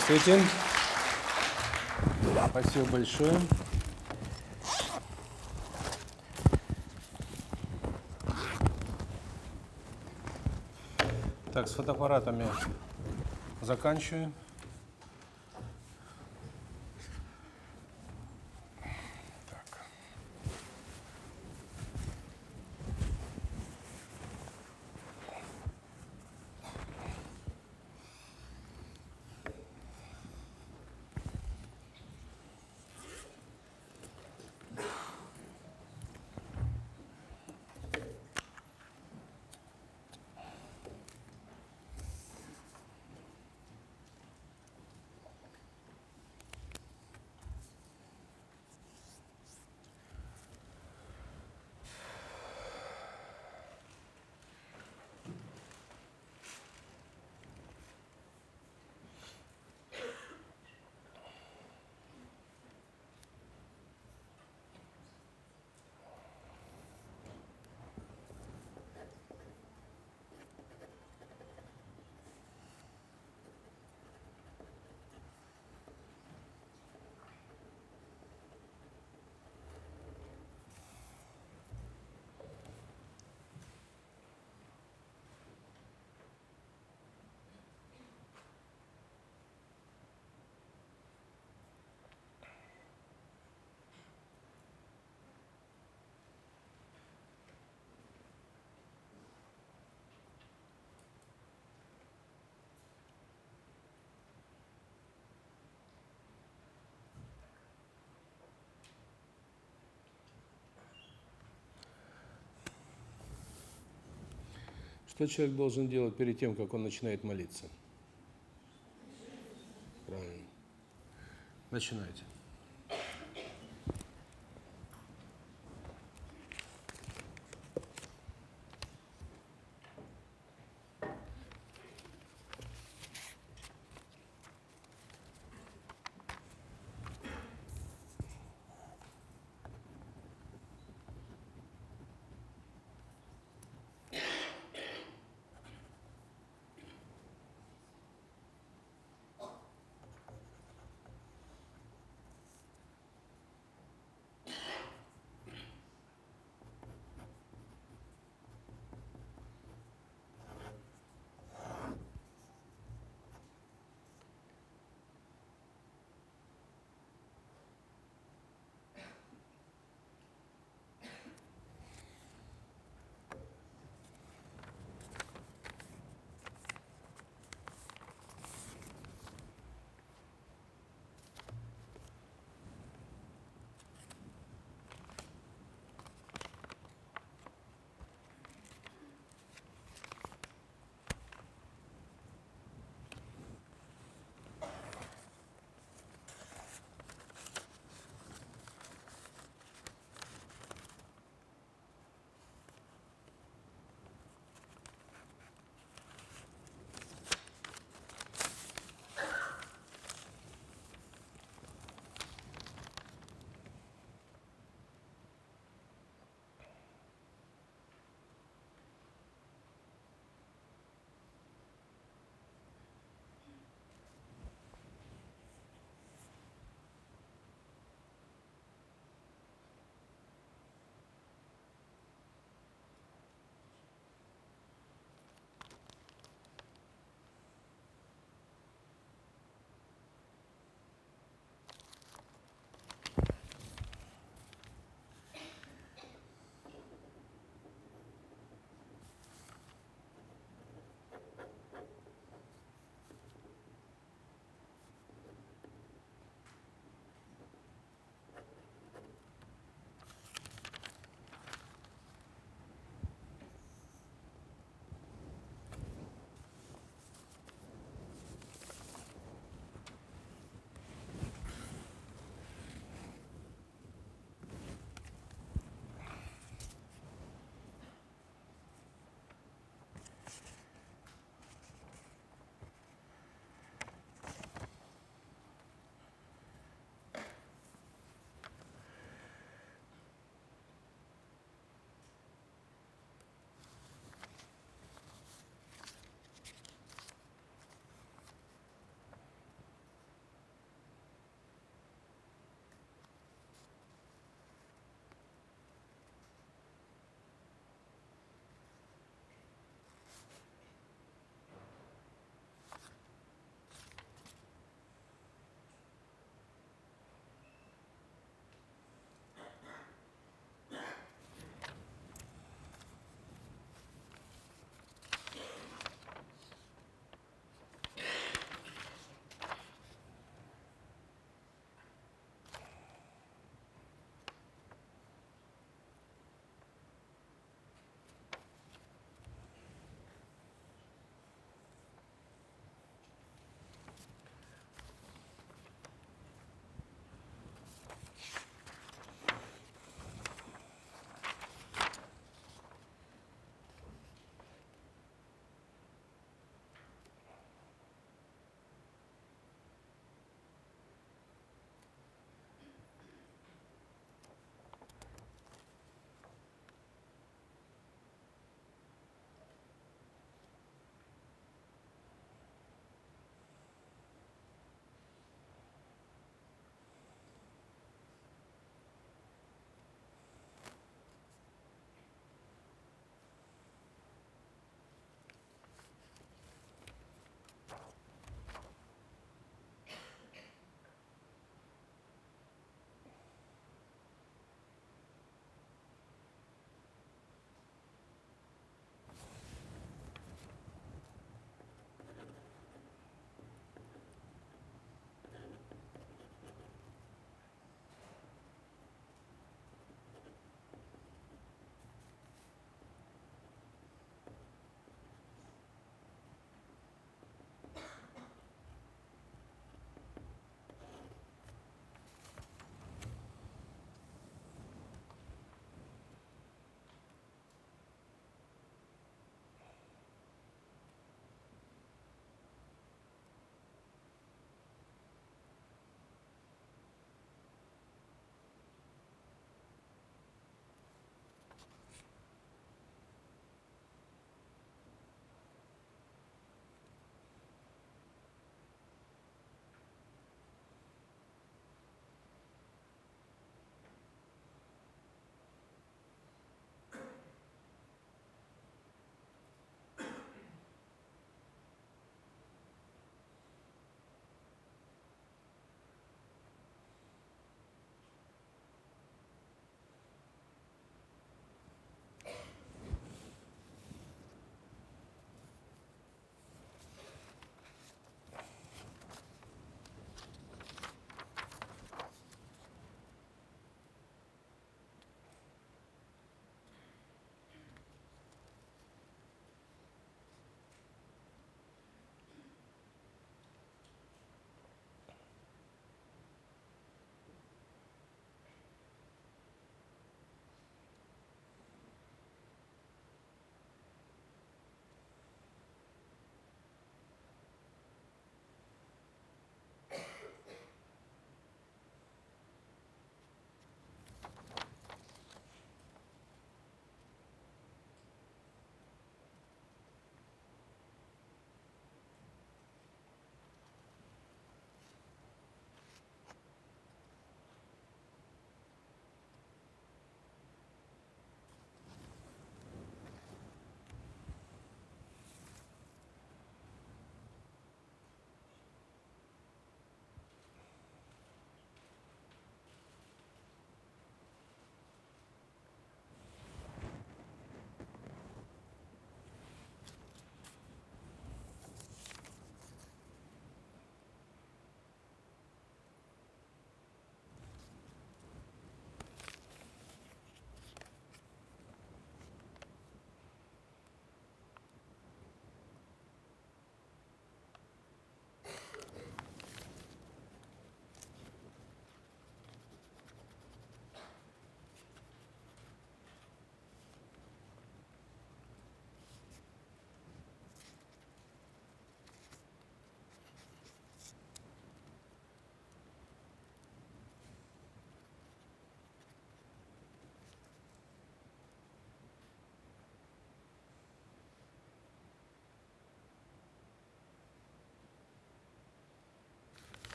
Здравствуйте. Спасибо большое. Так, с фотоаппаратами заканчиваю. Что человек должен делать перед тем, как он начинает молиться? Правильно. Начинайте.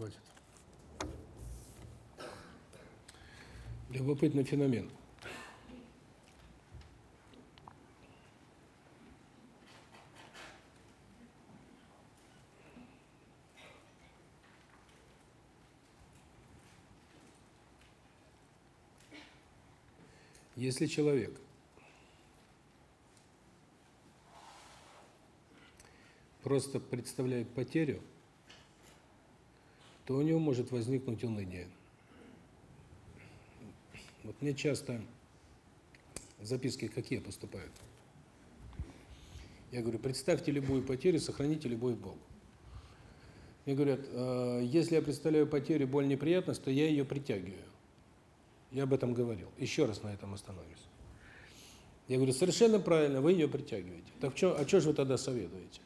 Хватит. Любопытный феномен. Если человек просто представляет потерю, то у него может возникнуть уныние. Вот мне часто записки какие поступают. Я говорю, представьте любую потерю, сохраните любовь к Богу. Мне говорят, э, если я представляю потерю, боль, неприятность, то я ее притягиваю. Я об этом говорил. Еще раз на этом остановлюсь. Я говорю, совершенно правильно, вы ее притягиваете. Так что, а что же вы тогда советуете?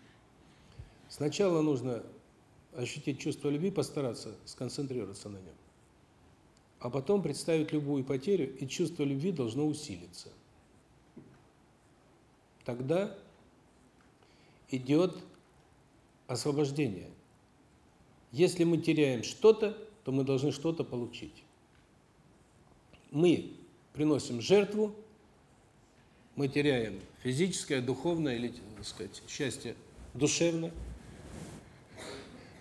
Сначала нужно ощутить чувство любви, постараться сконцентрироваться на нем. А потом представить любую потерю, и чувство любви должно усилиться. Тогда идет освобождение. Если мы теряем что-то, то мы должны что-то получить мы приносим жертву, мы теряем физическое, духовное или, так сказать, счастье душевное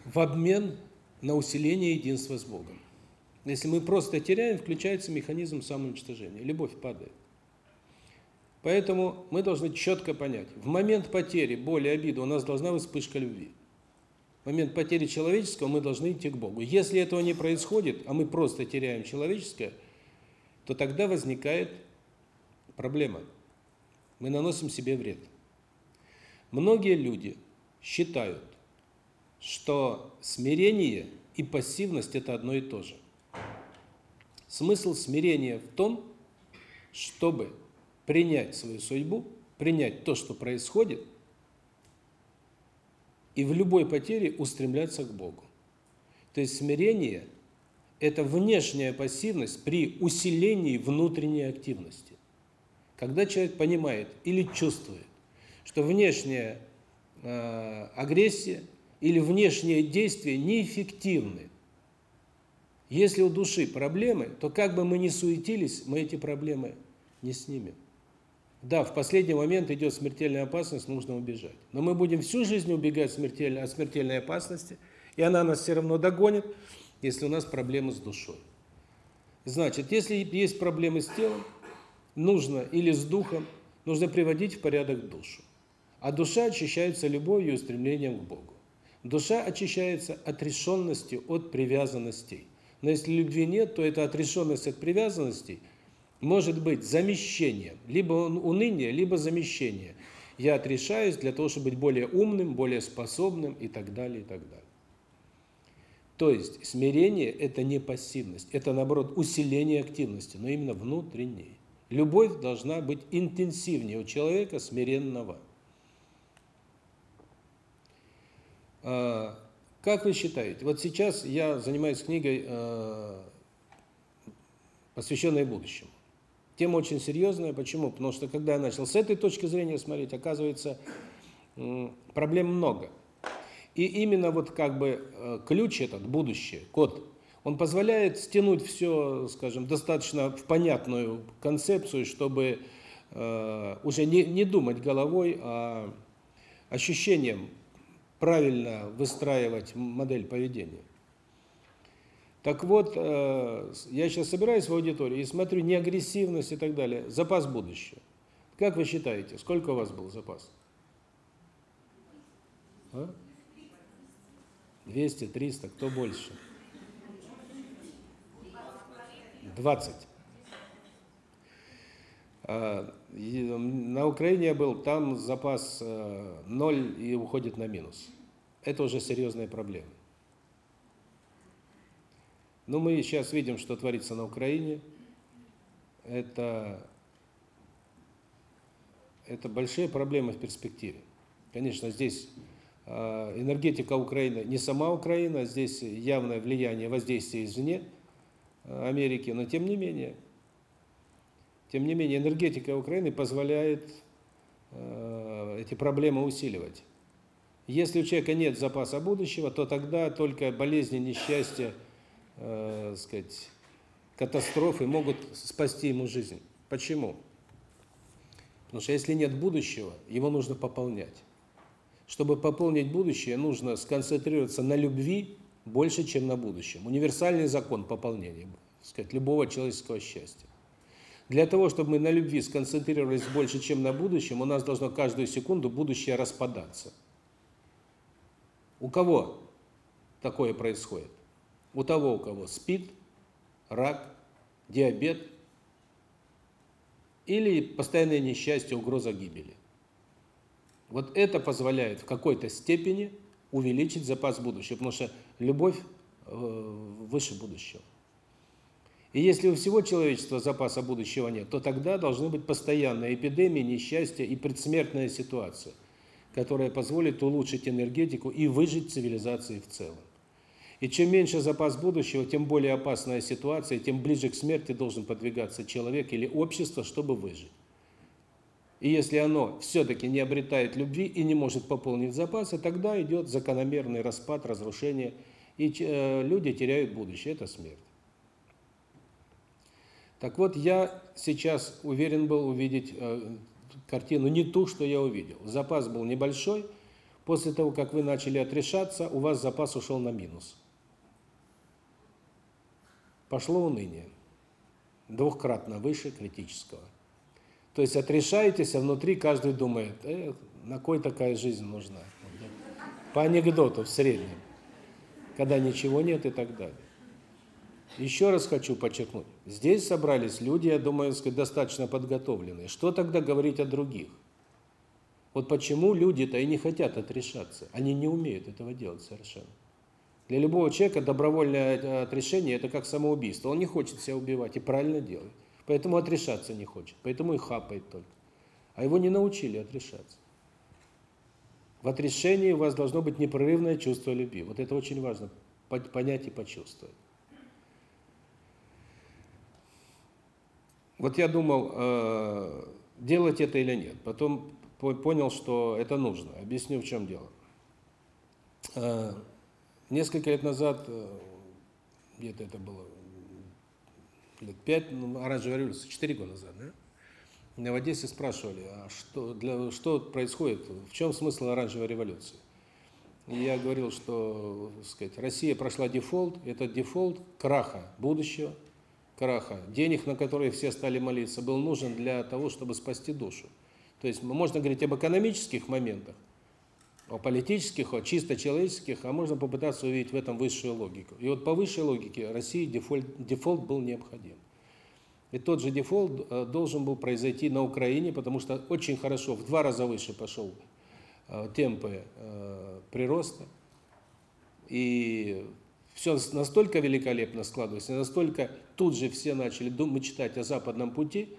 в обмен на усиление единства с Богом. Если мы просто теряем, включается механизм самоуничтожения, любовь падает. Поэтому мы должны четко понять, в момент потери, боли, обиды у нас должна быть вспышка любви. В момент потери человеческого мы должны идти к Богу. Если этого не происходит, а мы просто теряем человеческое, то тогда возникает проблема. Мы наносим себе вред. Многие люди считают, что смирение и пассивность – это одно и то же. Смысл смирения в том, чтобы принять свою судьбу, принять то, что происходит, и в любой потере устремляться к Богу. То есть смирение это внешняя пассивность при усилении внутренней активности. Когда человек понимает или чувствует, что внешняя э, агрессия или внешние действия неэффективны. Если у души проблемы, то как бы мы ни суетились, мы эти проблемы не снимем. Да, в последний момент идет смертельная опасность, нужно убежать. Но мы будем всю жизнь убегать смертельно, от смертельной опасности, и она нас все равно догонит, если у нас проблемы с душой. Значит, если есть проблемы с телом, нужно или с духом, нужно приводить в порядок душу. А душа очищается любовью и устремлением к Богу. Душа очищается отрешенностью от привязанностей. Но если любви нет, то эта отрешенность от привязанностей может быть замещением, либо уныние, либо замещение. Я отрешаюсь для того, чтобы быть более умным, более способным и так далее, и так далее. То есть смирение – это не пассивность, это, наоборот, усиление активности, но именно внутренней. Любовь должна быть интенсивнее у человека смиренного. А, как вы считаете, вот сейчас я занимаюсь книгой, а, посвященной будущему. Тема очень серьезная. Почему? Потому что когда я начал с этой точки зрения смотреть, оказывается, проблем много. И именно вот как бы э, ключ этот, будущее, код, он позволяет стянуть все, скажем, достаточно в понятную концепцию, чтобы уже не, не думать головой, а ощущением правильно выстраивать модель поведения. Так вот, э, я сейчас собираюсь в аудитории и смотрю не агрессивность и так далее, запас будущего. Как вы считаете, сколько у вас был запас? А? 200, 300, кто больше? 20. На Украине я был, там запас 0 э, и уходит на минус. Это уже серьезная проблема. Но мы сейчас видим, что творится на Украине. Это это большие проблемы в перспективе. Конечно, здесь а, энергетика Украины, не сама Украина, здесь явное влияние, воздействие извне а, Америки, но тем не менее, тем не менее энергетика Украины позволяет а, эти проблемы усиливать. Если у человека нет запаса будущего, то тогда только болезни, несчастья, э, сказать, катастрофы могут спасти ему жизнь. Почему? Потому что если нет будущего, его нужно пополнять. Чтобы пополнить будущее, нужно сконцентрироваться на любви больше, чем на будущем. Универсальный закон пополнения, сказать, любого человеческого счастья. Для того, чтобы мы на любви сконцентрировались больше, чем на будущем, у нас должно каждую секунду будущее распадаться. У кого такое происходит? У того, у кого спит, рак, диабет или постоянное несчастье, угроза гибели. Вот это позволяет в какой-то степени увеличить запас будущего, потому что любовь э, выше будущего. И если у всего человечества запаса будущего нет, то тогда должны быть постоянные эпидемии, несчастья и предсмертная ситуация, которая позволит улучшить энергетику и выжить цивилизации в целом. И чем меньше запас будущего, тем более опасная ситуация, тем ближе к смерти должен подвигаться человек или общество, чтобы выжить. И если оно все-таки не обретает любви и не может пополнить запасы, тогда идет закономерный распад, разрушение, и э, люди теряют будущее. Это смерть. Так вот, я сейчас уверен был увидеть э, картину не ту, что я увидел. Запас был небольшой. После того, как вы начали отрешаться, у вас запас ушел на минус. Пошло уныние. Двухкратно выше критического. То есть отрешаетесь, а внутри каждый думает, э, на кой такая жизнь нужна? По анекдоту в среднем. Когда ничего нет и так далее. Еще раз хочу подчеркнуть. Здесь собрались люди, я думаю, достаточно подготовленные. Что тогда говорить о других? Вот почему люди-то и не хотят отрешаться. Они не умеют этого делать совершенно. Для любого человека добровольное отрешение – это как самоубийство. Он не хочет себя убивать и правильно делает. Поэтому отрешаться не хочет, поэтому и хапает только. А его не научили отрешаться. В отрешении у вас должно быть непрерывное чувство любви. Вот это очень важно понять и почувствовать. Вот я думал, э, делать это или нет. Потом понял, что это нужно. Объясню, в чем дело. Э, несколько лет назад, э, где-то это было лет пять, ну, оранжевая революция, четыре года назад, да? Меня в Одессе спрашивали, а что, для, что происходит, в чем смысл оранжевой революции? И я говорил, что, сказать, Россия прошла дефолт, это дефолт краха будущего, краха денег, на которые все стали молиться, был нужен для того, чтобы спасти душу. То есть можно говорить об экономических моментах, о политических, о чисто человеческих, а можно попытаться увидеть в этом высшую логику. И вот по высшей логике России дефолт, дефолт был необходим. И тот же дефолт э, должен был произойти на Украине, потому что очень хорошо, в два раза выше пошел э, темпы э, прироста. И все настолько великолепно складывается, настолько тут же все начали думать, читать о западном пути,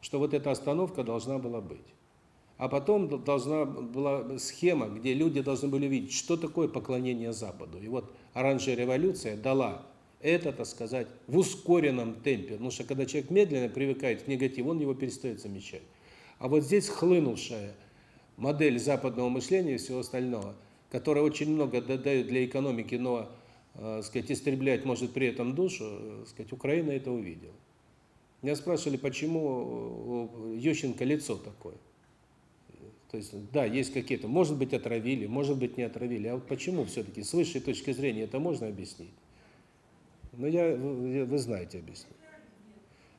что вот эта остановка должна была быть. А потом должна была схема, где люди должны были видеть, что такое поклонение Западу. И вот оранжевая революция дала это, так сказать, в ускоренном темпе. Потому что когда человек медленно привыкает к негативу, он его перестает замечать. А вот здесь хлынувшая модель западного мышления и всего остального, которая очень много дает для экономики, но, сказать, истреблять может при этом душу, э, сказать, Украина это увидела. Меня спрашивали, почему у Ющенко лицо такое. То есть, да, есть какие-то, может быть, отравили, может быть, не отравили. А вот почему все-таки, с высшей точки зрения, это можно объяснить? Ну, я, вы знаете объяснить.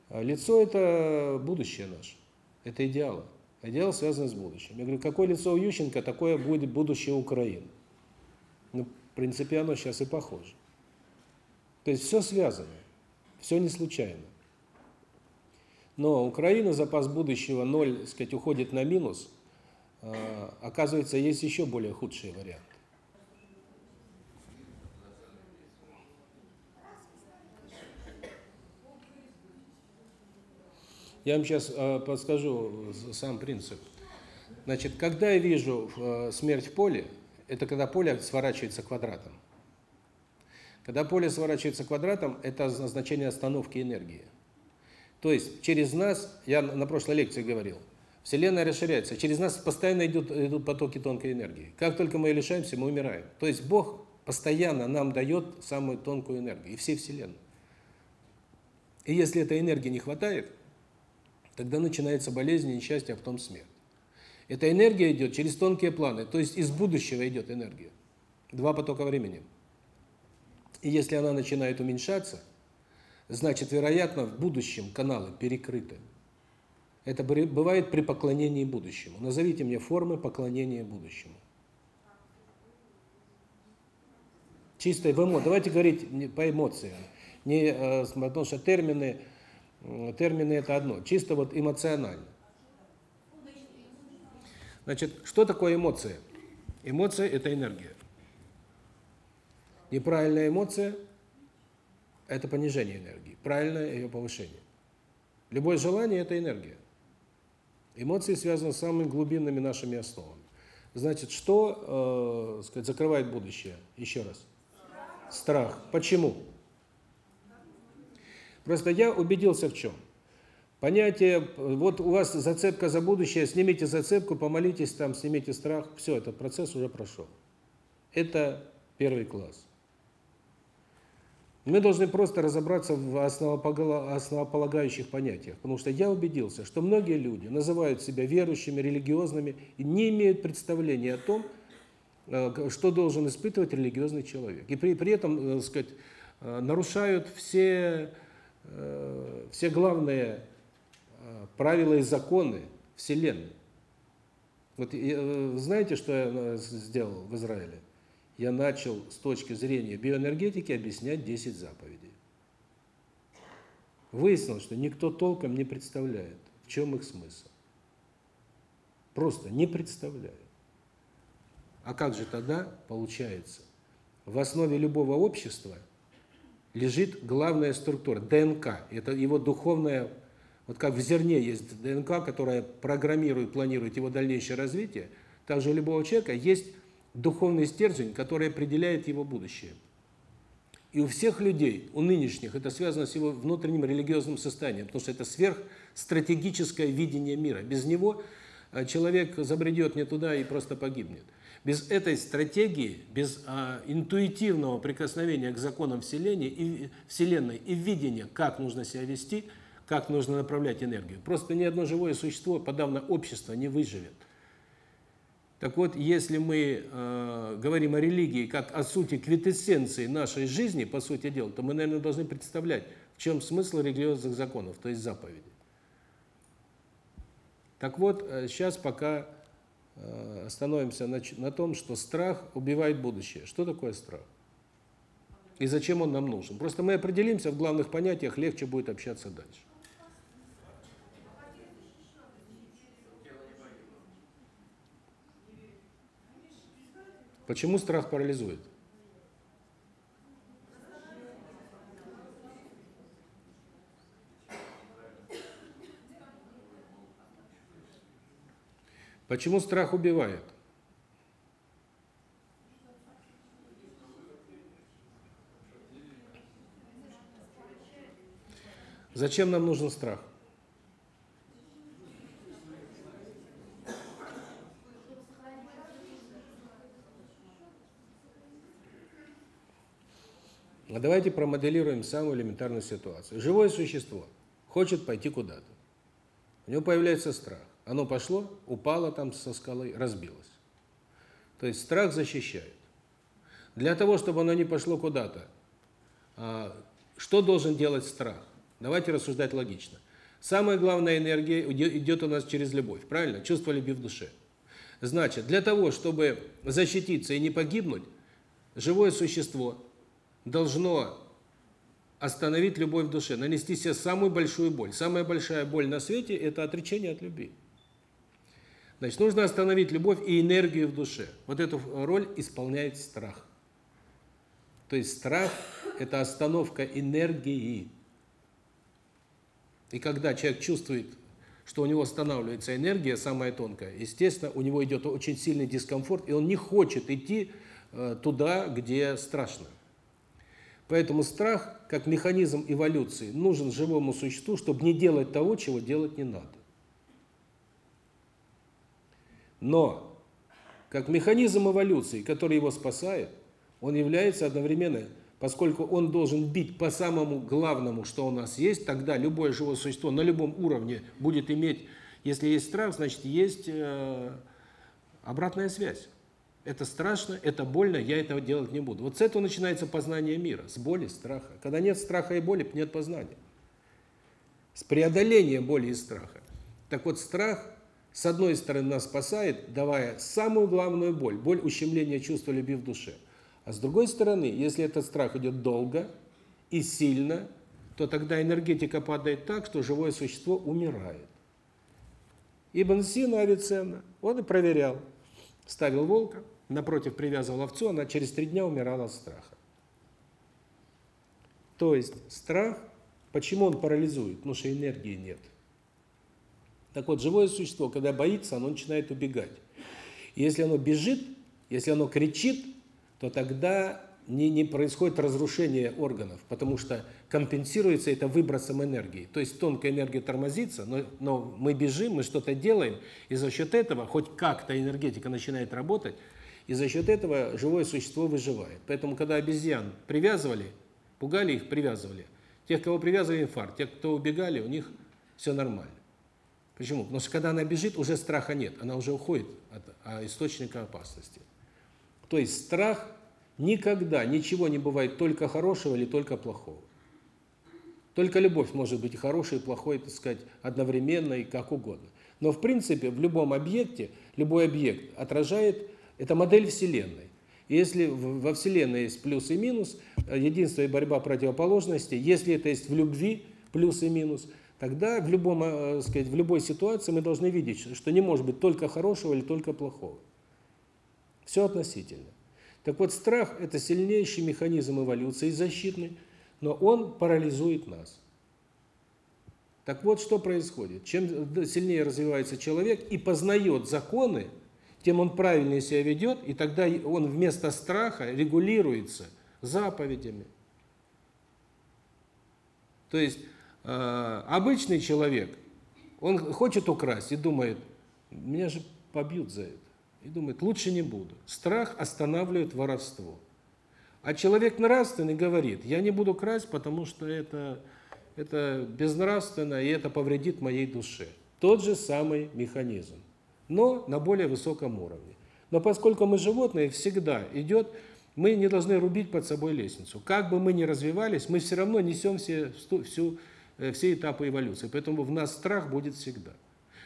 А лицо – это будущее наше, это идеал. Идеал связан с будущим. Я говорю, какое лицо у Ющенко, такое будет будущее Украины. Ну, в принципе, оно сейчас и похоже. То есть все связано, все не случайно. Но Украина, запас будущего ноль, сказать, уходит на минус – а, оказывается, есть еще более худшие варианты. Я вам сейчас а, подскажу сам принцип. Значит, когда я вижу а, смерть в поле, это когда поле сворачивается квадратом. Когда поле сворачивается квадратом, это значение остановки энергии. То есть через нас, я на прошлой лекции говорил, Вселенная расширяется. Через нас постоянно идут, идут потоки тонкой энергии. Как только мы лишаемся, мы умираем. То есть Бог постоянно нам дает самую тонкую энергию. И всей Вселенной. И если этой энергии не хватает, тогда начинается болезнь, несчастье, а потом смерть. Эта энергия идет через тонкие планы, то есть из будущего идет энергия. Два потока времени. И если она начинает уменьшаться, значит, вероятно, в будущем каналы перекрыты. Это бывает при поклонении будущему. Назовите мне формы поклонения будущему. Чисто в эмо. Давайте говорить по эмоциям. Не, э, потому что термины, термины это одно. Чисто вот эмоционально. Значит, что такое эмоция? Эмоция – это энергия. Неправильная эмоция – это понижение энергии. Правильное – ее повышение. Любое желание – это энергия. Эмоции связаны с самыми глубинными нашими основами. Значит, что, э, сказать, закрывает будущее? Еще раз. Страх. Почему? Просто я убедился в чем. Понятие, вот у вас зацепка за будущее, снимите зацепку, помолитесь там, снимите страх, все, этот процесс уже прошел. Это первый класс. Мы должны просто разобраться в основополагающих понятиях, потому что я убедился, что многие люди называют себя верующими, религиозными и не имеют представления о том, э, что должен испытывать религиозный человек. И при, при этом, так э, сказать, э, нарушают все, все главные правила и законы Вселенной. Вот знаете, что я сделал в Израиле? я начал с точки зрения биоэнергетики объяснять 10 заповедей. Выяснилось, что никто толком не представляет, в чем их смысл. Просто не представляет. А как же тогда получается? В основе любого общества лежит главная структура ДНК. Это его духовная вот как в зерне есть ДНК, которая программирует, планирует его дальнейшее развитие, также у любого человека есть духовный стержень, который определяет его будущее. И у всех людей, у нынешних, это связано с его внутренним религиозным состоянием, потому что это сверхстратегическое видение мира. Без него э, человек забредет не туда и просто погибнет. Без этой стратегии, без а, интуитивного прикосновения к законам Вселенной и, Вселенной и видения, как нужно себя вести, как нужно направлять энергию, просто ни одно живое существо, подавно общество, не выживет. Так вот, если мы э, говорим о религии как о сути квитэссенции нашей жизни, по сути дела, то мы, наверное, должны представлять, в чем смысл религиозных законов, то есть заповедей. Так вот, сейчас э, пока э, остановимся на, на том, что страх убивает будущее. Что такое страх? И зачем он нам нужен? Просто мы определимся в главных понятиях, легче будет общаться дальше. Почему страх парализует? Почему страх убивает? Зачем нам нужен страх? Давайте промоделируем самую элементарную ситуацию. Живое существо хочет пойти куда-то. У него появляется страх. Оно пошло, упало там со скалы, разбилось. То есть страх защищает. Для того, чтобы оно не пошло куда-то, а, что должен делать страх? Давайте рассуждать логично. Самая главная энергия идет у нас через любовь, правильно? Чувство любви в душе. Значит, для того, чтобы защититься и не погибнуть, живое существо должно остановить любовь в душе, нанести себе самую большую боль. Самая большая боль на свете – это отречение от любви. Значит, нужно остановить любовь и энергию в душе. Вот эту роль исполняет страх. То есть страх – это остановка энергии. И когда человек чувствует, что у него останавливается энергия, самая тонкая, естественно, у него идет очень сильный дискомфорт, и он не хочет идти э, туда, где страшно. Поэтому страх, как механизм эволюции, нужен живому существу, чтобы не делать того, чего делать не надо. Но как механизм эволюции, который его спасает, он является одновременно, поскольку он должен бить по самому главному, что у нас есть, тогда любое живое существо на любом уровне будет иметь, если есть страх, значит, есть э, обратная связь. Это страшно, это больно, я этого делать не буду. Вот с этого начинается познание мира, с боли, страха. Когда нет страха и боли, нет познания. С преодоления боли и страха. Так вот, страх, с одной стороны, нас спасает, давая самую главную боль, боль ущемления чувства любви в душе. А с другой стороны, если этот страх идет долго и сильно, то тогда энергетика падает так, что живое существо умирает. Ибн Сина Авиценна, он и проверял. Ставил волка, напротив привязывал овцу, она через три дня умирала от страха. То есть страх, почему он парализует? Потому что энергии нет. Так вот, живое существо, когда боится, оно начинает убегать. Если оно бежит, если оно кричит, то тогда не, не происходит разрушение органов, потому что компенсируется это выбросом энергии. То есть тонкая энергия тормозится, но, но мы бежим, мы что-то делаем, и за счет этого хоть как-то энергетика начинает работать, и за счет этого живое существо выживает. Поэтому, когда обезьян привязывали, пугали их, привязывали. Тех, кого привязывали, инфаркт. Тех, кто убегали, у них все нормально. Почему? Потому что когда она бежит, уже страха нет. Она уже уходит от а, источника опасности. То есть страх никогда, ничего не бывает только хорошего или только плохого. Только любовь может быть хорошей, и плохой, так сказать, одновременно и как угодно. Но в принципе в любом объекте, любой объект отражает это модель Вселенной. Если во Вселенной есть плюс и минус, э, единство и борьба противоположностей, если это есть в любви плюс и минус, тогда в любом, э, сказать, в любой ситуации мы должны видеть, что не может быть только хорошего или только плохого. Все относительно. Так вот, страх – это сильнейший механизм эволюции, защитный, но он парализует нас. Так вот, что происходит? Чем сильнее развивается человек и познает законы, тем он правильнее себя ведет, и тогда он вместо страха регулируется заповедями. То есть э, обычный человек, он хочет украсть и думает, меня же побьют за это. И думает, лучше не буду. Страх останавливает воровство. А человек нравственный говорит, я не буду красть, потому что это, это безнравственно, и это повредит моей душе. Тот же самый механизм но на более высоком уровне. Но поскольку мы животные, всегда идет, мы не должны рубить под собой лестницу. Как бы мы ни развивались, мы все равно несем все, всю, э, все этапы эволюции. Поэтому в нас страх будет всегда.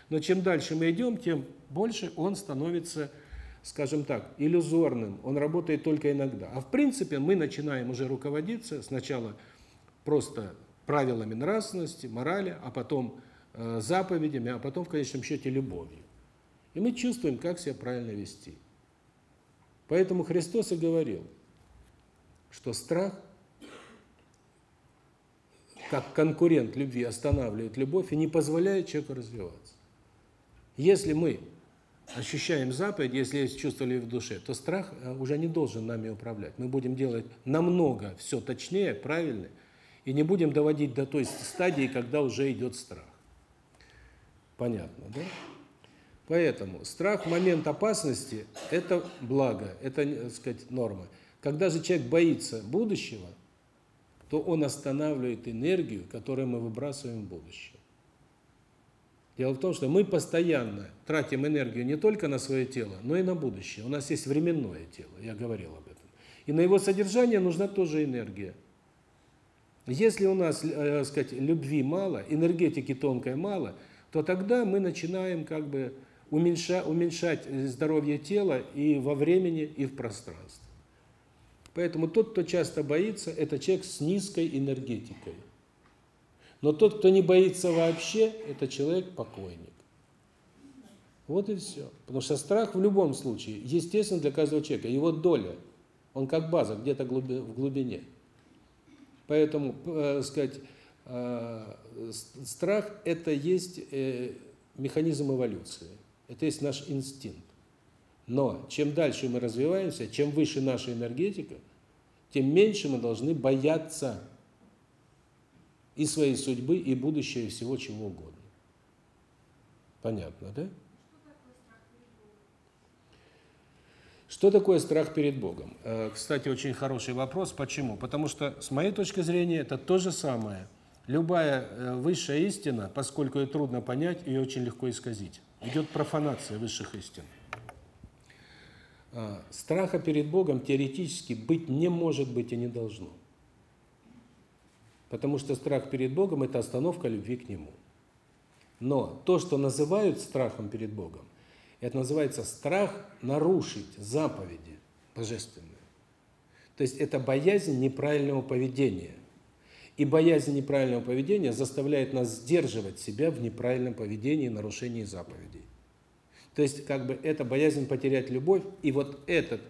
Но чем дальше мы идем, тем больше он становится, скажем так, иллюзорным. Он работает только иногда. А в принципе мы начинаем уже руководиться сначала просто правилами нравственности, морали, а потом э, заповедями, а потом в конечном счете любовью. И мы чувствуем, как себя правильно вести. Поэтому Христос и говорил, что страх, как конкурент любви, останавливает любовь и не позволяет человеку развиваться. Если мы ощущаем заповедь, если есть чувство любви в душе, то страх э, уже не должен нами управлять. Мы будем делать намного все точнее, правильно, и не будем доводить до той стадии, когда уже идет страх. Понятно, да? Поэтому страх в момент опасности – это благо, это, так сказать, норма. Когда же человек боится будущего, то он останавливает энергию, которую мы выбрасываем в будущее. Дело в том, что мы постоянно тратим энергию не только на свое тело, но и на будущее. У нас есть временное тело, я говорил об этом. И на его содержание нужна тоже энергия. Если у нас, э, сказать, любви мало, энергетики тонкой мало, то тогда мы начинаем как бы уменьшать, уменьшать здоровье тела и во времени, и в пространстве. Поэтому тот, кто часто боится, это человек с низкой энергетикой. Но тот, кто не боится вообще, это человек-покойник. Вот и все. Потому что страх в любом случае, естественно, для каждого человека, его доля, он как база, где-то в глубине. Поэтому, э, сказать, э, страх – это есть э, механизм эволюции. Это есть наш инстинкт. Но чем дальше мы развиваемся, чем выше наша энергетика, тем меньше мы должны бояться и своей судьбы, и будущего, и всего чего угодно. Понятно, да? Что такое страх перед Богом? Э, кстати, очень хороший вопрос. Почему? Потому что, с моей точки зрения, это то же самое. Любая э, высшая истина, поскольку ее трудно понять, ее очень легко исказить. Идет профанация высших истин. А, страха перед Богом теоретически быть не может быть и не должно. Потому что страх перед Богом – это остановка любви к Нему. Но то, что называют страхом перед Богом, это называется страх нарушить заповеди божественные. То есть это боязнь неправильного поведения. И боязнь неправильного поведения заставляет нас сдерживать себя в неправильном поведении нарушении заповедей. То есть как бы это боязнь потерять любовь, и вот этот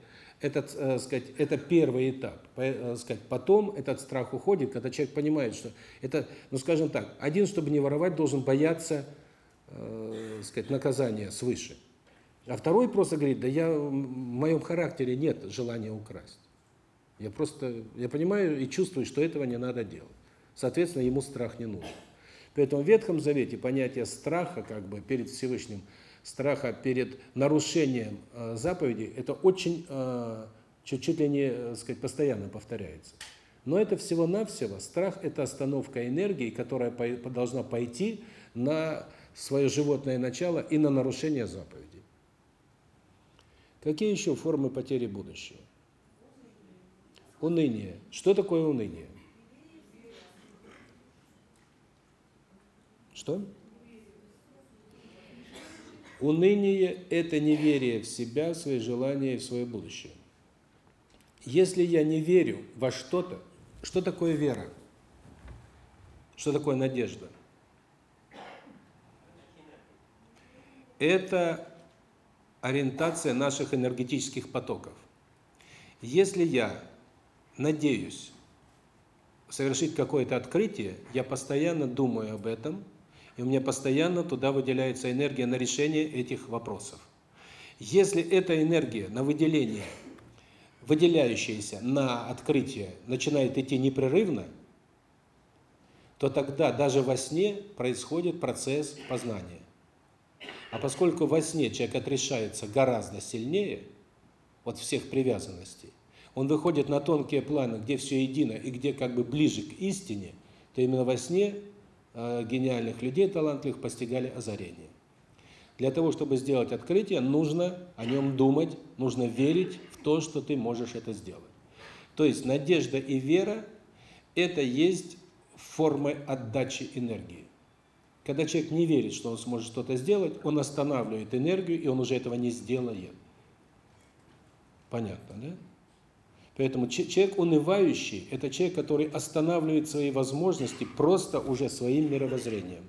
этот, э, сказать, это первый этап. Э, сказать, потом этот страх уходит, когда человек понимает, что это, ну скажем так, один, чтобы не воровать, должен бояться, э, сказать, наказания свыше. А второй просто говорит, да я в моем характере нет желания украсть. Я просто, я понимаю и чувствую, что этого не надо делать. Соответственно, ему страх не нужен. Поэтому в Ветхом Завете понятие страха как бы перед Всевышним – страха перед нарушением э, заповедей, это очень, э, чуть-чуть ли не, э, сказать, постоянно повторяется. Но это всего-навсего, страх – это остановка энергии, которая должна пойти на свое животное начало и на нарушение заповедей. Какие еще формы потери будущего? Уныние. Что такое уныние? Что? Уныние – это неверие в себя, в свои желания и в свое будущее. Если я не верю во что-то, что такое вера? Что такое надежда? Это ориентация наших энергетических потоков. Если я надеюсь совершить какое-то открытие, я постоянно думаю об этом – и у меня постоянно туда выделяется энергия на решение этих вопросов. Если эта энергия на выделение, выделяющаяся на открытие, начинает идти непрерывно, то тогда даже во сне происходит процесс познания. А поскольку во сне человек отрешается гораздо сильнее от всех привязанностей, он выходит на тонкие планы, где все едино и где как бы ближе к истине, то именно во сне гениальных людей, талантливых, постигали озарение. Для того, чтобы сделать открытие, нужно о нем думать, нужно верить в то, что ты можешь это сделать. То есть надежда и вера – это есть формы отдачи энергии. Когда человек не верит, что он сможет что-то сделать, он останавливает энергию, и он уже этого не сделает. Понятно, да? Поэтому человек унывающий – это человек, который останавливает свои возможности просто уже своим мировоззрением.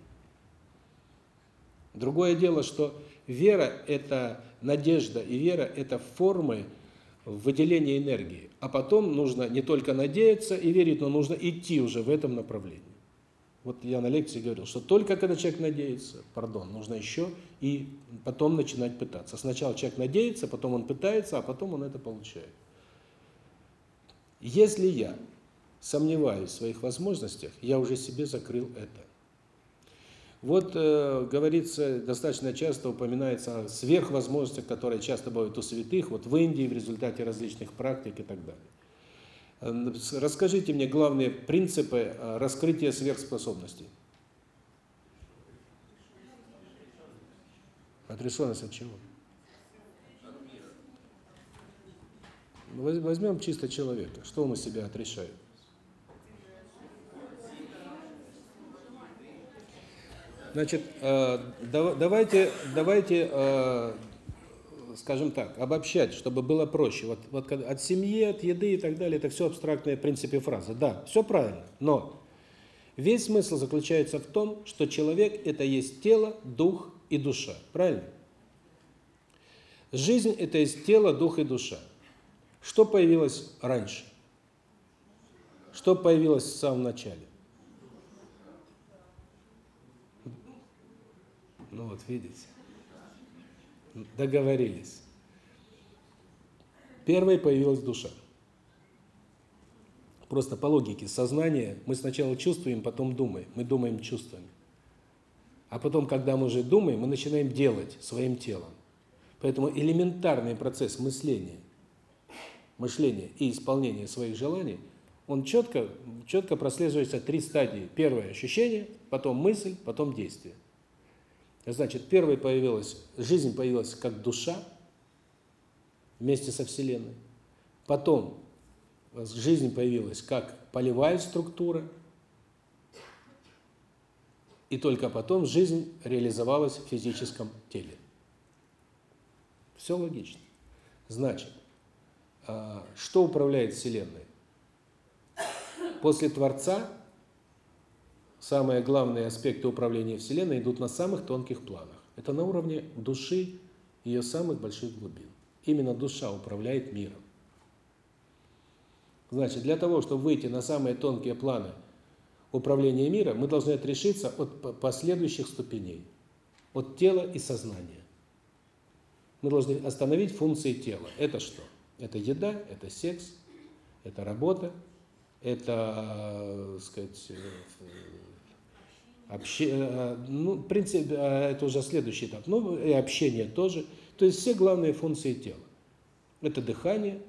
Другое дело, что вера – это надежда, и вера – это формы выделения энергии. А потом нужно не только надеяться и верить, но нужно идти уже в этом направлении. Вот я на лекции говорил, что только когда человек надеется, пардон, нужно еще и потом начинать пытаться. Сначала человек надеется, потом он пытается, а потом он это получает. Если я сомневаюсь в своих возможностях, я уже себе закрыл это. Вот э, говорится, достаточно часто упоминается о сверхвозможностях, которые часто бывают у святых, вот в Индии в результате различных практик и так далее. Расскажите мне главные принципы э, раскрытия сверхспособностей. Отрешенность от чего? Возьмем чисто человека. Что он у себя отрешает? Значит, э, давайте, давайте, э, скажем так, обобщать, чтобы было проще. Вот, вот от семьи, от еды и так далее, это все абстрактные в принципе фразы. Да, все правильно, но весь смысл заключается в том, что человек – это есть тело, дух и душа. Правильно? Жизнь – это есть тело, дух и душа. Что появилось раньше? Что появилось в самом начале? Ну вот, видите. Договорились. Первой появилась душа. Просто по логике сознание мы сначала чувствуем, потом думаем. Мы думаем чувствами. А потом, когда мы уже думаем, мы начинаем делать своим телом. Поэтому элементарный процесс мышления – мышления и исполнения своих желаний, он четко, четко прослеживается три стадии. Первое – ощущение, потом мысль, потом действие. Значит, первой появилась, жизнь появилась как душа вместе со Вселенной. Потом жизнь появилась как полевая структура, и только потом жизнь реализовалась в физическом теле. Все логично. Значит, что управляет Вселенной? После Творца самые главные аспекты управления Вселенной идут на самых тонких планах. Это на уровне души ее самых больших глубин. Именно душа управляет миром. Значит, для того, чтобы выйти на самые тонкие планы управления миром, мы должны отрешиться от последующих ступеней, от тела и сознания. Мы должны остановить функции тела. Это что? Это еда, это секс, это работа, это, э, сказать, э, э, ну, в принципе, это уже следующий этап. Ну, и общение тоже. То есть все главные функции тела. Это дыхание,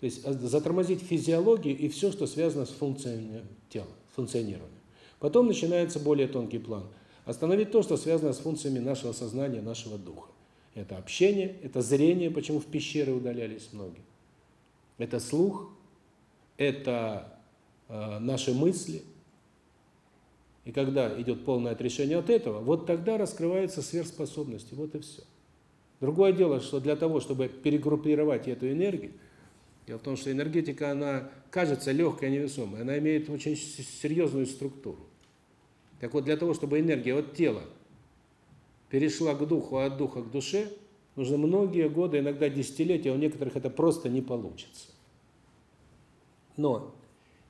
то есть затормозить физиологию и все, что связано с функциями тела, функционированием. Потом начинается более тонкий план. Остановить то, что связано с функциями нашего сознания, нашего духа. Это общение, это зрение, почему в пещеры удалялись многие. Это слух, это э, наши мысли. И когда идет полное отрешение от этого, вот тогда раскрываются сверхспособности, вот и все. Другое дело, что для того, чтобы перегруппировать эту энергию, дело в том, что энергетика, она кажется легкой, невесомой, она имеет очень серьезную структуру. Так вот, для того, чтобы энергия от тела перешла к духу, а от духа к душе, нужно многие годы, иногда десятилетия, у некоторых это просто не получится. Но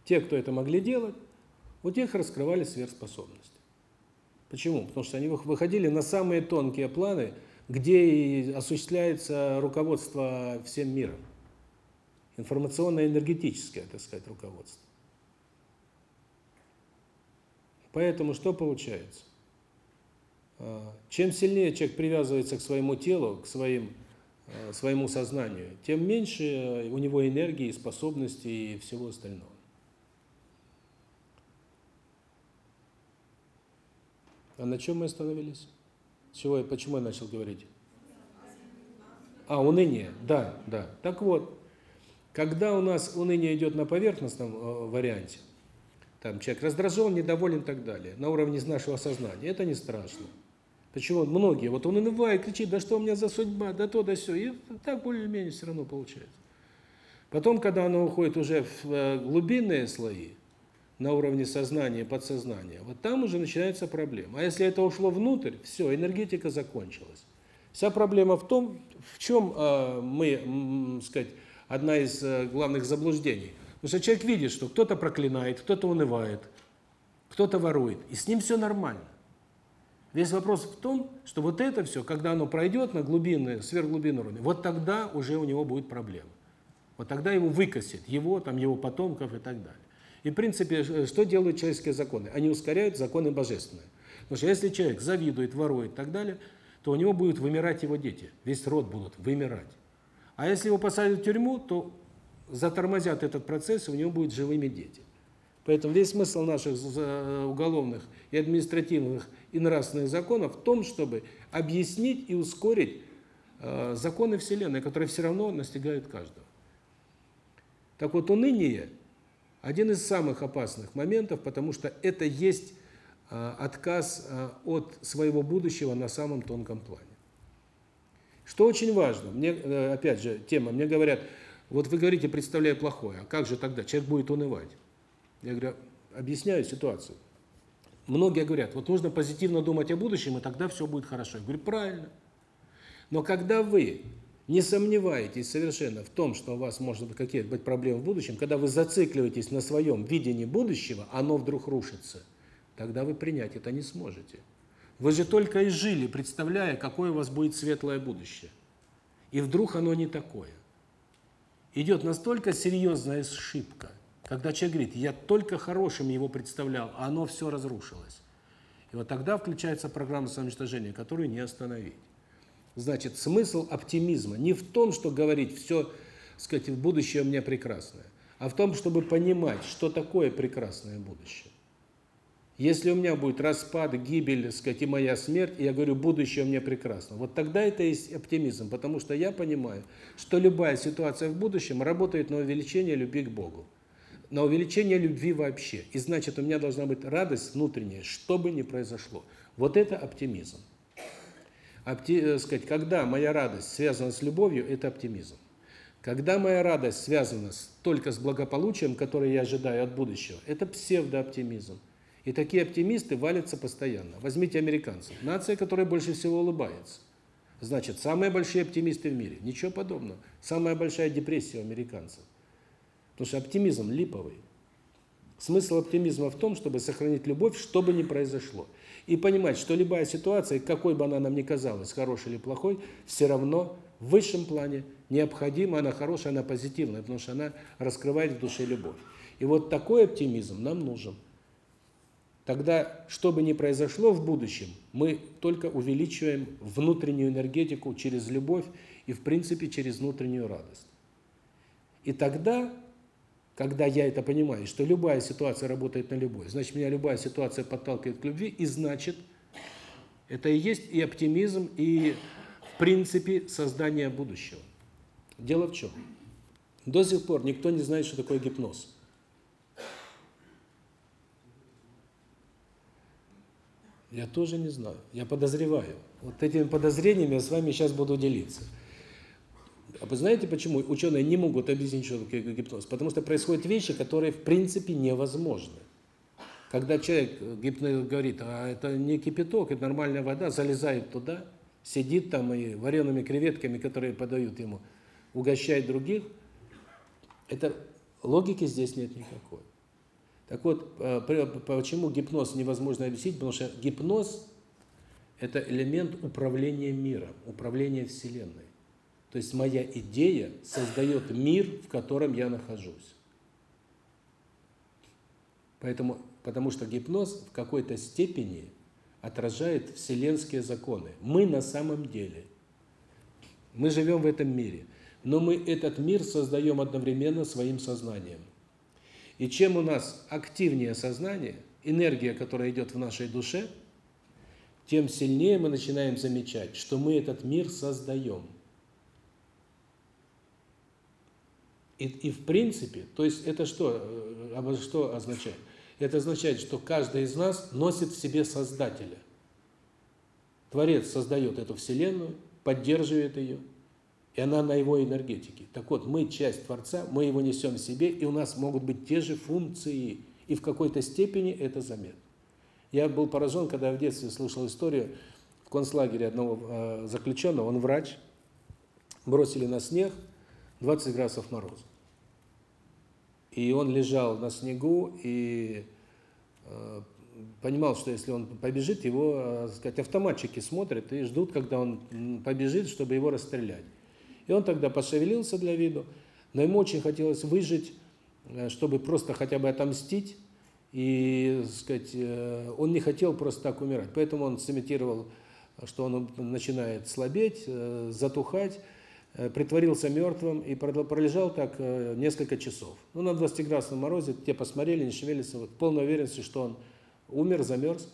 те, кто это могли делать, у тех раскрывали сверхспособности. Почему? Потому что они выходили на самые тонкие планы, где и осуществляется руководство всем миром. Информационно-энергетическое, так сказать, руководство. Поэтому что получается? А, чем сильнее человек привязывается к своему телу, к своим а, своему сознанию, тем меньше у него энергии, способностей и всего остального. А на чем мы остановились? чего я, почему я начал говорить? А, уныние. Да, да. Так вот, когда у нас уныние идет на поверхностном э, варианте, там человек раздражен, недоволен и так далее, на уровне нашего сознания, это не страшно. Почему многие, вот он унывает, кричит, да что у меня за судьба, да то, да все, и так более-менее все равно получается. Потом, когда оно уходит уже в э, глубинные слои, на уровне сознания, подсознания, вот там уже начинается проблема. А если это ушло внутрь, все, энергетика закончилась. Вся проблема в том, в чем э, мы, сказать, одна из э, главных заблуждений. Потому что человек видит, что кто-то проклинает, кто-то унывает, кто-то ворует, и с ним все нормально. Весь вопрос в том, что вот это все, когда оно пройдет на глубинные, сверхглубинные уровни, вот тогда уже у него будет проблема. Вот тогда его выкосит, его, там, его потомков и так далее. И, в принципе, что делают человеческие законы? Они ускоряют законы божественные. Потому что если человек завидует, ворует и так далее, то у него будут вымирать его дети. Весь род будут вымирать. А если его посадят в тюрьму, то затормозят этот процесс, и у него будут живыми дети. Поэтому весь смысл наших уголовных и административных и нравственных законов в том, чтобы объяснить и ускорить э, законы Вселенной, которые все равно настигают каждого. Так вот, уныние – один из самых опасных моментов, потому что это есть э, отказ э, от своего будущего на самом тонком плане. Что очень важно, мне, опять же, тема, мне говорят, вот вы говорите, представляю плохое, а как же тогда? Человек будет унывать. Я говорю, объясняю ситуацию. Многие говорят, вот нужно позитивно думать о будущем, и тогда все будет хорошо. Я говорю, правильно. Но когда вы не сомневаетесь совершенно в том, что у вас может быть какие-то быть проблемы в будущем, когда вы зацикливаетесь на своем видении будущего, оно вдруг рушится, тогда вы принять это не сможете. Вы же только и жили, представляя, какое у вас будет светлое будущее. И вдруг оно не такое. Идет настолько серьезная ошибка – когда человек говорит, я только хорошим его представлял, а оно все разрушилось. И вот тогда включается программа самоуничтожения, которую не остановить. Значит, смысл оптимизма не в том, что говорить все сказать, в будущее у меня прекрасное, а в том, чтобы понимать, что такое прекрасное будущее. Если у меня будет распад, гибель, сказать, и моя смерть, и я говорю, будущее у меня прекрасно, вот тогда это есть оптимизм, потому что я понимаю, что любая ситуация в будущем работает на увеличение любви к Богу, на увеличение любви вообще. И значит, у меня должна быть радость внутренняя, что бы ни произошло. Вот это оптимизм. Опти, э, сказать, когда моя радость связана с любовью, это оптимизм. Когда моя радость связана с, только с благополучием, которое я ожидаю от будущего, это псевдооптимизм. И такие оптимисты валятся постоянно. Возьмите американцев. Нация, которая больше всего улыбается. Значит, самые большие оптимисты в мире. Ничего подобного. Самая большая депрессия у американцев. Потому что оптимизм липовый. Смысл оптимизма в том, чтобы сохранить любовь, что бы ни произошло. И понимать, что любая ситуация, какой бы она нам ни казалась, хорошей или плохой, все равно в высшем плане необходима, она хорошая, она позитивная, потому что она раскрывает в душе любовь. И вот такой оптимизм нам нужен. Тогда, что бы ни произошло в будущем, мы только увеличиваем внутреннюю энергетику через любовь и, в принципе, через внутреннюю радость. И тогда, когда я это понимаю, что любая ситуация работает на любовь, значит, меня любая ситуация подталкивает к любви, и значит, это и есть и оптимизм, и, в принципе, создание будущего. Дело в чем? До сих пор никто не знает, что такое гипноз. Я тоже не знаю. Я подозреваю. Вот этими подозрениями я с вами сейчас буду делиться. А вы знаете, почему ученые не могут объяснить, что такое гипноз? Потому что происходят вещи, которые в принципе невозможны. Когда человек гипноз говорит, а это не кипяток, это нормальная вода, залезает туда, сидит там и вареными креветками, которые подают ему, угощает других, это логики здесь нет никакой. Так вот, э, почему гипноз невозможно объяснить? Потому что гипноз – это элемент управления миром, управления Вселенной. То есть моя идея создает мир, в котором я нахожусь. Поэтому, потому что гипноз в какой-то степени отражает вселенские законы. Мы на самом деле, мы живем в этом мире, но мы этот мир создаем одновременно своим сознанием. И чем у нас активнее сознание, энергия, которая идет в нашей душе, тем сильнее мы начинаем замечать, что мы этот мир создаем. И, и в принципе, то есть это что, э, что означает? Это означает, что каждый из нас носит в себе Создателя. Творец создает эту Вселенную, поддерживает ее, и она на его энергетике. Так вот, мы часть Творца, мы его несем в себе, и у нас могут быть те же функции, и в какой-то степени это заметно. Я был поражен, когда в детстве слушал историю в концлагере одного э, заключенного, он врач, бросили на снег 20 градусов мороза. И он лежал на снегу и э, понимал, что если он побежит, его, э, сказать, автоматчики смотрят и ждут, когда он побежит, чтобы его расстрелять. И он тогда пошевелился для виду, но ему очень хотелось выжить, э, чтобы просто хотя бы отомстить, и, сказать, э, он не хотел просто так умирать. Поэтому он сымитировал, что он начинает слабеть, э, затухать, притворился мертвым и пролежал так несколько часов. Ну, на 20-градусном морозе, те посмотрели, не шевелится, вот, полной уверенности, что он умер, замерз.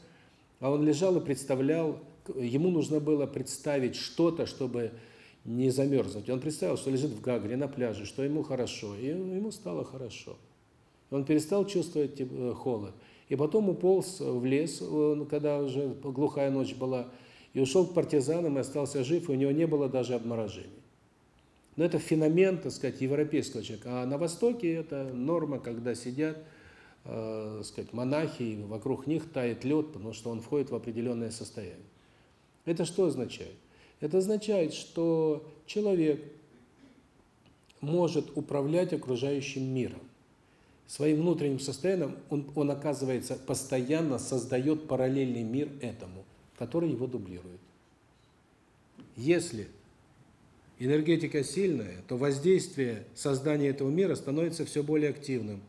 А он лежал и представлял, ему нужно было представить что-то, чтобы не замерзнуть. Он представил, что лежит в Гагре на пляже, что ему хорошо, и ему стало хорошо. Он перестал чувствовать э, холод. И потом уполз в лес, э, когда уже глухая ночь была, и ушел к партизанам, и остался жив, и у него не было даже обморожений. Но это феномен, так сказать, европейского человека. А на Востоке это норма, когда сидят, э, сказать, монахи, и вокруг них тает лед, потому что он входит в определенное состояние. Это что означает? Это означает, что человек может управлять окружающим миром. Своим внутренним состоянием он, он оказывается, постоянно создает параллельный мир этому, который его дублирует. Если энергетика сильная, то воздействие создания этого мира становится все более активным.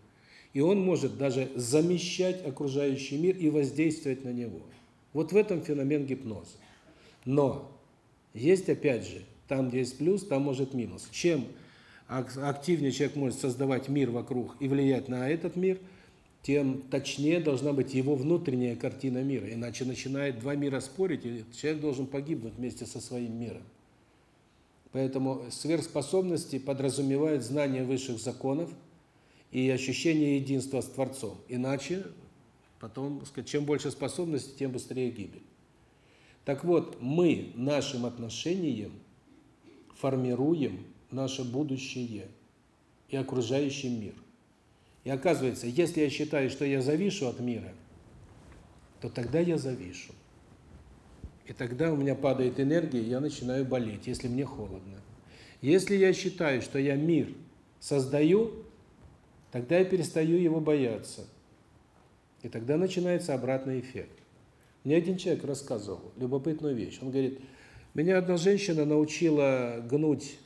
И он может даже замещать окружающий мир и воздействовать на него. Вот в этом феномен гипноза. Но есть, опять же, там, где есть плюс, там может минус. Чем активнее человек может создавать мир вокруг и влиять на этот мир, тем точнее должна быть его внутренняя картина мира. Иначе начинает два мира спорить, и человек должен погибнуть вместе со своим миром. Поэтому сверхспособности подразумевают знание высших законов и ощущение единства с Творцом. Иначе потом, чем больше способностей, тем быстрее гибель. Так вот, мы нашим отношением формируем наше будущее и окружающий мир. И оказывается, если я считаю, что я завишу от мира, то тогда я завишу. И тогда у меня падает энергия, и я начинаю болеть, если мне холодно. Если я считаю, что я мир создаю, тогда я перестаю его бояться. И тогда начинается обратный эффект. Мне один человек рассказывал любопытную вещь. Он говорит, меня одна женщина научила гнуть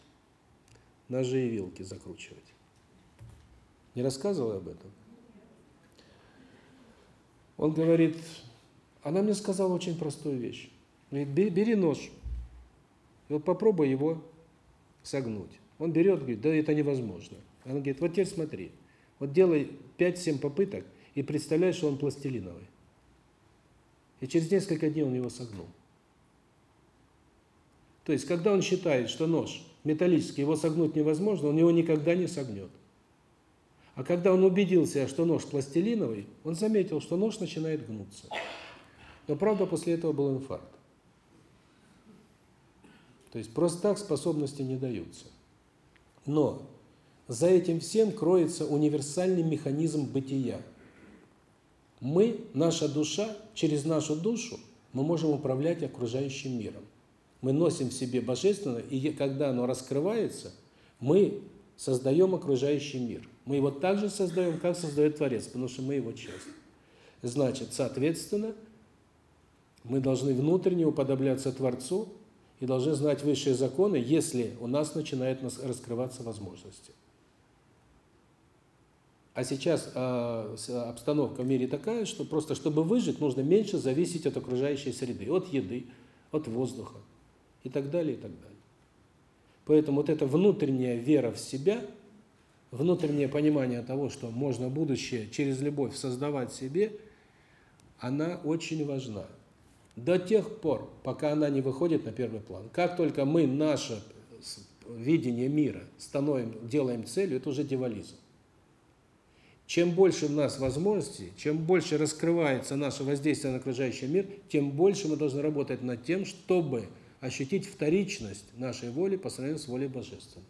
ножи и вилки, закручивать. Не рассказывал об этом? Он говорит, она мне сказала очень простую вещь. Говорит, бери нож, и вот попробуй его согнуть. Он берет, говорит, да это невозможно. Она говорит, вот теперь смотри, вот делай 5-7 попыток и представляй, что он пластилиновый. И через несколько дней он его согнул. То есть, когда он считает, что нож металлический, его согнуть невозможно, он его никогда не согнет. А когда он убедился, что нож пластилиновый, он заметил, что нож начинает гнуться. Но, правда, после этого был инфаркт. То есть, просто так способности не даются. Но за этим всем кроется универсальный механизм бытия. Мы, наша душа, через нашу душу мы можем управлять окружающим миром. Мы носим в себе божественное, и когда оно раскрывается, мы создаем окружающий мир. Мы его так же создаем, как создает Творец, потому что мы его часть. Значит, соответственно, мы должны внутренне уподобляться Творцу и должны знать высшие законы, если у нас начинают раскрываться возможности. А сейчас э, обстановка в мире такая, что просто чтобы выжить, нужно меньше зависеть от окружающей среды, от еды, от воздуха и так далее, и так далее. Поэтому вот эта внутренняя вера в себя, внутреннее понимание того, что можно будущее через любовь создавать себе, она очень важна. До тех пор, пока она не выходит на первый план. Как только мы наше видение мира становим, делаем целью, это уже дивализм. Чем больше у нас возможностей, чем больше раскрывается наше воздействие на окружающий мир, тем больше мы должны работать над тем, чтобы ощутить вторичность нашей воли по сравнению с волей Божественной.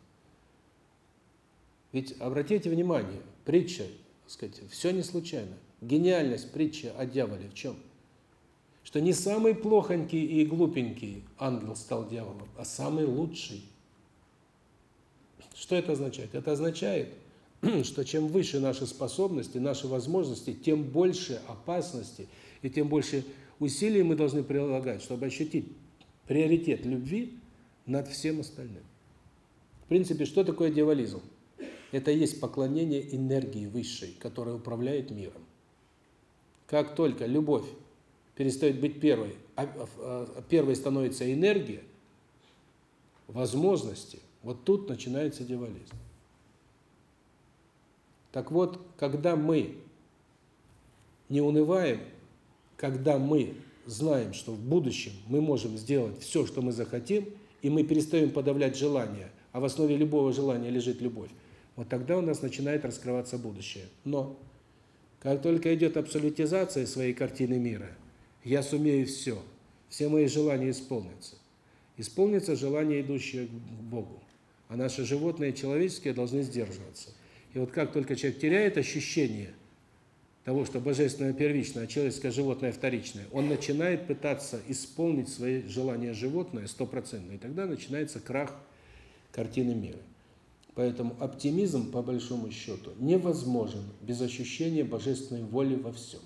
Ведь обратите внимание, притча, так сказать, все не случайно. Гениальность притчи о дьяволе в чем? Что не самый плохонький и глупенький ангел стал дьяволом, а самый лучший. Что это означает? Это означает, что чем выше наши способности, наши возможности, тем больше опасности и тем больше усилий мы должны прилагать, чтобы ощутить приоритет любви над всем остальным. В принципе, что такое дьяволизм? Это есть поклонение энергии высшей, которая управляет миром. Как только любовь перестает быть первой, а, а, а первой становится энергия, возможности, вот тут начинается дьяволизм. Так вот, когда мы не унываем, когда мы знаем, что в будущем мы можем сделать все, что мы захотим, и мы перестаем подавлять желания, а в основе любого желания лежит любовь, вот тогда у нас начинает раскрываться будущее. Но как только идет абсолютизация своей картины мира, я сумею все, все мои желания исполнятся. Исполнится желание, идущее к Богу. А наши животные человеческие должны сдерживаться – и вот как только человек теряет ощущение того, что божественное первичное, а человеческое животное вторичное, он начинает пытаться исполнить свои желания животное стопроцентно, и тогда начинается крах картины мира. Поэтому оптимизм, по большому счету, невозможен без ощущения божественной воли во всем.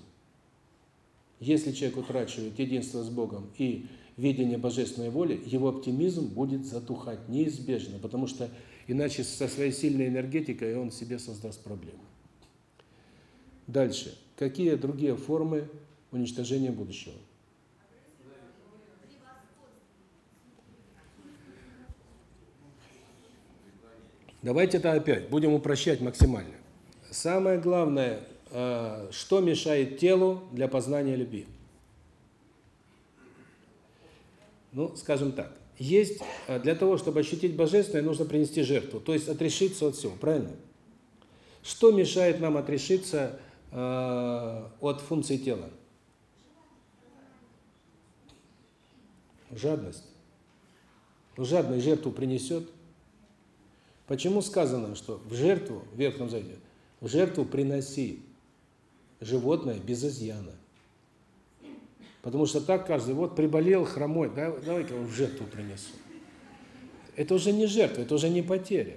Если человек утрачивает единство с Богом и видение божественной воли, его оптимизм будет затухать неизбежно, потому что Иначе со своей сильной энергетикой он себе создаст проблемы. Дальше. Какие другие формы уничтожения будущего? Давайте это опять будем упрощать максимально. Самое главное, что мешает телу для познания любви? Ну, скажем так, есть э, для того, чтобы ощутить божественное, нужно принести жертву, то есть отрешиться от всего, правильно? Что мешает нам отрешиться э, от функций тела? Жадность. Ну, жадный жертву принесет. Почему сказано, что в жертву, в Верхнем в жертву приноси животное без изъяна. Потому что так каждый, вот приболел хромой, да, давай-ка в жертву принесу. Это уже не жертва, это уже не потеря.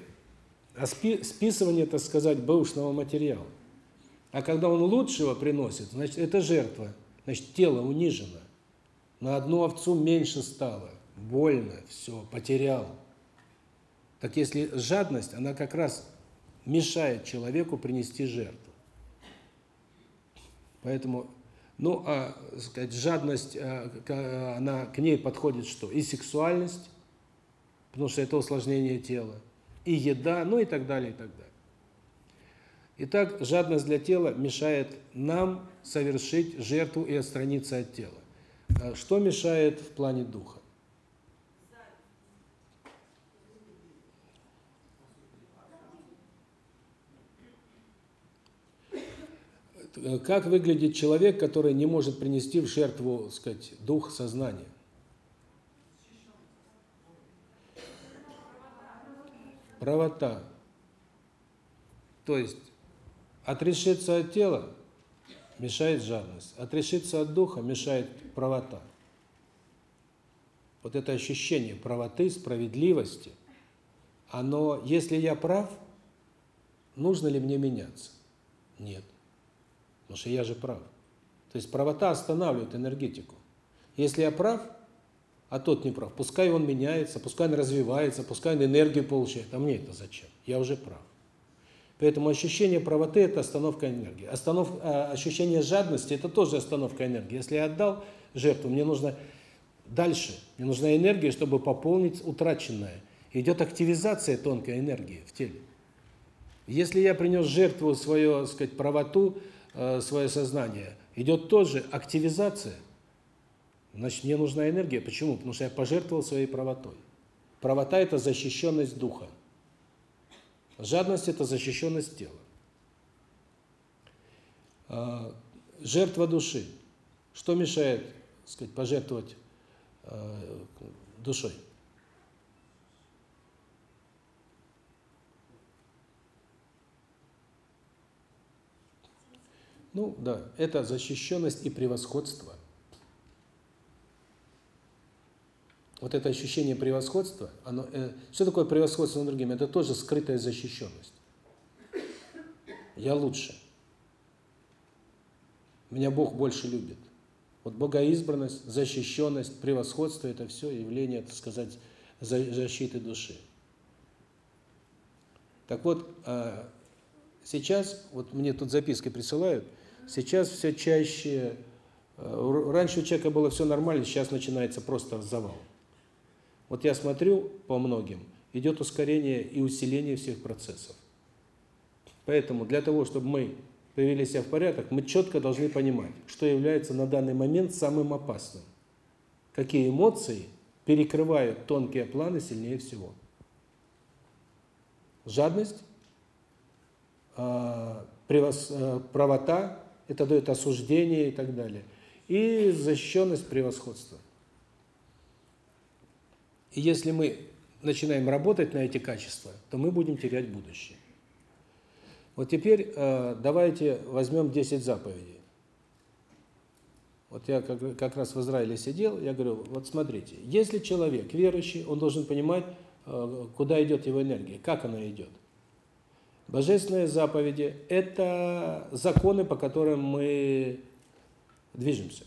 А спи, списывание, так сказать, бэушного материала. А когда он лучшего приносит, значит, это жертва. Значит, тело унижено. На одну овцу меньше стало. Больно, все, потерял. Так если жадность, она как раз мешает человеку принести жертву. Поэтому, ну, а, сказать, жадность, а, она к ней подходит что? И сексуальность, потому что это усложнение тела, и еда, ну и так далее, и так далее. Итак, жадность для тела мешает нам совершить жертву и отстраниться от тела. А что мешает в плане духа? Как выглядит человек, который не может принести в жертву, сказать, дух сознания? Правота. То есть отрешиться от тела мешает жадность, отрешиться от духа мешает правота. Вот это ощущение правоты, справедливости, оно, если я прав, нужно ли мне меняться? Нет. Потому что я же прав. То есть правота останавливает энергетику. Если я прав, а тот не прав, пускай он меняется, пускай он развивается, пускай он энергию получает, а мне это зачем? Я уже прав. Поэтому ощущение правоты – это остановка энергии. Останов, а, ощущение жадности – это тоже остановка энергии. Если я отдал жертву, мне нужно дальше, мне нужна энергия, чтобы пополнить утраченное. Идет активизация тонкой энергии в теле. Если я принес жертву свою, сказать, правоту, Э, свое сознание, идет тоже активизация, значит, мне нужна энергия. Почему? Потому что я пожертвовал своей правотой. Правота – это защищенность духа. Жадность – это защищенность тела. А, жертва души. Что мешает, сказать, пожертвовать э, душой? Ну, да, это защищенность и превосходство. Вот это ощущение превосходства, оно, э, что такое превосходство над другими? Это тоже скрытая защищенность. Я лучше. Меня Бог больше любит. Вот богоизбранность, защищенность, превосходство – это все явление, так сказать, защиты души. Так вот, а, сейчас, вот мне тут записки присылают – Сейчас все чаще, э, раньше у человека было все нормально, сейчас начинается просто завал. Вот я смотрю по многим, идет ускорение и усиление всех процессов. Поэтому для того, чтобы мы привели себя в порядок, мы четко должны понимать, что является на данный момент самым опасным. Какие эмоции перекрывают тонкие планы сильнее всего. Жадность, а, э, правота, это дает осуждение и так далее. И защищенность превосходства. И если мы начинаем работать на эти качества, то мы будем терять будущее. Вот теперь э, давайте возьмем 10 заповедей. Вот я как, как раз в Израиле сидел, я говорю, вот смотрите, если человек верующий, он должен понимать, э, куда идет его энергия, как она идет. Божественные заповеди – это законы, по которым мы движемся.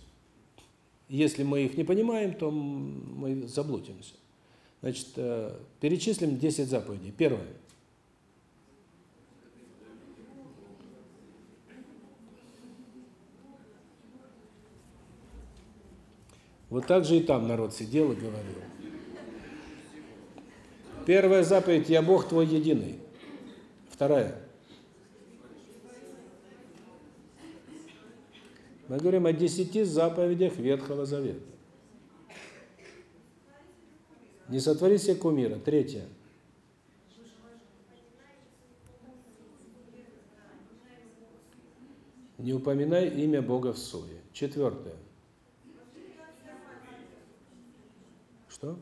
Если мы их не понимаем, то мы заблудимся. Значит, э, перечислим 10 заповедей. Первое. Вот так же и там народ сидел и говорил. Первая заповедь – «Я Бог твой единый». Вторая. Мы говорим о десяти заповедях Ветхого Завета. Не сотвори себе кумира. Третье. Не упоминай имя Бога в суе. Четвертое. Что?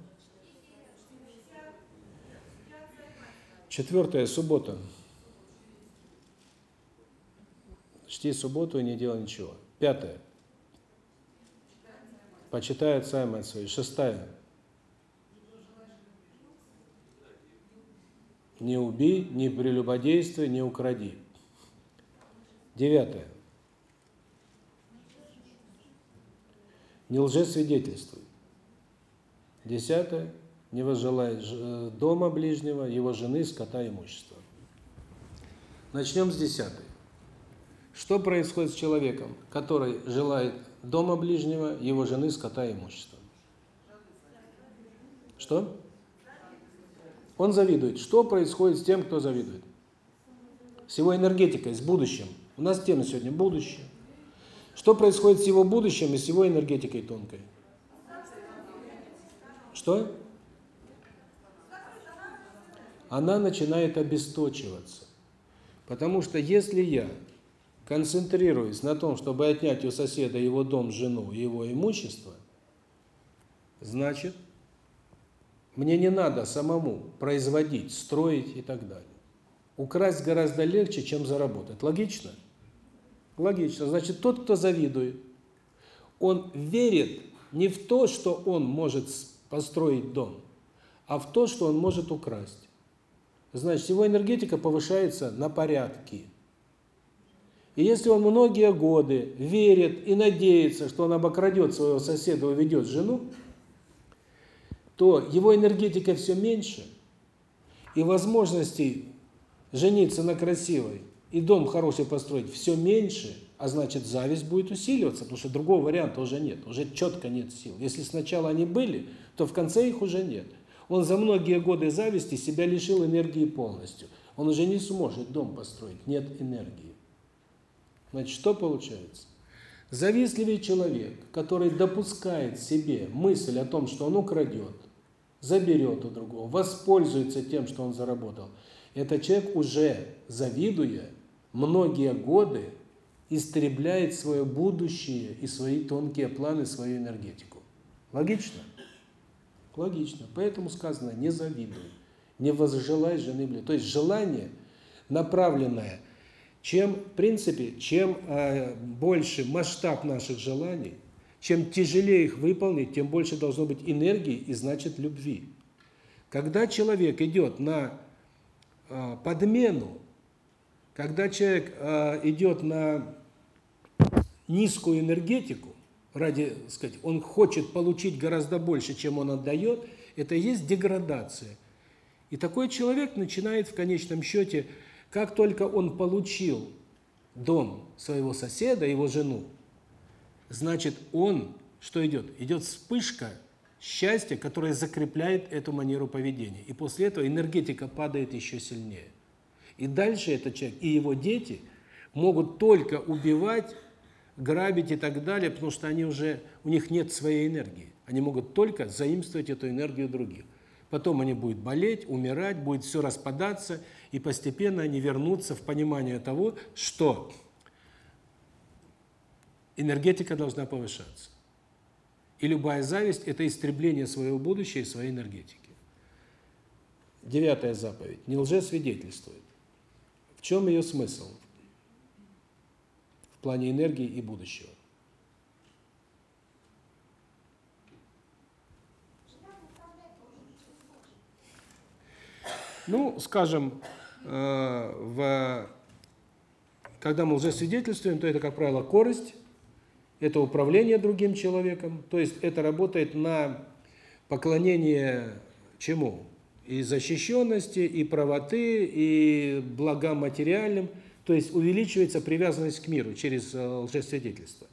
Четвертое, суббота. Чти субботу и не делай ничего. Пятое. Почитай отца и мать свою. Шестая. Не убей, не прелюбодействуй, не укради. Девятое. Не лжесвидетельствуй. Десятое. Не возжелай э, дома ближнего, его жены, скота, имущества. Начнем с десятой. Что происходит с человеком, который желает дома ближнего, его жены, скота, имущества? Что? Он завидует. Что происходит с тем, кто завидует? С его энергетикой, с будущим. У нас тема сегодня – будущее. Что происходит с его будущим и с его энергетикой тонкой? Что? Она начинает обесточиваться. Потому что если я концентрируюсь на том, чтобы отнять у соседа его дом, жену, его имущество, значит, мне не надо самому производить, строить и так далее. Украсть гораздо легче, чем заработать. Логично? Логично. Значит, тот, кто завидует, он верит не в то, что он может построить дом, а в то, что он может украсть. Значит, его энергетика повышается на порядки. И если он многие годы верит и надеется, что он обокрадет своего соседа, уведет жену, то его энергетика все меньше, и возможностей жениться на красивой и дом хороший построить все меньше, а значит зависть будет усиливаться, потому что другого варианта уже нет, уже четко нет сил. Если сначала они были, то в конце их уже нет. Он за многие годы зависти себя лишил энергии полностью. Он уже не сможет дом построить, нет энергии. Значит, что получается? Завистливый человек, который допускает себе мысль о том, что он украдет, заберет у другого, воспользуется тем, что он заработал, этот человек уже, завидуя, многие годы истребляет свое будущее и свои тонкие планы, свою энергетику. Логично? Логично. Поэтому сказано, не завидуй, не возжелай жены близкой. То есть желание, направленное, чем, в принципе, чем э, больше масштаб наших желаний, чем тяжелее их выполнить, тем больше должно быть энергии и, значит, любви. Когда человек идет на э, подмену, когда человек э, идет на низкую энергетику, ради, сказать, он хочет получить гораздо больше, чем он отдает, это есть деградация. И такой человек начинает в конечном счете, как только он получил дом своего соседа, его жену, значит, он, что идет? Идет вспышка счастья, которая закрепляет эту манеру поведения. И после этого энергетика падает еще сильнее. И дальше этот человек и его дети могут только убивать грабить и так далее, потому что они уже, у них нет своей энергии. Они могут только заимствовать эту энергию других. Потом они будут болеть, умирать, будет все распадаться, и постепенно они вернутся в понимание того, что энергетика должна повышаться. И любая зависть – это истребление своего будущего и своей энергетики. Девятая заповедь. Не лжесвидетельствует. В чем ее смысл? плане энергии и будущего. Ну, скажем, в когда мы уже свидетельствуем, то это, как правило, корость, это управление другим человеком, то есть это работает на поклонение чему? И защищенности, и правоты, и благам материальным – то есть увеличивается привязанность к миру через э, лжесвидетельство.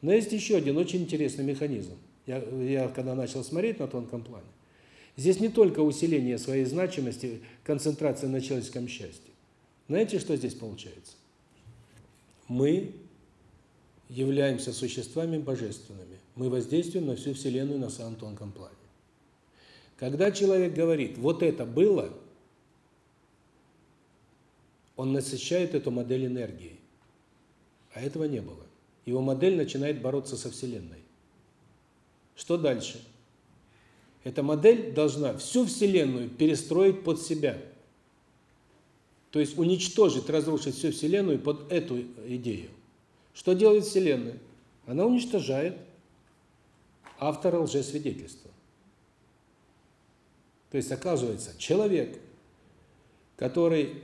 Но есть еще один очень интересный механизм. Я, я когда начал смотреть на тонком плане, здесь не только усиление своей значимости, концентрация на человеческом счастье, Знаете, что здесь получается? Мы являемся существами божественными. Мы воздействуем на всю Вселенную на самом тонком плане. Когда человек говорит, вот это было, он насыщает эту модель энергией. А этого не было. Его модель начинает бороться со Вселенной. Что дальше? Эта модель должна всю Вселенную перестроить под себя. То есть уничтожить, разрушить всю Вселенную под эту идею. Что делает Вселенная? Она уничтожает автора лжесвидетельства. То есть, оказывается, человек, который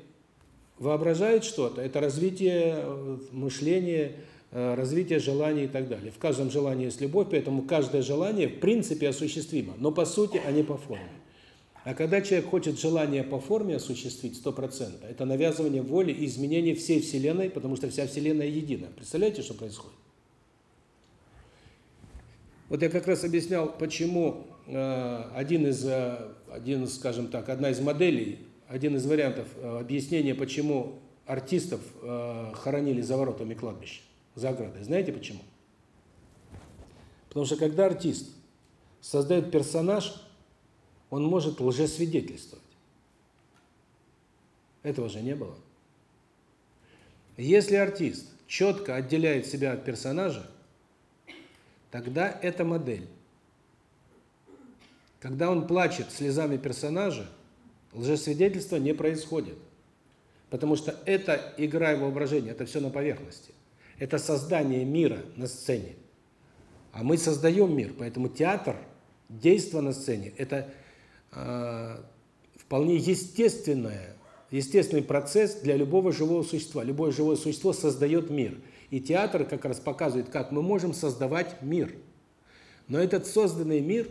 воображает что-то, это развитие э, мышления, развитие желаний и так далее. В каждом желании есть любовь, поэтому каждое желание в принципе осуществимо, но по сути, а не по форме. А когда человек хочет желание по форме осуществить 100%, это навязывание воли и изменение всей Вселенной, потому что вся Вселенная едина. Представляете, что происходит? Вот я как раз объяснял, почему э, один из, э, один, скажем так, одна из моделей, один из вариантов э, объяснения, почему артистов э, хоронили за воротами кладбища, за оградой. Знаете почему? Потому что когда артист создает персонаж, он может лжесвидетельствовать. Этого же не было. Если артист четко отделяет себя от персонажа, тогда это модель. Когда он плачет слезами персонажа, лжесвидетельство не происходит. Потому что это игра его воображения, это все на поверхности. Это создание мира на сцене. А мы создаем мир, поэтому театр, действо на сцене – это э, вполне естественное, естественный процесс для любого живого существа. Любое живое существо создает мир. И театр как раз показывает, как мы можем создавать мир. Но этот созданный мир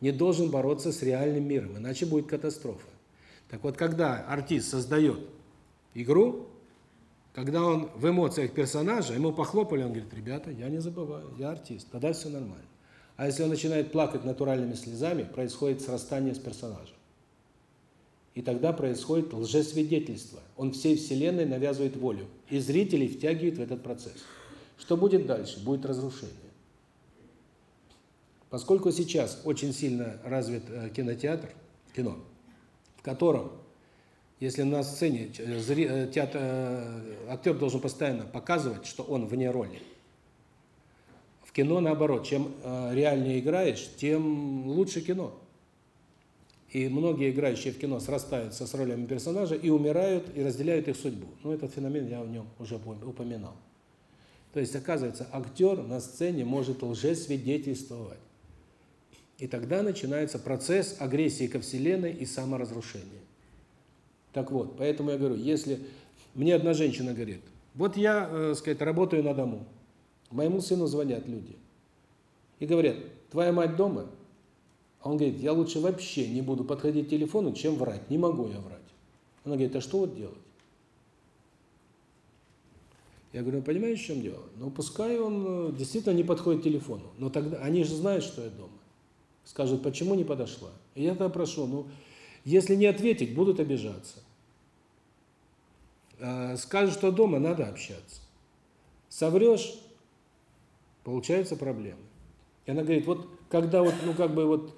не должен бороться с реальным миром, иначе будет катастрофа. Так вот, когда артист создает игру, когда он в эмоциях персонажа, ему похлопали, он говорит, ребята, я не забываю, я артист, тогда все нормально. А если он начинает плакать натуральными слезами, происходит срастание с персонажем. И тогда происходит лжесвидетельство. Он всей Вселенной навязывает волю. И зрителей втягивает в этот процесс. Что будет дальше? Будет разрушение. Поскольку сейчас очень сильно развит э, кинотеатр, кино, в котором, если на сцене э, э, театр, актер должен постоянно показывать, что он вне роли, в кино наоборот, чем реальнее играешь, тем лучше кино. И многие играющие в кино срастаются с ролями персонажа и умирают, и разделяют их судьбу. Ну, этот феномен я в нем уже упоминал. То есть, оказывается, актер на сцене может лжесвидетельствовать. И тогда начинается процесс агрессии ко Вселенной и саморазрушения. Так вот, поэтому я говорю, если мне одна женщина говорит, вот я, э, сказать, работаю на дому, моему сыну звонят люди и говорят, твоя мать дома? А он говорит, я лучше вообще не буду подходить к телефону, чем врать. Не могу я врать. Она говорит, а что вот делать? Я говорю, ну, понимаешь, в чем дело? Ну, пускай он э, действительно не подходит к телефону, но тогда они же знают, что я дома. Скажут, почему не подошла? И я тогда прошу, ну, если не ответить, будут обижаться. А, скажут, что дома, надо общаться. Соврешь, получаются проблемы. И она говорит, вот когда вот, ну, как бы вот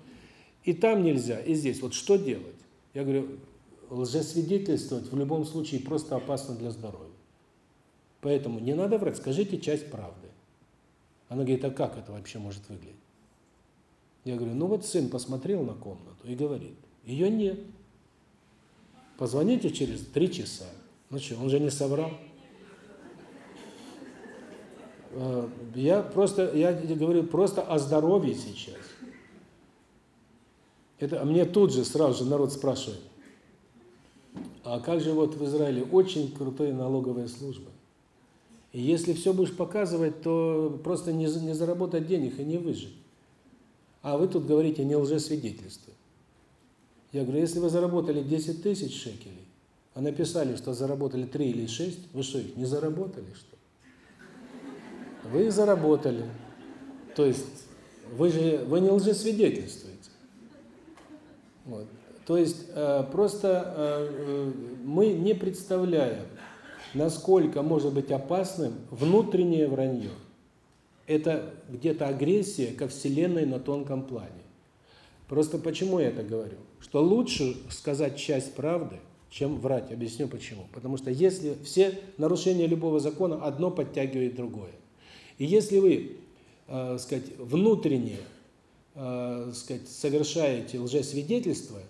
и там нельзя, и здесь. Вот что делать? Я говорю, лжесвидетельствовать в любом случае просто опасно для здоровья. Поэтому не надо врать, скажите часть правды. Она говорит, а как это вообще может выглядеть? Я говорю, ну вот сын посмотрел на комнату и говорит, ее нет. Позвоните через три часа. Ну что, он же не соврал. Э, я просто, я говорю просто о здоровье сейчас. Это а мне тут же сразу же народ спрашивает, а как же вот в Израиле очень крутая налоговая служба? И если все будешь показывать, то просто не, не заработать денег и не выжить. А вы тут говорите не лжесвидетельство. Я говорю, если вы заработали 10 тысяч шекелей, а написали, что заработали 3 или 6, вы что, их не заработали, что Вы их заработали. То есть вы же вы не лжесвидетельствуете. Вот. То есть э, просто э, мы не представляем, насколько может быть опасным внутреннее вранье. Это где-то агрессия ко Вселенной на тонком плане. Просто почему я это говорю? Что лучше сказать часть правды, чем врать. Объясню почему. Потому что если все нарушения любого закона, одно подтягивает другое. И если вы, э, сказать, внутренне, э, сказать, совершаете лжесвидетельство,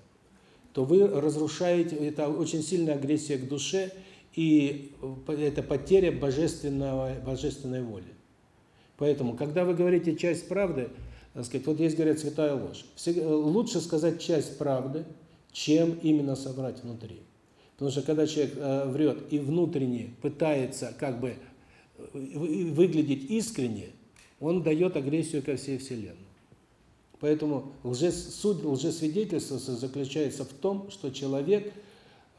то вы разрушаете, это очень сильная агрессия к душе, и это потеря божественного, божественной воли. Поэтому, когда вы говорите часть правды, так сказать, вот есть, говорят, святая ложь. Лучше сказать часть правды, чем именно соврать внутри. Потому что когда человек э, врет и внутренне пытается как бы выглядеть искренне, он дает агрессию ко всей Вселенной. Поэтому лжес, суть лжесвидетельства заключается в том, что человек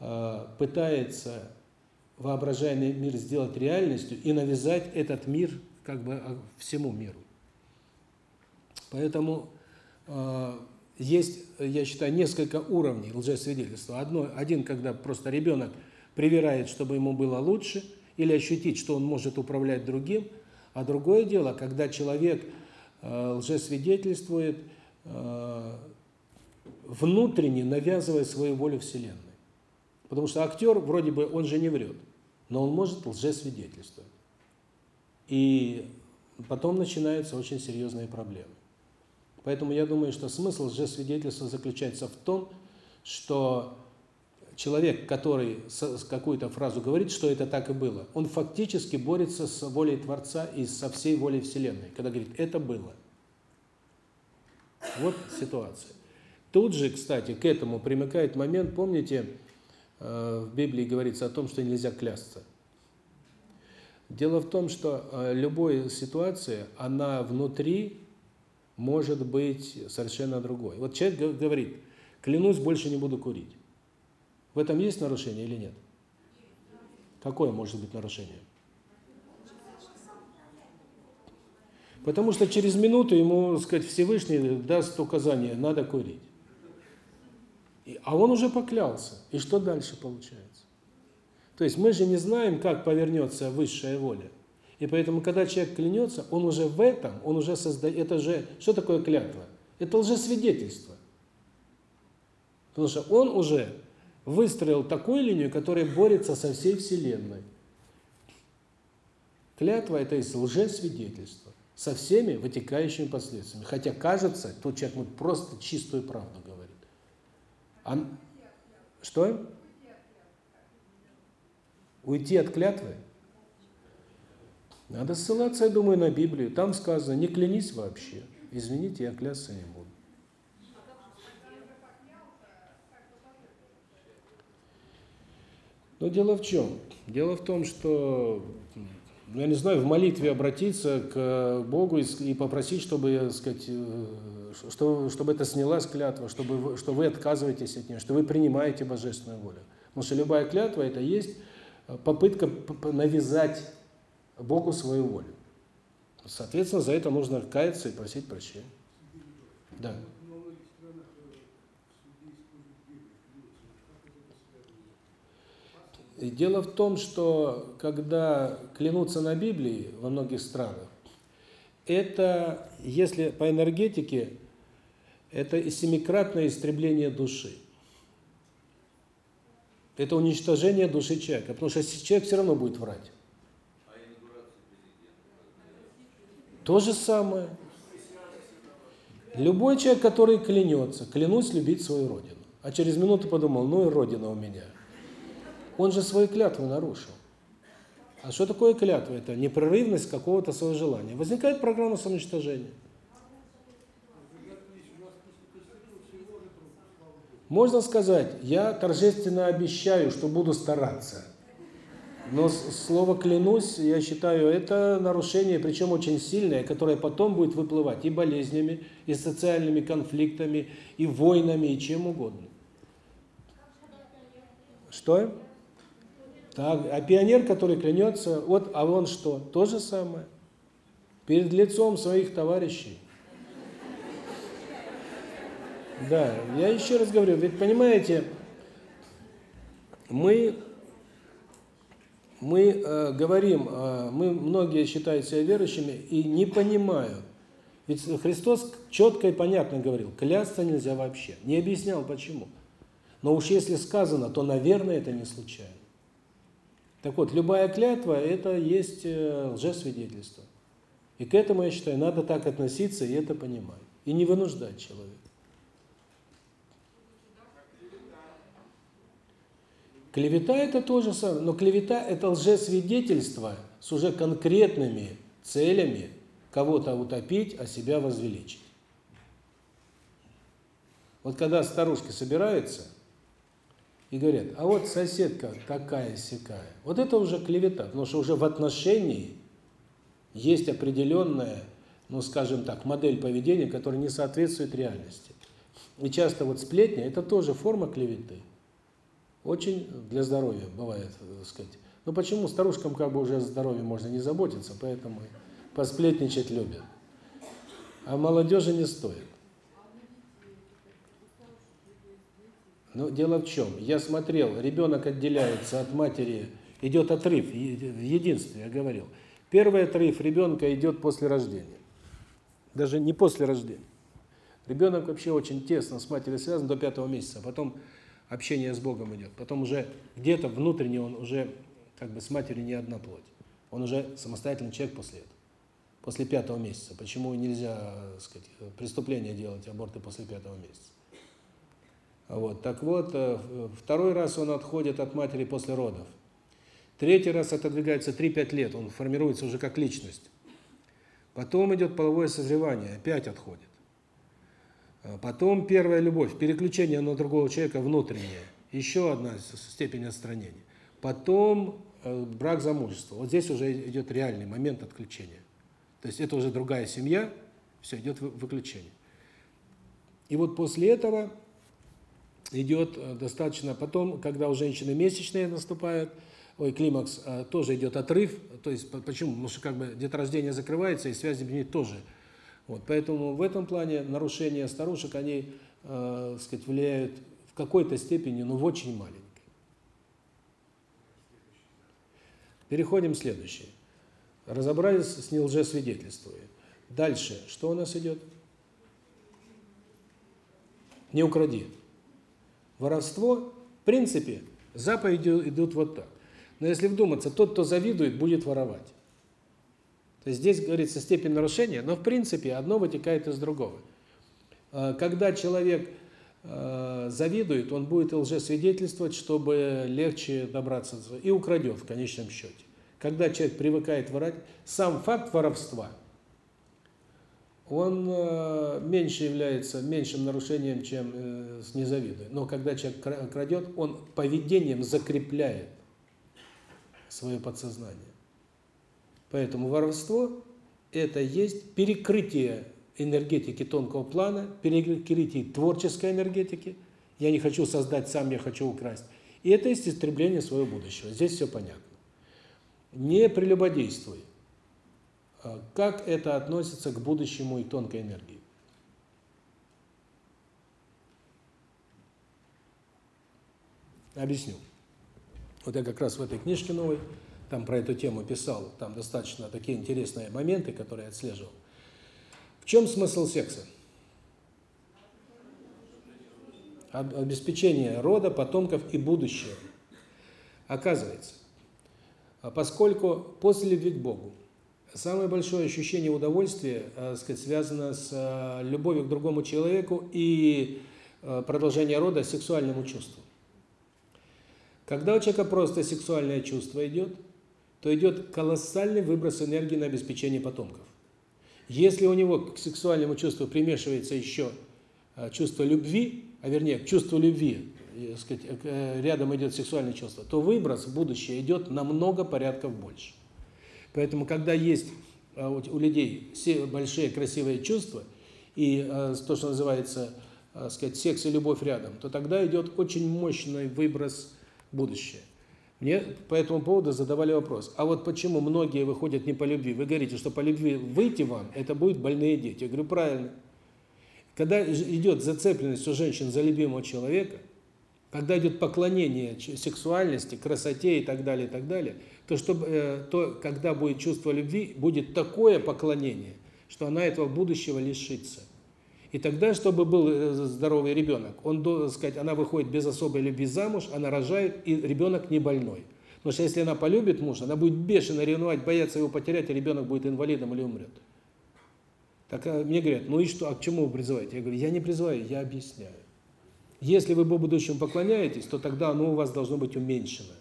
э, пытается воображаемый мир сделать реальностью и навязать этот мир как бы а, всему миру. Поэтому э, есть, я считаю, несколько уровней лжесвидетельства. Одно, один, когда просто ребенок привирает, чтобы ему было лучше, или ощутить, что он может управлять другим, а другое дело, когда человек э, лжесвидетельствует, э, внутренне навязывая свою волю Вселенной. Потому что актер, вроде бы, он же не врет, но он может лжесвидетельствовать. И потом начинаются очень серьезные проблемы. Поэтому я думаю, что смысл лжесвидетельства заключается в том, что человек, который какую-то фразу говорит, что это так и было, он фактически борется с волей Творца и со всей волей Вселенной, когда говорит «это было». Вот ситуация. Тут же, кстати, к этому примыкает момент, помните, э, в Библии говорится о том, что нельзя клясться. Дело в том, что э, любая ситуация, она внутри может быть совершенно другой. Вот человек говорит, клянусь, больше не буду курить. В этом есть нарушение или нет? Какое может быть нарушение? Потому что через минуту ему, сказать, Всевышний даст указание, надо курить. А он уже поклялся. И что дальше получается? То есть мы же не знаем, как повернется высшая воля. И поэтому, когда человек клянется, он уже в этом, он уже создает, это же, что такое клятва? Это лжесвидетельство. Потому что он уже выстроил такую линию, которая борется со всей Вселенной. Клятва – это есть лжесвидетельство со всеми вытекающими последствиями. Хотя кажется, тот человек вот просто чистую правду говорит. А... Что? Уйти от клятвы? Надо ссылаться, я думаю, на Библию. Там сказано, не клянись вообще. Извините, я клясться не буду. Но дело в чем? Дело в том, что, я не знаю, в молитве обратиться к Богу и попросить, чтобы, сказать, э, что, чтобы это снялась клятва, чтобы, что вы отказываетесь от нее, что вы принимаете божественную волю. Потому что любая клятва – это есть попытка навязать Богу свою волю. Соответственно, за это нужно каяться и просить прощения. Да. И дело в том, что когда клянутся на Библии во многих странах, это, если по энергетике, это семикратное истребление души. Это уничтожение души человека, потому что человек все равно будет врать. То же самое. Любой человек, который клянется, клянусь любить свою родину, а через минуту подумал, ну и родина у меня – он же свою клятву нарушил. А что такое клятва? Это непрерывность какого-то своего желания. Возникает программа самоуничтожения. Можно сказать, я торжественно обещаю, что буду стараться. Но слово «клянусь», я считаю, это нарушение, причем очень сильное, которое потом будет выплывать и болезнями, и социальными конфликтами, и войнами, и чем угодно. Что? Так, а пионер, который клянется, вот, а он что? То же самое. Перед лицом своих товарищей. Да, я еще раз говорю, ведь понимаете, мы мы э, говорим, э, мы многие считают себя верующими и не понимают. Ведь Христос четко и понятно говорил, клясться нельзя вообще. Не объяснял почему. Но уж если сказано, то, наверное, это не случайно. Так вот, любая клятва – это есть э, лжесвидетельство. И к этому, я считаю, надо так относиться и это понимать. И не вынуждать человека. Клевета – это то же самое, но клевета – это лжесвидетельство с уже конкретными целями кого-то утопить, а себя возвеличить. Вот когда старушки собираются и говорят, а вот соседка такая-сякая, вот это уже клевета, потому что уже в отношении есть определенная, ну скажем так, модель поведения, которая не соответствует реальности. И часто вот сплетня – это тоже форма клеветы. Очень для здоровья бывает, так сказать. Но почему старушкам как бы уже о здоровье можно не заботиться, поэтому посплетничать любят. А молодежи не стоит. Но дело в чем? Я смотрел, ребенок отделяется от матери, идет отрыв в единстве, я говорил. Первый отрыв ребенка идет после рождения. Даже не после рождения. Ребенок вообще очень тесно с матерью связан до пятого месяца. Потом общение с Богом идет. Потом уже где-то внутренне он уже как бы с матерью не одна плоть. Он уже самостоятельный человек после этого. После пятого месяца. Почему нельзя, так сказать, преступление делать, аборты после пятого месяца? Вот. Так вот, э, второй раз он отходит от матери после родов. Третий раз отодвигается 3-5 лет, он формируется уже как личность. Потом идет половое созревание, опять отходит. А потом первая любовь, переключение на другого человека внутреннее, еще одна степень отстранения. Потом э, брак замужество. Вот здесь уже идет реальный момент отключения. То есть это уже другая семья, все, идет выключение. И вот после этого идет э, достаточно, потом, когда у женщины месячные наступают, ой, климакс, э, тоже идет отрыв, то есть почему? Потому что как бы деторождение закрывается, и связи тоже вот, поэтому в этом плане нарушения старушек, они, э, сказать, влияют в какой-то степени, но в очень маленькой. Переходим к следующее. Разобрались с нелжесвидетельствуя. Дальше, что у нас идет? Не укради. Воровство, в принципе, заповеди идут вот так. Но если вдуматься, тот, кто завидует, будет воровать. То есть здесь говорится степень нарушения, но в принципе одно вытекает из другого. А, когда человек а, завидует, он будет лжесвидетельствовать, чтобы легче добраться и украдет в конечном счете. Когда человек привыкает воровать, сам факт воровства, он а, меньше является меньшим нарушением, чем э, с незавидуя. Но когда человек крадет, он поведением закрепляет свое подсознание. Поэтому воровство – это есть перекрытие энергетики тонкого плана, перекрытие творческой энергетики. Я не хочу создать сам, я хочу украсть. И это есть истребление своего будущего. Здесь все понятно. Не прелюбодействуй. А как это относится к будущему и тонкой энергии? Объясню. Вот я как раз в этой книжке новой там про эту тему писал, там достаточно такие интересные моменты, которые я отслеживал. В чем смысл секса? Обеспечение рода, потомков и будущего. Оказывается, а поскольку после любви к Богу самое большое ощущение удовольствия, так сказать, связано с а, любовью к другому человеку и а, продолжение рода сексуальному чувству. Когда у человека просто сексуальное чувство идет, то идет колоссальный выброс энергии на обеспечение потомков. Если у него к сексуальному чувству примешивается еще а, чувство любви, а вернее, к чувству любви, сказать, э, рядом идет сексуальное чувство, то выброс в будущее идет намного порядков больше. Поэтому, когда есть у людей все большие красивые чувства, и то, что называется, сказать, секс и любовь рядом, то тогда идет очень мощный выброс в будущее. Мне по этому поводу задавали вопрос. А вот почему многие выходят не по любви? Вы говорите, что по любви выйти вам, это будут больные дети. Я говорю, правильно. Когда идет зацепленность у женщин за любимого человека, когда идет поклонение сексуальности, красоте и так далее, и так далее, то, чтобы, э, то когда будет чувство любви, будет такое поклонение, что она этого будущего лишится. И тогда, чтобы был э, здоровый ребенок, он, должен сказать, она выходит без особой любви замуж, она рожает, и ребенок не больной. Потому что если она полюбит мужа, она будет бешено ревновать, бояться его потерять, и ребенок будет инвалидом или умрет. Так а мне говорят, ну и что, а к чему вы призываете? Я говорю, я не призываю, я объясняю. Если вы Богу будущему поклоняетесь, то тогда оно у вас должно быть уменьшено.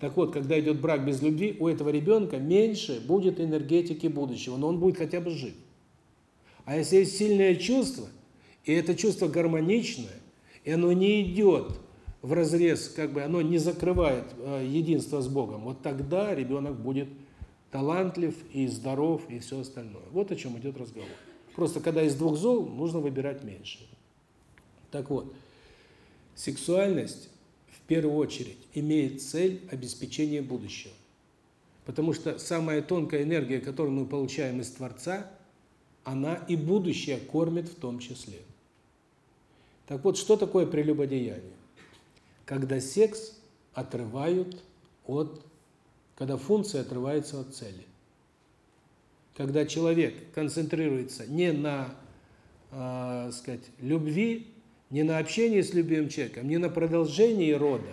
Так вот, когда идет брак без любви, у этого ребенка меньше будет энергетики будущего, но он будет хотя бы жив. А если есть сильное чувство, и это чувство гармоничное, и оно не идет в разрез, как бы оно не закрывает э, единство с Богом, вот тогда ребенок будет талантлив и здоров и все остальное. Вот о чем идет разговор. Просто когда из двух зол, нужно выбирать меньше. Так вот, сексуальность в первую очередь имеет цель обеспечения будущего. Потому что самая тонкая энергия, которую мы получаем из Творца, она и будущее кормит в том числе. Так вот, что такое прелюбодеяние? Когда секс отрывают от когда функция отрывается от цели. Когда человек концентрируется не на, э, сказать, любви, не на общении с любимым человеком, не на продолжении рода,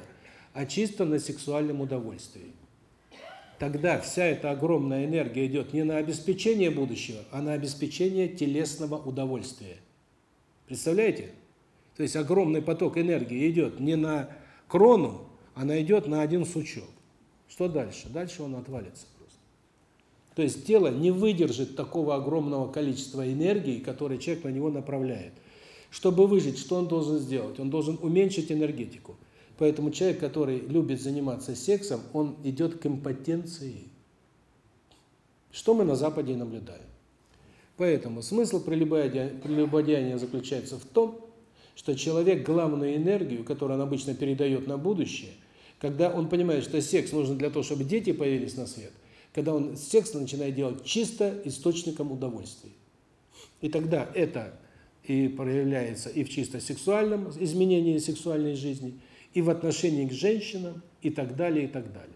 а чисто на сексуальном удовольствии. Тогда вся эта огромная энергия идет не на обеспечение будущего, а на обеспечение телесного удовольствия. Представляете? То есть огромный поток энергии идет не на крону, она идет на один сучок. Что дальше? Дальше он отвалится просто. То есть тело не выдержит такого огромного количества энергии, которое человек на него направляет. Чтобы выжить, что он должен сделать? Он должен уменьшить энергетику. Поэтому человек, который любит заниматься сексом, он идет к импотенции. Что мы на Западе наблюдаем? Поэтому смысл прелюбодеяния заключается в том, что человек главную энергию, которую он обычно передает на будущее, когда он понимает, что секс нужен для того, чтобы дети появились на свет, когда он секс начинает делать чисто источником удовольствия. И тогда это и проявляется и в чисто сексуальном изменении сексуальной жизни, и в отношении к женщинам, и так далее, и так далее.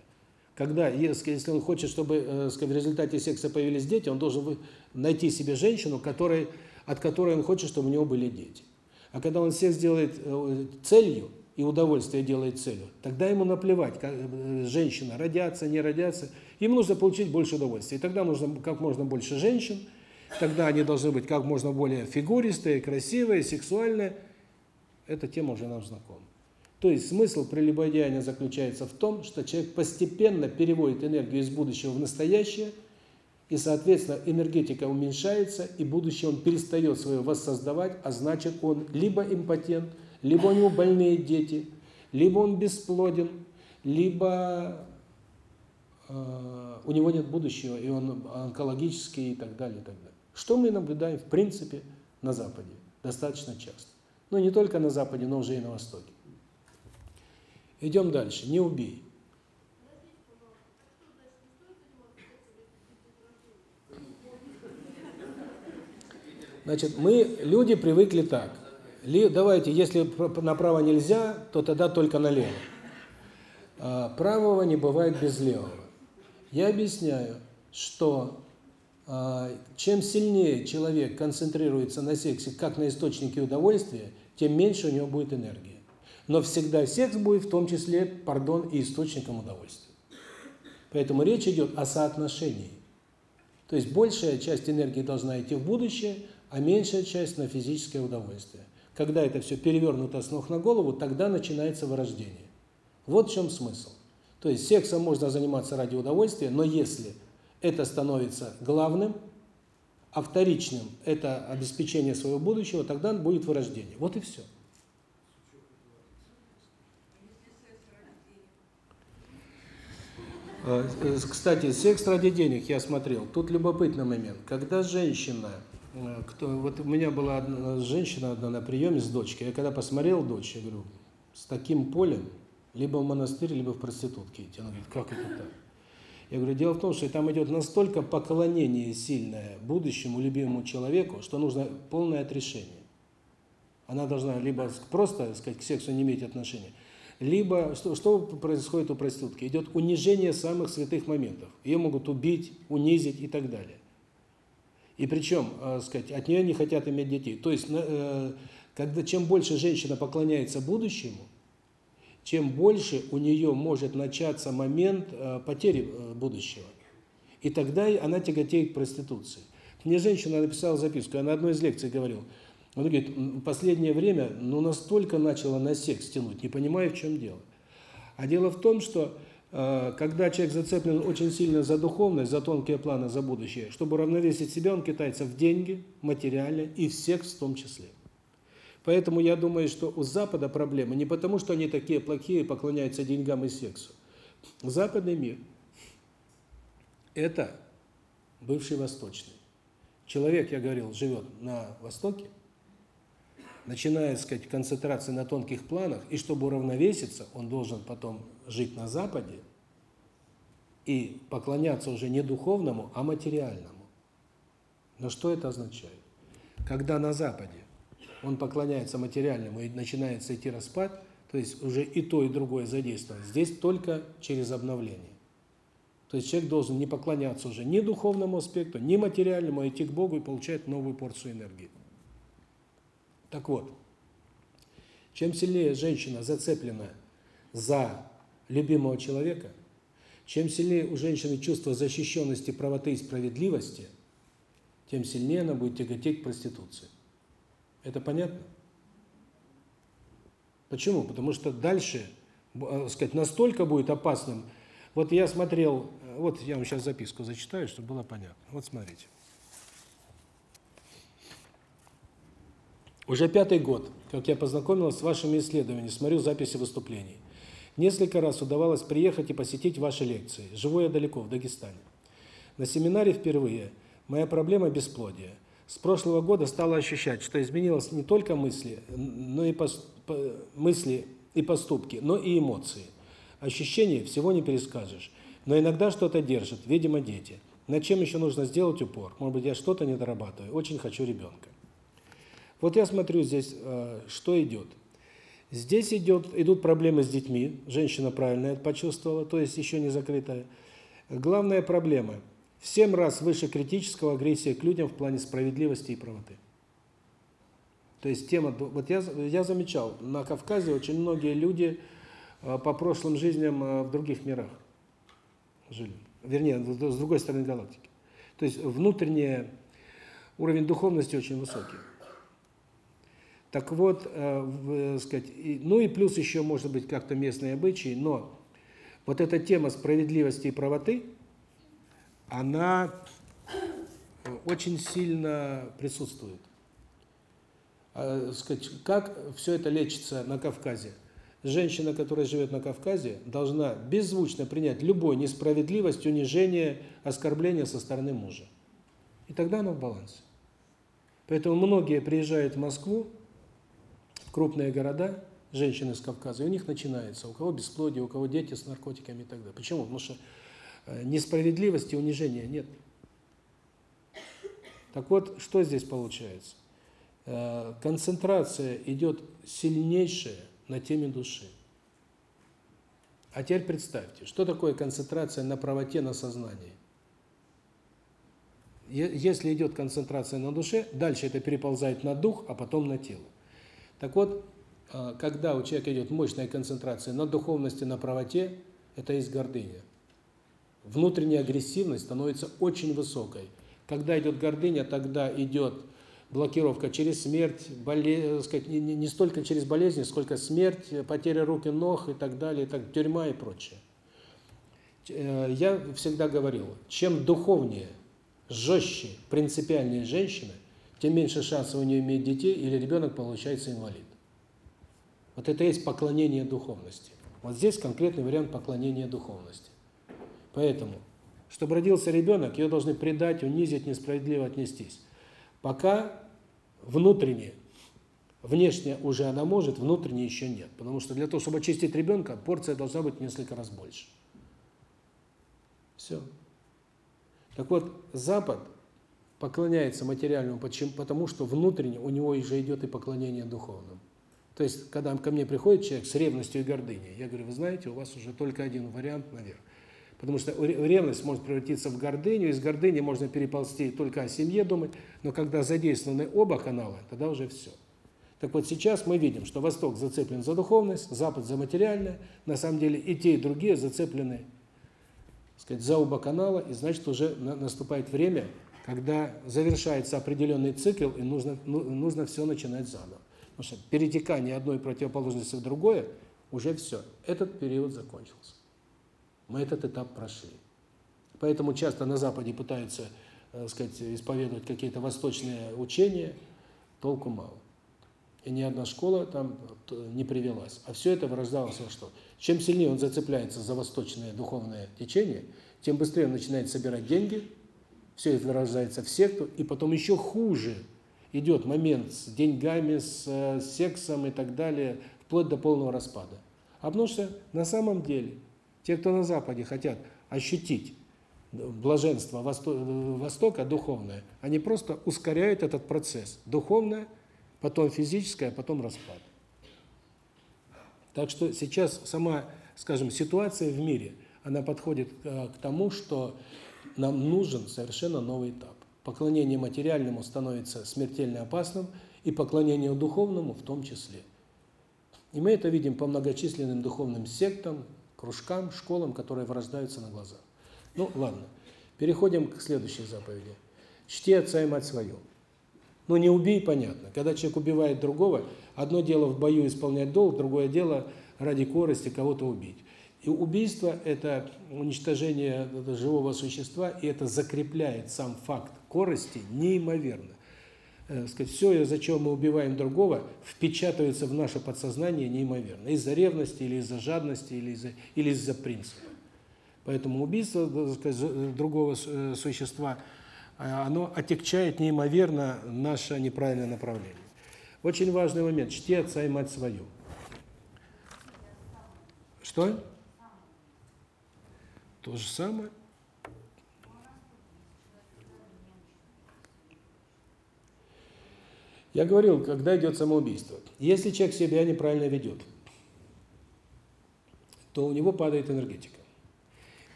Когда, если он хочет, чтобы э, в результате секса появились дети, он должен найти себе женщину, которой, от которой он хочет, чтобы у него были дети. А когда он секс делает э, целью, и удовольствие делает целью, тогда ему наплевать, как э, женщина родятся, не родятся. Ему нужно получить больше удовольствия. И тогда нужно как можно больше женщин, тогда они должны быть как можно более фигуристые, красивые, сексуальные. Эта тема уже нам знакома. То есть смысл прелюбодеяния заключается в том, что человек постепенно переводит энергию из будущего в настоящее, и, соответственно, энергетика уменьшается, и будущее он перестает свое воссоздавать, а значит, он либо импотент, либо у него больные дети, либо он бесплоден, либо э, у него нет будущего, и он онкологический и так далее, и так далее. Что мы наблюдаем, в принципе, на Западе достаточно часто. Ну, не только на Западе, но уже и на Востоке. Идем дальше. Не убей. Значит, мы, люди, привыкли так – давайте, если направо нельзя, то тогда только налево. А, правого не бывает без левого. Я объясняю, что а, чем сильнее человек концентрируется на сексе как на источнике удовольствия, тем меньше у него будет энергии. Но всегда секс будет в том числе, пардон, и источником удовольствия. Поэтому речь идет о соотношении. То есть большая часть энергии должна идти в будущее, а меньшая часть на физическое удовольствие. Когда это все перевернуто с ног на голову, тогда начинается вырождение. Вот в чем смысл. То есть сексом можно заниматься ради удовольствия, но если это становится главным, а вторичным – это обеспечение своего будущего, тогда будет вырождение. Вот и все. Кстати, секс ради денег я смотрел. Тут любопытный момент. Когда женщина Э, кто, вот у меня была одна, женщина одна на приеме с дочкой. Я когда посмотрел дочь, я говорю, с таким полем либо в монастырь, либо в проститутки идти. Она говорит, как это так? Я говорю, дело в том, что там идет настолько поклонение сильное будущему любимому человеку, что нужно полное отрешение. Она должна либо просто, так сказать, к сексу не иметь отношения, либо что, что происходит у проститутки? Идет унижение самых святых моментов. Ее могут убить, унизить и так далее. И причем, э, сказать, от нее не хотят иметь детей. То есть, э, когда чем больше женщина поклоняется будущему, чем больше у нее может начаться момент э, потери э, будущего. И тогда она тяготеет к проституции. Мне женщина написала записку, я на одной из лекций говорил, он говорит, последнее время ну настолько начала на секс тянуть, не понимаю, в чем дело. А дело в том, что э, когда человек зацеплен очень сильно за духовность, за тонкие планы, за будущее, чтобы уравновесить себя, он китается в деньги, материально и в секс в том числе. Поэтому я думаю, что у Запада проблемы не потому, что они такие плохие и поклоняются деньгам и сексу. Западный мир – это бывший восточный. Человек, я говорил, живет на Востоке, начинает, сказать, концентрация на тонких планах, и чтобы уравновеситься, он должен потом жить на Западе и поклоняться уже не духовному, а материальному. Но что это означает? Когда на Западе он поклоняется материальному и начинается идти распад, то есть уже и то, и другое задействовано, здесь только через обновление. То есть человек должен не поклоняться уже ни духовному аспекту, ни материальному, а идти к Богу и получать новую порцию энергии. Так вот, чем сильнее женщина зацеплена за любимого человека, чем сильнее у женщины чувство защищенности, правоты и справедливости, тем сильнее она будет тяготеть к проституции. Это понятно? Почему? Потому что дальше, э, сказать, настолько будет опасным. Вот я смотрел, э, вот я вам сейчас записку зачитаю, чтобы было понятно. Вот смотрите. Уже пятый год, как я познакомилась с вашими исследованиями, смотрю записи выступлений. Несколько раз удавалось приехать и посетить ваши лекции. Живу я далеко, в Дагестане. На семинаре впервые моя проблема бесплодия. С прошлого года стала ощущать, что изменилось не только мысли, но и пос, мысли и поступки, но и эмоции. Ощущения всего не перескажешь. Но иногда что-то держит, видимо, дети. Над чем еще нужно сделать упор? Может быть, я что-то не дорабатываю. Очень хочу ребенка. Вот я смотрю здесь, э, что идет. Здесь идет, идут проблемы с детьми, женщина правильно это почувствовала, то есть еще не закрытая. Главная проблема – в 7 раз выше критического агрессия к людям в плане справедливости и правоты. То есть тема, вот я, я замечал, на Кавказе очень многие люди э, по прошлым жизням э, в других мирах жили. Вернее, с другой стороны галактики. То есть внутренний уровень духовности очень высокий. Так вот, э, э, сказать, ну и плюс еще, может быть, как-то местные обычаи, но вот эта тема справедливости и правоты, она очень сильно присутствует. А, сказать, как все это лечится на Кавказе? Женщина, которая живет на Кавказе, должна беззвучно принять любой несправедливость, унижение, оскорбление со стороны мужа. И тогда она в балансе. Поэтому многие приезжают в Москву, крупные города, женщины с Кавказа, и у них начинается, у кого бесплодие, у кого дети с наркотиками и так далее. Почему? Потому что э, несправедливости, унижения нет. Так вот, что здесь получается? Э, концентрация идет сильнейшая на теме души. А теперь представьте, что такое концентрация на правоте, на сознании? Если идет концентрация на душе, дальше это переползает на дух, а потом на тело. Так вот, а, когда у человека идет мощная концентрация на духовности, на правоте, это есть гордыня. Внутренняя агрессивность становится очень высокой. Когда идет гордыня, тогда идет блокировка через смерть, болезнь, сказать, не, не столько через болезни, сколько смерть, потеря рук и ног и так далее, и так, тюрьма и прочее. Э, я всегда говорил, чем духовнее, жестче, принципиальнее женщина – тем меньше шансов у нее иметь детей, или ребенок получается инвалид. Вот это есть поклонение духовности. Вот здесь конкретный вариант поклонения духовности. Поэтому, чтобы родился ребенок, ее должны предать, унизить, несправедливо отнестись. Пока внутренне, внешне уже она может, внутренне еще нет. Потому что для того, чтобы очистить ребенка, порция должна быть несколько раз больше. Все. Так вот, Запад поклоняется материальному, потому что внутренне у него уже идет и поклонение духовному. То есть, когда ко мне приходит человек с ревностью и гордыней, я говорю, вы знаете, у вас уже только один вариант наверх. Потому что ревность может превратиться в гордыню, из гордыни можно переползти только о семье думать, но когда задействованы оба канала, тогда уже все. Так вот сейчас мы видим, что Восток зацеплен за духовность, Запад за материальное, на самом деле и те, и другие зацеплены сказать, за оба канала, и значит уже наступает время, когда завершается определенный цикл, и нужно, ну, нужно все начинать заново. Потому что перетекание одной противоположности в другое, уже все. Этот период закончился. Мы этот этап прошли. Поэтому часто на Западе пытаются, так э, сказать, исповедовать какие-то восточные учения, толку мало. И ни одна школа там э, не привелась. А все это вырождалось во что? Чем сильнее он зацепляется за восточное духовное течение, тем быстрее он начинает собирать деньги, все это вырождается в секту, и потом еще хуже идет момент с деньгами, с э, сексом и так далее, вплоть до полного распада. А потому что на самом деле те, кто на Западе хотят ощутить блаженство Востока, духовное, они просто ускоряют этот процесс. Духовное, потом физическое, потом распад. Так что сейчас сама, скажем, ситуация в мире, она подходит э, к тому, что нам нужен совершенно новый этап. Поклонение материальному становится смертельно опасным, и поклонение духовному в том числе. И мы это видим по многочисленным духовным сектам, кружкам, школам, которые вырождаются на глазах. Ну, ладно. Переходим к следующей заповеди. Чти отца и мать свою. Ну, не убей, понятно. Когда человек убивает другого, одно дело в бою исполнять долг, другое дело ради корости кого-то убить. И убийство – это уничтожение живого существа, и это закрепляет сам факт корости неимоверно э, сказать, все, из-за чего мы убиваем другого, впечатывается в наше подсознание неимоверно. Из-за ревности, или из-за жадности, или из-за или из-за принципа. Поэтому убийство сказать, другого э, существа, э, оно отягчает неимоверно наше неправильное направление. Очень важный момент – чти отца и мать свою. Что? То же самое. Я говорил, когда идет самоубийство. Если человек себя неправильно ведет, то у него падает энергетика.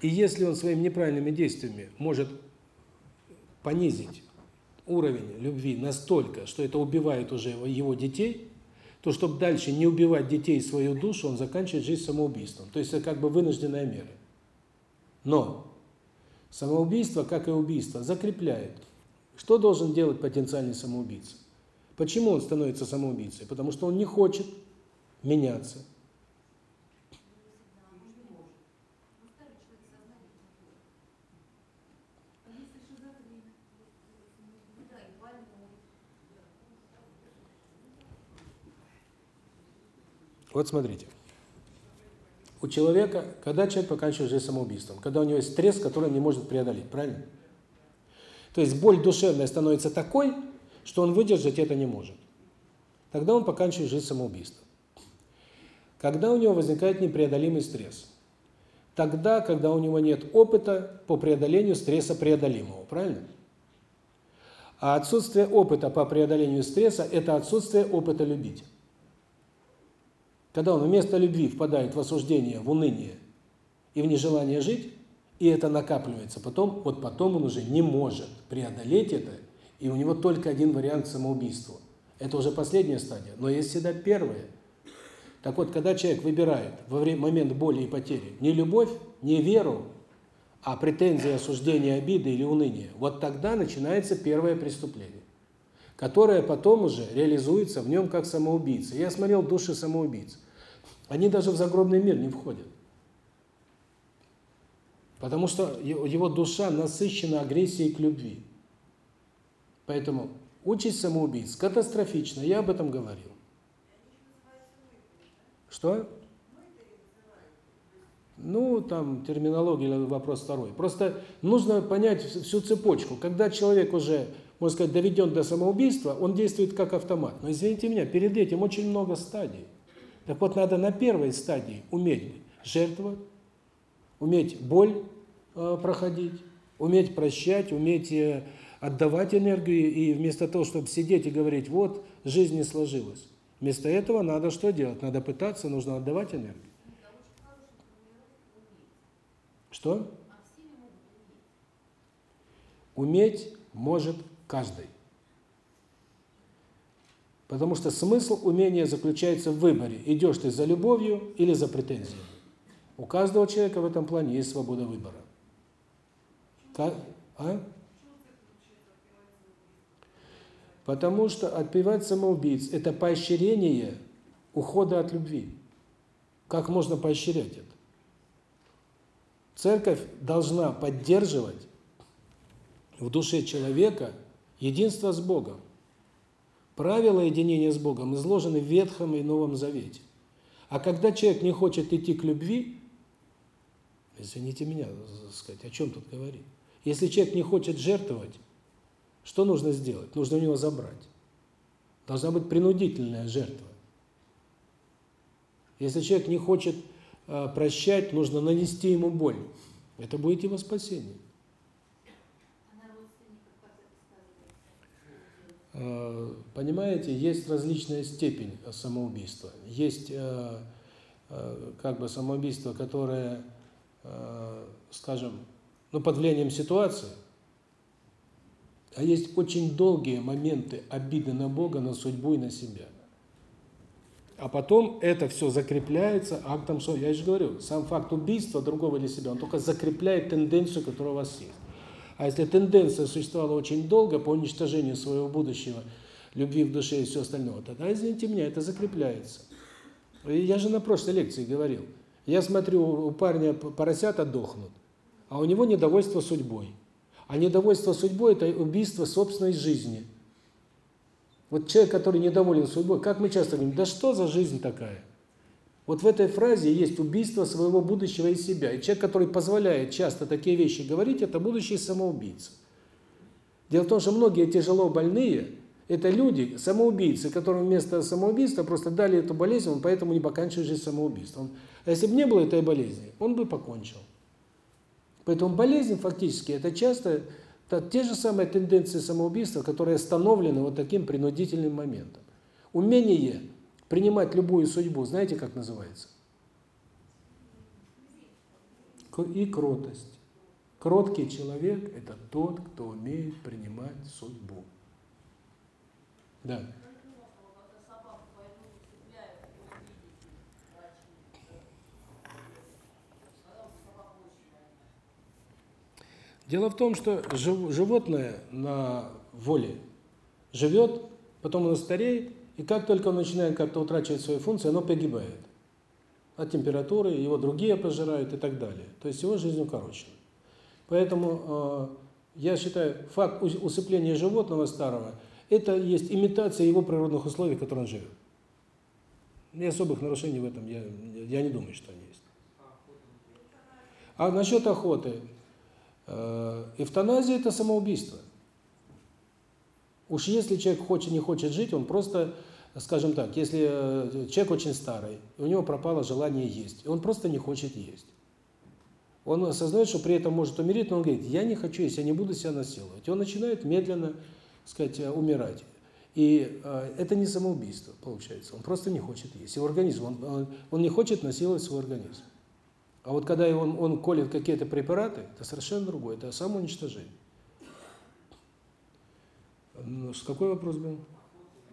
И если он своими неправильными действиями может понизить уровень любви настолько, что это убивает уже его детей, то чтобы дальше не убивать детей и свою душу, он заканчивает жизнь самоубийством. То есть это как бы вынужденная мера. Но самоубийство, как и убийство, закрепляет. Что должен делать потенциальный самоубийца? Почему он становится самоубийцей? Потому что он не хочет меняться. Вот смотрите. У человека, когда человек поканчивает жизнь самоубийством, когда у него есть стресс, который он не может преодолеть, правильно? То есть боль душевная становится такой, что он выдержать это не может. Тогда он поканчивает жизнь самоубийством. Когда у него возникает непреодолимый стресс? Тогда, когда у него нет опыта по преодолению стресса преодолимого, правильно? А отсутствие опыта по преодолению стресса – это отсутствие опыта любить. Когда он вместо любви впадает в осуждение, в уныние и в нежелание жить, и это накапливается, потом, вот потом он уже не может преодолеть это и у него только один вариант самоубийства. Это уже последняя стадия, но есть всегда первая. Так вот, когда человек выбирает во время момент боли и потери не любовь, не веру, а претензии, осуждения, обиды или уныния, вот тогда начинается первое преступление, которое потом уже реализуется в нем как самоубийца. Я смотрел души самоубийц. Они даже в загробный мир не входят. Потому что его душа насыщена агрессией к любви. Поэтому участь самоубийц катастрофична, я об этом говорил. Что? Ну, там терминология вопрос второй. Просто нужно понять всю цепочку. Когда человек уже, можно сказать, доведен до самоубийства, он действует как автомат. Но извините меня, перед этим очень много стадий. Так вот, надо на первой стадии уметь жертвовать, уметь боль э, проходить, уметь прощать, уметь э, отдавать энергию, и вместо того, чтобы сидеть и говорить, вот, жизнь не сложилась. Вместо этого надо что делать? Надо пытаться, нужно отдавать энергию. Что? Уметь может каждый. Потому что смысл умения заключается в выборе. Идешь ты за любовью или за претензией. У каждого человека в этом плане есть свобода выбора. Как? А? Потому что отпевать самоубийц – это поощрение ухода от любви. Как можно поощрять это? Церковь должна поддерживать в душе человека единство с Богом. Правила единения с Богом изложены в Ветхом и Новом Завете. А когда человек не хочет идти к любви, извините меня, сказать, о чем тут говорить? Если человек не хочет жертвовать, что нужно сделать? Нужно у него забрать. Должна быть принудительная жертва. Если человек не хочет э, прощать, нужно нанести ему боль. Это будет его спасение. Понимаете, есть различная степень самоубийства. Есть э, э, как бы самоубийство, которое, скажем, ну, под влиянием ситуации, а есть очень долгие моменты обиды на Бога, на судьбу и на себя. А потом это все закрепляется актом, я же говорю, сам факт убийства другого или себя, он только закрепляет тенденцию, которая у вас есть. А если тенденция существовала очень долго по уничтожению своего будущего, любви в душе и все остальное, тогда, извините меня, это закрепляется. Я же на прошлой лекции говорил. Я смотрю, у парня поросята дохнут, а у него недовольство судьбой. А недовольство судьбой – это убийство собственной жизни. Вот человек, который недоволен судьбой, как мы часто говорим, да что за жизнь такая? Вот в этой фразе есть убийство своего будущего и себя. И человек, который позволяет часто такие вещи говорить, это будущий самоубийца. Дело в том, что многие тяжело больные – это люди, самоубийцы, которым вместо самоубийства просто дали эту болезнь, он поэтому не покончил жизнь самоубийством. А если бы не было этой болезни, он бы покончил. Поэтому болезнь фактически – это часто те же самые тенденции самоубийства, которые остановлены вот таким принудительным моментом. Умение принимать любую судьбу, знаете, как называется? И кротость. Кроткий человек – это тот, кто умеет принимать судьбу. Да. Дело в том, что животное на воле живет, потом оно стареет, и как только он начинает как-то утрачивать свои функции, оно погибает. От температуры, его другие пожирают и так далее. То есть его жизнь укорочена. Поэтому э, я считаю, факт усыпления животного старого – это есть имитация его природных условий, в которых он живет. И особых нарушений в этом я, я не думаю, что они есть. А насчет охоты. Э, эвтаназия – это самоубийство. Уж если человек хочет, не хочет жить, он просто скажем так, если э, человек очень старый, у него пропало желание есть, и он просто не хочет есть. Он осознает, что при этом может умереть, но он говорит, я не хочу есть, я не буду себя насиловать. И он начинает медленно, сказать, э, умирать. И э, это не самоубийство, получается. Он просто не хочет есть. Его организм, он, он, он не хочет насиловать свой организм. А вот когда он, он колет какие-то препараты, это совершенно другое, это самоуничтожение. Ну, какой вопрос был?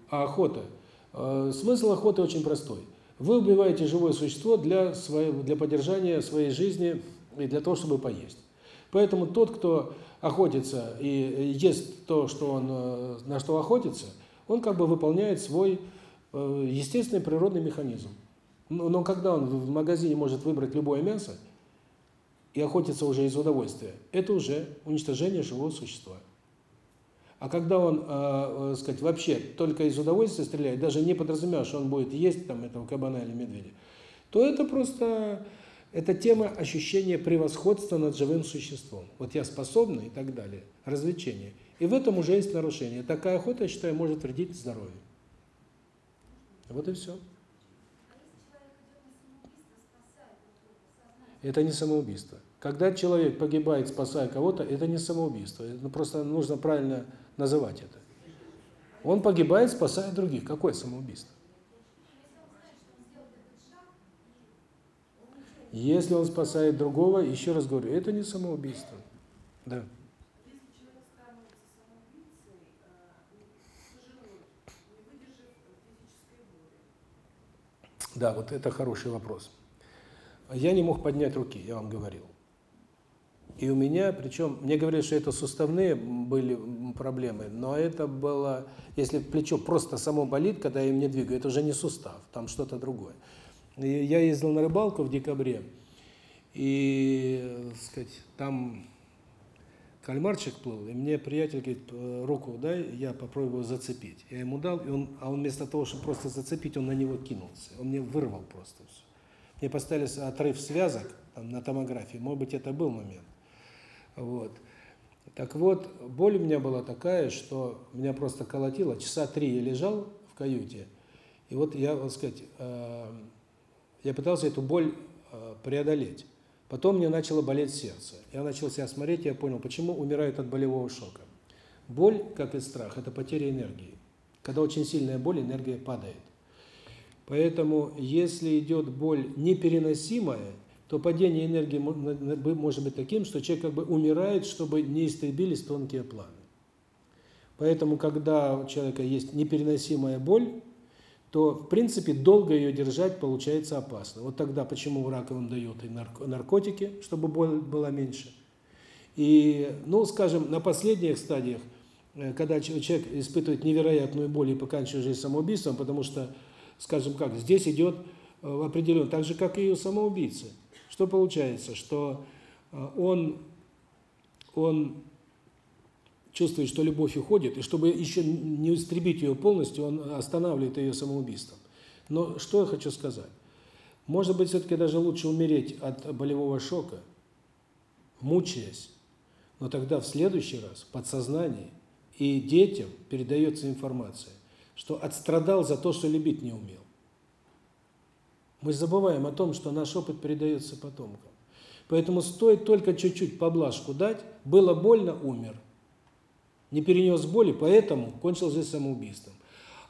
А охота. Э, смысл охоты очень простой. Вы убиваете живое существо для своего для поддержания своей жизни и для того, чтобы поесть. Поэтому тот, кто охотится и ест то, что он э, на что охотится, он как бы выполняет свой э, естественный природный механизм. Но когда он в магазине может выбрать любое мясо и охотиться уже из удовольствия, это уже уничтожение живого существа. А когда он, э, сказать, вообще только из удовольствия стреляет, даже не подразумевая, что он будет есть там этого кабана или медведя, то это просто это тема ощущения превосходства над живым существом. Вот я способный и так далее, развлечение. И в этом уже есть нарушение. Такая охота, я считаю, может вредить здоровью. Вот и все. это не самоубийство. Когда человек погибает, спасая кого-то, это не самоубийство. Ну, просто нужно правильно называть это. Он погибает, спасая других. Какое самоубийство? Если он спасает другого, еще раз говорю, это не самоубийство. Да. Да, вот это хороший вопрос. Я не мог поднять руки, я вам говорил. И у меня, причем, мне говорили, что это суставные были проблемы, но это было, если плечо просто само болит, когда я им не двигаю, это уже не сустав, там что-то другое. И я ездил на рыбалку в декабре, и, сказать, там кальмарчик плыл, и мне приятель говорит, «Э, руку дай, я попробую зацепить. Я ему дал, и он, а он вместо того, чтобы просто зацепить, он на него кинулся. Он мне вырвал просто все. Мне поставили отрыв связок там, на томографии, может быть, это был момент. Вот. Так вот, боль у меня была такая, что меня просто колотило. Часа три я лежал в каюте, и вот я, так сказать, э, я пытался эту боль э, преодолеть. Потом мне начало болеть сердце. Я начал себя смотреть, и я понял, почему умирают от болевого шока. Боль, как и страх, это потеря энергии. Когда очень сильная боль, энергия падает. Поэтому, если идет боль непереносимая, то падение энергии может быть таким, что человек как бы умирает, чтобы не истребились тонкие планы. Поэтому, когда у человека есть непереносимая боль, то, в принципе, долго ее держать получается опасно. Вот тогда почему раковым дают и наркотики, чтобы боль была меньше. И, ну, скажем, на последних стадиях, э, когда человек испытывает невероятную боль и поканчивает жизнь самоубийством, потому что, скажем как, здесь идет э, определенно, так же, как и у самоубийцы. Что получается? Что э, он, он чувствует, что любовь уходит, и чтобы еще не истребить ее полностью, он останавливает ее самоубийством. Но что я хочу сказать? Может быть, все-таки даже лучше умереть от болевого шока, мучаясь, но тогда в следующий раз в подсознании и детям передается информация, что отстрадал за то, что любить не умел. Мы забываем о том, что наш опыт передается потомкам. Поэтому стоит только чуть-чуть поблажку дать, было больно – умер не перенес боли, поэтому кончил жизнь самоубийством.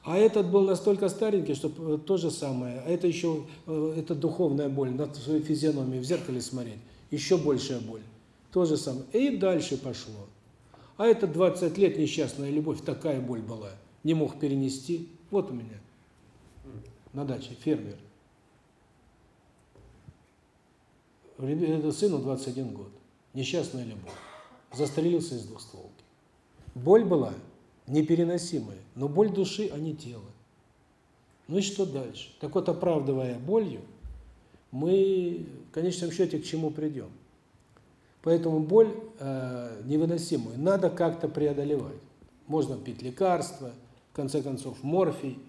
А этот был настолько старенький, что то же самое. А это еще, э, это духовная боль, на свою физиономию в зеркале смотреть. Еще большая боль. То же самое. И дальше пошло. А это 20 лет несчастная любовь, такая боль была. Не мог перенести. Вот у меня на даче фермер. Сыну 21 год. Несчастная любовь. Застрелился из двустволки. Боль была непереносимая, но боль души, а не тела. Ну и что дальше? Так вот, оправдывая болью, мы в конечном счете к чему придем? Поэтому боль э, невыносимую надо как-то преодолевать. Можно пить лекарства, в конце концов морфий.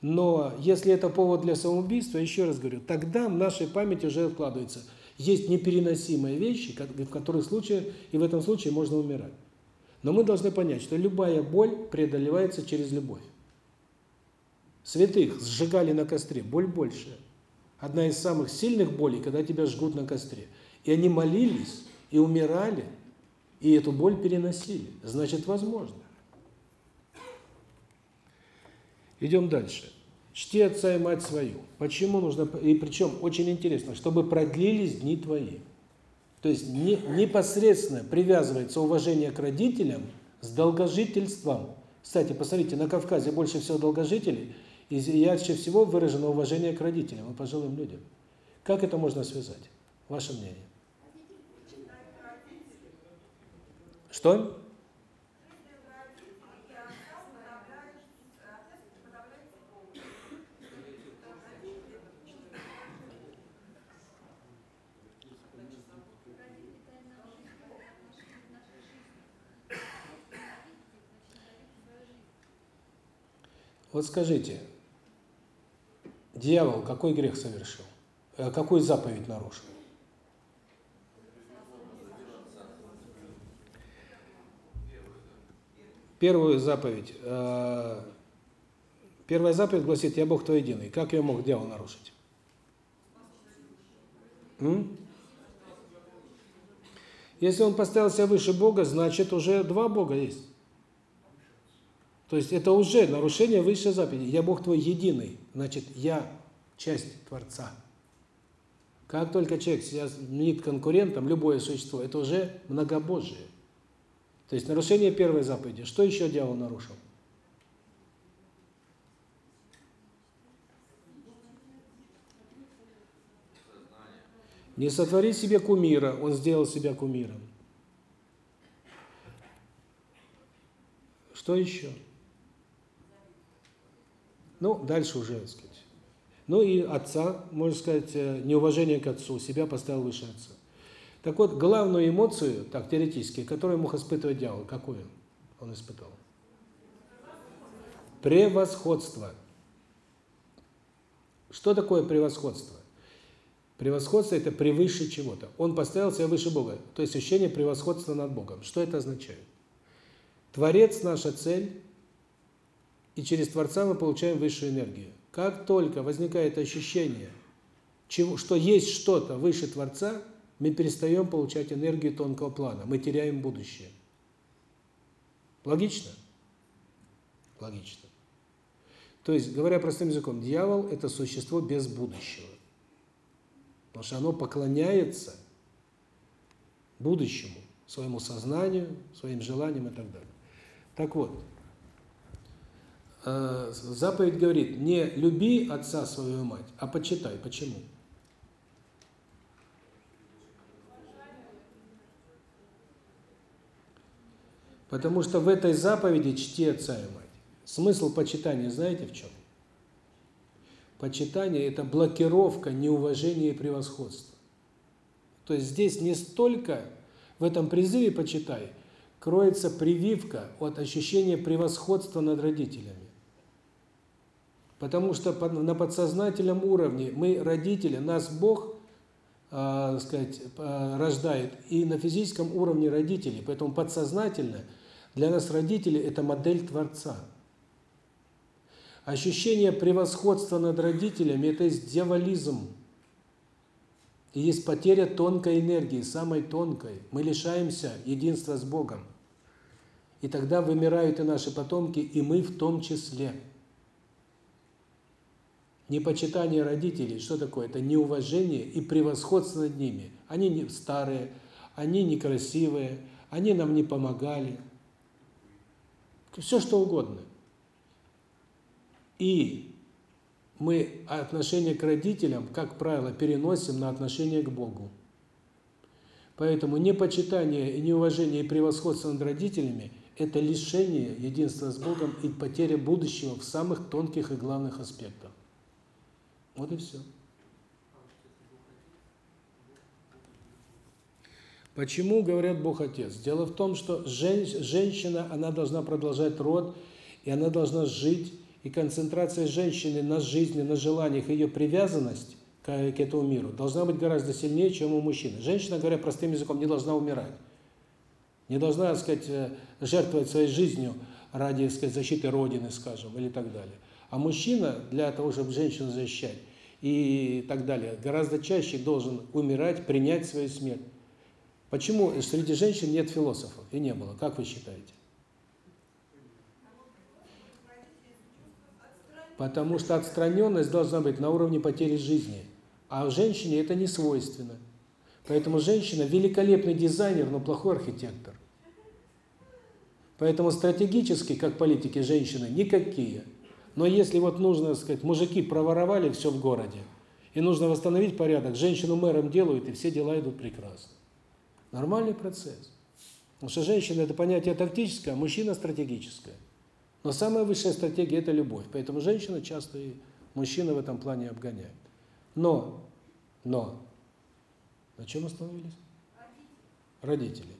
Но если это повод для самоубийства, еще раз говорю, тогда в нашей памяти уже вкладывается. Есть непереносимые вещи, в которых случае, и в этом случае можно умирать. Но мы должны понять, что любая боль преодолевается через любовь. Святых сжигали на костре, боль большая. Одна из самых сильных болей, когда тебя жгут на костре. И они молились, и умирали, и эту боль переносили. Значит, возможно. Идем дальше. Чти отца и мать свою. Почему нужно... И причем, очень интересно, чтобы продлились дни твои. То есть не, непосредственно привязывается уважение к родителям с долгожительством. Кстати, посмотрите, на Кавказе больше всего долгожителей, и ярче всего выражено уважение к родителям и пожилым людям. Как это можно связать? Ваше мнение? Что? Вот скажите, дьявол какой грех совершил? Э, какую заповедь нарушил? Первую заповедь. Э, первая заповедь гласит «Я Бог твой единый». Как ее мог дьявол нарушить? М? Если он поставил себя выше Бога, значит уже два Бога есть. То есть это уже нарушение высшей заповеди. Я Бог твой единый, значит я часть Творца. Как только человек себя мнит конкурентом, любое существо, это уже многобожие. То есть нарушение первой заповеди. Что еще дьявол нарушил? Не сотвори себе кумира, он сделал себя кумиром. Что еще? Ну, дальше уже, так сказать. Ну и отца, можно сказать, э, неуважение к отцу, себя поставил выше отца. Так вот, главную эмоцию, так, теоретически, которую мог испытывать дьявол, какую он испытал? Превосходство. Что такое превосходство? Превосходство – это превыше чего-то. Он поставил себя выше Бога, то есть ощущение превосходства над Богом. Что это означает? Творец – наша цель, и через Творца мы получаем высшую энергию. Как только возникает ощущение, что есть что-то выше Творца, мы перестаем получать энергию тонкого плана, мы теряем будущее. Логично? Логично. То есть, говоря простым языком, дьявол – это существо без будущего. Потому что оно поклоняется будущему, своему сознанию, своим желаниям и так далее. Так вот, э, заповедь говорит, не люби отца свою мать, а почитай. Почему? Потому что в этой заповеди чти отца и мать. Смысл почитания знаете в чем? Почитание – это блокировка неуважения и превосходства. То есть здесь не столько в этом призыве «почитай» кроется прививка от ощущения превосходства над родителями. Потому что на подсознательном уровне мы родители, нас Бог, э, сказать, э, рождает, и на физическом уровне родители. Поэтому подсознательно для нас родители – это модель Творца – Ощущение превосходства над родителями – это есть дьяволизм. И есть потеря тонкой энергии, самой тонкой. Мы лишаемся единства с Богом. И тогда вымирают и наши потомки, и мы в том числе. Непочитание родителей, что такое? Это неуважение и превосходство над ними. Они не старые, они некрасивые, они нам не помогали. Все что угодно. И мы отношение к родителям, как правило, переносим на отношение к Богу. Поэтому непочитание, неуважение и превосходство над родителями – это лишение единства с Богом и потеря будущего в самых тонких и главных аспектах. Вот и все. Почему говорят Бог Отец? Дело в том, что женщина, она должна продолжать род, и она должна жить и концентрация женщины на жизни, на желаниях, ее привязанность к, к этому миру должна быть гораздо сильнее, чем у мужчины. Женщина, говоря простым языком, не должна умирать. Не должна, так сказать, э, жертвовать своей жизнью ради, так сказать, защиты Родины, скажем, или так далее. А мужчина, для того, чтобы женщину защищать и так далее, гораздо чаще должен умирать, принять свою смерть. Почему среди женщин нет философов? И не было. Как вы считаете? Потому что отстраненность должна быть на уровне потери жизни. А женщине это не свойственно. Поэтому женщина великолепный дизайнер, но плохой архитектор. Поэтому стратегически, как политики, женщины никакие. Но если вот нужно, так сказать, мужики проворовали все в городе, и нужно восстановить порядок, женщину мэром делают, и все дела идут прекрасно. Нормальный процесс. Потому что женщина – это понятие тактическое, а мужчина – стратегическое. Но самая высшая стратегия – это любовь. Поэтому женщина часто и мужчина в этом плане обгоняет. Но, но, на чем остановились? Родители.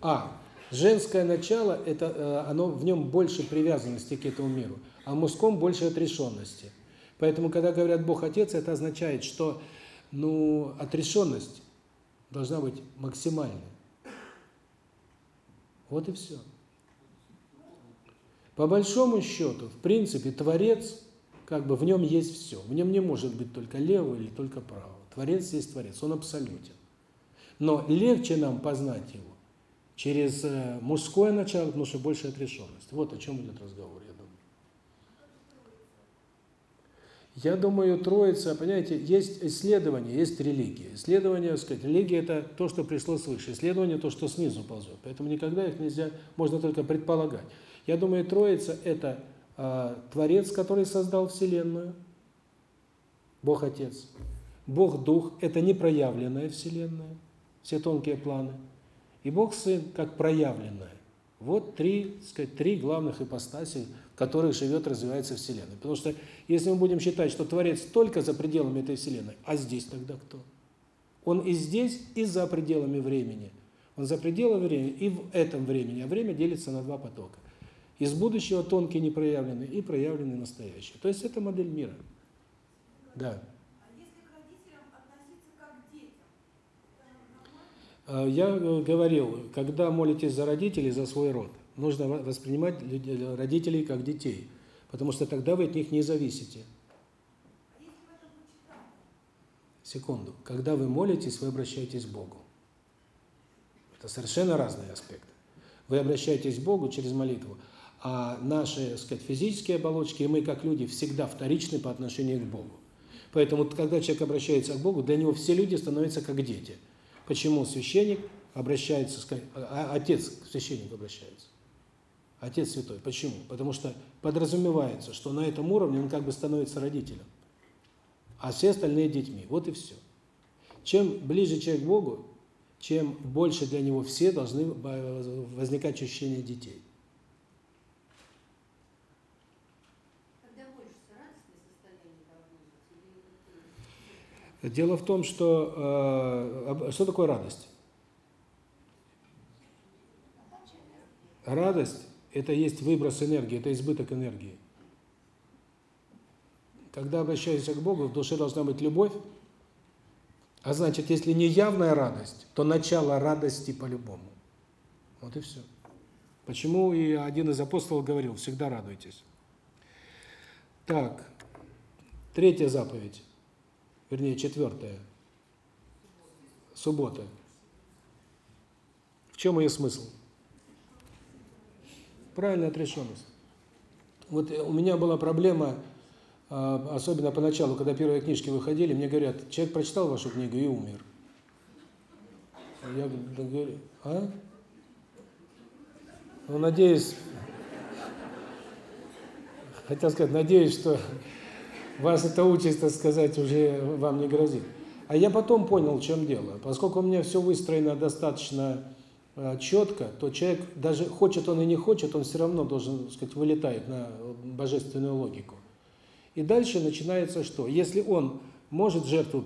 А, женское начало, это э, оно в нем больше привязанности к этому миру, а в мужском больше отрешенности. Поэтому, когда говорят Бог Отец, это означает, что ну, отрешенность должна быть максимальной. Вот и все. По большому счету, в принципе, Творец, как бы в нем есть все. В нем не может быть только лево или только право. Творец есть Творец, он абсолютен. Но легче нам познать его через э, мужское начало, потому что больше отрешенность. Вот о чем идет разговор, я думаю. Я думаю, Троица, понимаете, есть исследование, есть религия. Исследование, сказать, религия – это то, что пришло свыше. Исследование – то, что снизу ползет. Поэтому никогда их нельзя, можно только предполагать. Я думаю, Троица – это э, Творец, который создал Вселенную, Бог Отец. Бог Дух – это непроявленная Вселенная, все тонкие планы. И Бог Сын как проявленная. Вот три, сказать, три главных ипостаси, в которых живет, развивается Вселенная. Потому что если мы будем считать, что Творец только за пределами этой Вселенной, а здесь тогда кто? Он и здесь, и за пределами времени. Он за пределами времени и в этом времени. А время делится на два потока. Из будущего тонкий непроявленный и проявленный настоящий. То есть это модель мира. Да. Я э, говорил, когда молитесь за родителей, за свой род, нужно воспринимать родителей как детей, потому что тогда вы от них не зависите. Секунду. Когда вы молитесь, вы обращаетесь к Богу. Это совершенно разные аспекты. Вы обращаетесь к Богу через молитву, а наши, так сказать, физические оболочки, и мы, как люди, всегда вторичны по отношению к Богу. Поэтому, когда человек обращается к Богу, для него все люди становятся как дети – Почему священник обращается, а, а отец к священнику обращается? Отец святой. Почему? Потому что подразумевается, что на этом уровне он как бы становится родителем, а все остальные детьми. Вот и все. Чем ближе человек к Богу, чем больше для него все должны возникать ощущения детей. Дело в том, что э, что такое радость? Радость – это есть выброс энергии, это избыток энергии. Когда обращаешься к Богу, в душе должна быть любовь, а значит, если не явная радость, то начало радости по-любому. Вот и все. Почему и один из апостолов говорил, всегда радуйтесь. Так, третья заповедь вернее, четвертая, суббота. В чем ее смысл? Правильная отрешенность. Вот у меня была проблема, а, особенно поначалу, когда первые книжки выходили, мне говорят, человек прочитал вашу книгу и умер. Я говорю, а? Ну, надеюсь, хотел сказать, надеюсь, что вас эта участь, так сказать, уже вам не грозит. А я потом понял, в чем дело. Поскольку у меня все выстроено достаточно э, четко, то человек, даже хочет он и не хочет, он все равно должен, так сказать, вылетает на божественную логику. И дальше начинается что? Если он может жертву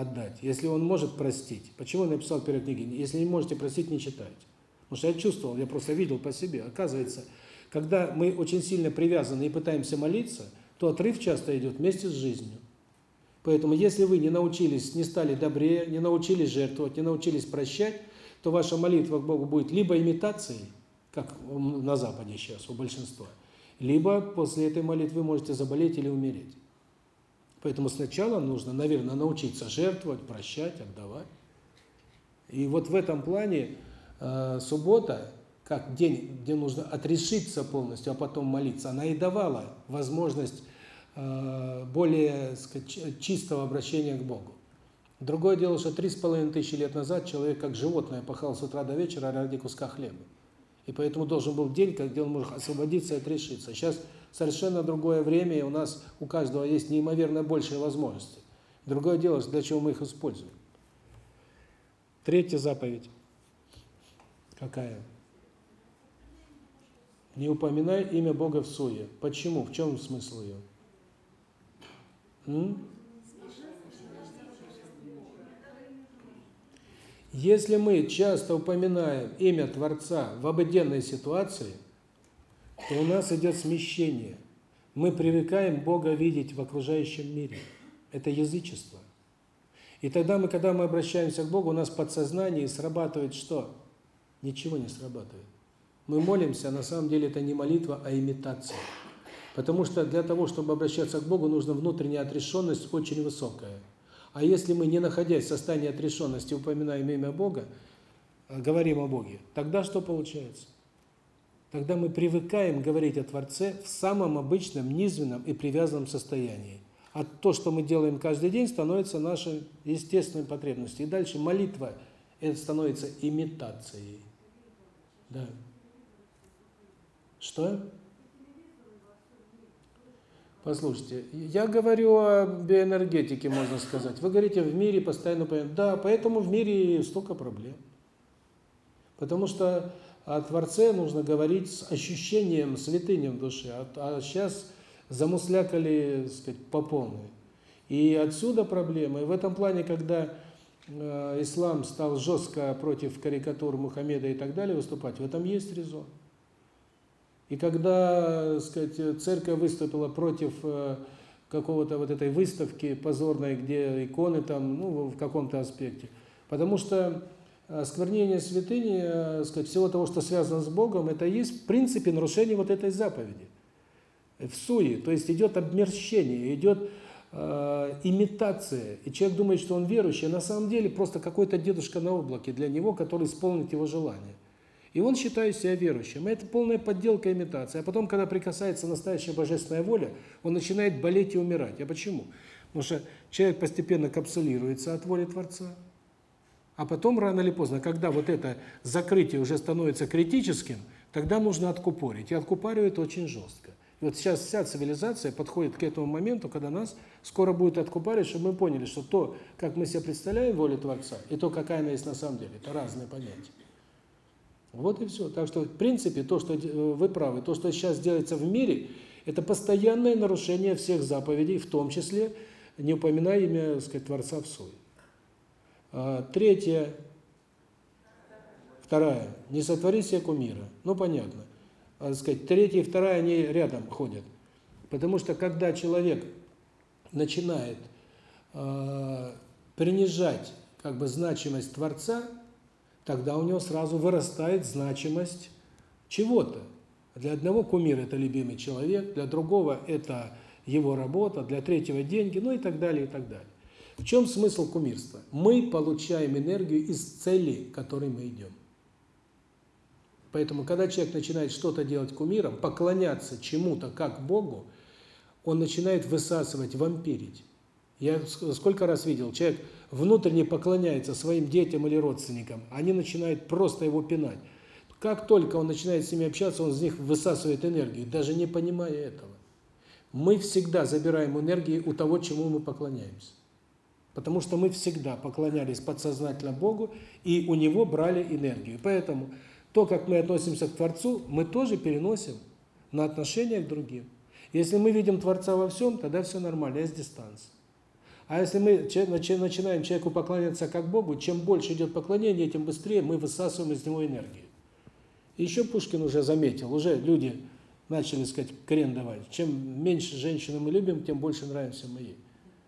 отдать, если он может простить, почему я написал в первой если не можете простить, не читайте. Потому что я чувствовал, я просто видел по себе, оказывается, когда мы очень сильно привязаны и пытаемся молиться – то отрыв часто идет вместе с жизнью. Поэтому если вы не научились, не стали добрее, не научились жертвовать, не научились прощать, то ваша молитва к Богу будет либо имитацией, как на Западе сейчас у большинства, либо после этой молитвы вы можете заболеть или умереть. Поэтому сначала нужно, наверное, научиться жертвовать, прощать, отдавать. И вот в этом плане э, суббота как день, где нужно отрешиться полностью, а потом молиться, она и давала возможность более сказать, чистого обращения к Богу. Другое дело, что три с половиной тысячи лет назад человек как животное пахал с утра до вечера ради куска хлеба. И поэтому должен был день, где он может освободиться и отрешиться. Сейчас совершенно другое время, и у нас у каждого есть неимоверно большие возможности. Другое дело, для чего мы их используем. Третья заповедь. Какая? Не упоминай имя Бога в суе. Почему? В чем смысл ее? Если мы часто упоминаем имя Творца в обыденной ситуации, то у нас идет смещение. Мы привыкаем Бога видеть в окружающем мире. Это язычество. И тогда мы, когда мы обращаемся к Богу, у нас подсознание срабатывает что? Ничего не срабатывает. Мы молимся, а на самом деле это не молитва, а имитация. Потому что для того, чтобы обращаться к Богу, нужна внутренняя отрешенность очень высокая. А если мы, не находясь в состоянии отрешенности, упоминаем имя Бога, э, говорим о Боге, тогда что получается? Тогда мы привыкаем говорить о Творце в самом обычном, низменном и привязанном состоянии. А то, что мы делаем каждый день, становится нашей естественной потребностью. И дальше молитва это становится имитацией. Да. Что? Послушайте, я говорю о биоэнергетике, можно сказать. Вы говорите, в мире постоянно... Да, поэтому в мире столько проблем. Потому что о Творце нужно говорить с ощущением, святынем души. А, а сейчас замуслякали, так сказать, по полной. И отсюда проблемы. И в этом плане, когда э, ислам стал жестко против карикатур Мухаммеда и так далее выступать, в этом есть резон. И когда, сказать, церковь выступила против э, какого-то вот этой выставки позорной, где иконы там, ну, в каком-то аспекте, потому что осквернение святыни, э, сказать, всего того, что связано с Богом, это есть в принципе нарушение вот этой заповеди. В суе, то есть идет обмерщение, идет э, имитация. И человек думает, что он верующий, а на самом деле просто какой-то дедушка на облаке для него, который исполнит его желание. И он считает себя верующим. Это полная подделка, имитация. А потом, когда прикасается настоящая божественная воля, он начинает болеть и умирать. А почему? Потому что человек постепенно капсулируется от воли Творца. А потом, рано или поздно, когда вот это закрытие уже становится критическим, тогда нужно откупорить. И откупоривает очень жестко. И вот сейчас вся цивилизация подходит к этому моменту, когда нас скоро будет откупаривать, чтобы мы поняли, что то, как мы себе представляем волю Творца, и то, какая она есть на самом деле, это разные понятия. Вот и все. Так что, в принципе, то, что э, вы правы, то, что сейчас делается в мире, это постоянное нарушение всех заповедей, в том числе, не упоминая имя, так сказать, Творца в суе. А, третье, вторая, не сотвори себе кумира. Ну, понятно. А, так сказать, третья и вторая, они рядом ходят. Потому что, когда человек начинает э, принижать как бы значимость Творца, тогда у него сразу вырастает значимость чего-то. Для одного кумир – это любимый человек, для другого – это его работа, для третьего – деньги, ну и так далее, и так далее. В чем смысл кумирства? Мы получаем энергию из цели, к которой мы идем. Поэтому, когда человек начинает что-то делать кумиром, поклоняться чему-то как Богу, он начинает высасывать, вампирить. Я сколько раз видел, человек внутренне поклоняется своим детям или родственникам, они начинают просто его пинать. Как только он начинает с ними общаться, он из них высасывает энергию, даже не понимая этого. Мы всегда забираем энергию у того, чему мы поклоняемся. Потому что мы всегда поклонялись подсознательно Богу, и у Него брали энергию. Поэтому то, как мы относимся к Творцу, мы тоже переносим на отношения к другим. Если мы видим Творца во всем, тогда все нормально, есть дистанция. А если мы начинаем человеку поклоняться как Богу, чем больше идет поклонение, тем быстрее мы высасываем из него энергию. Еще Пушкин уже заметил, уже люди начали, сказать, крен давать. Чем меньше женщины мы любим, тем больше нравимся мы ей.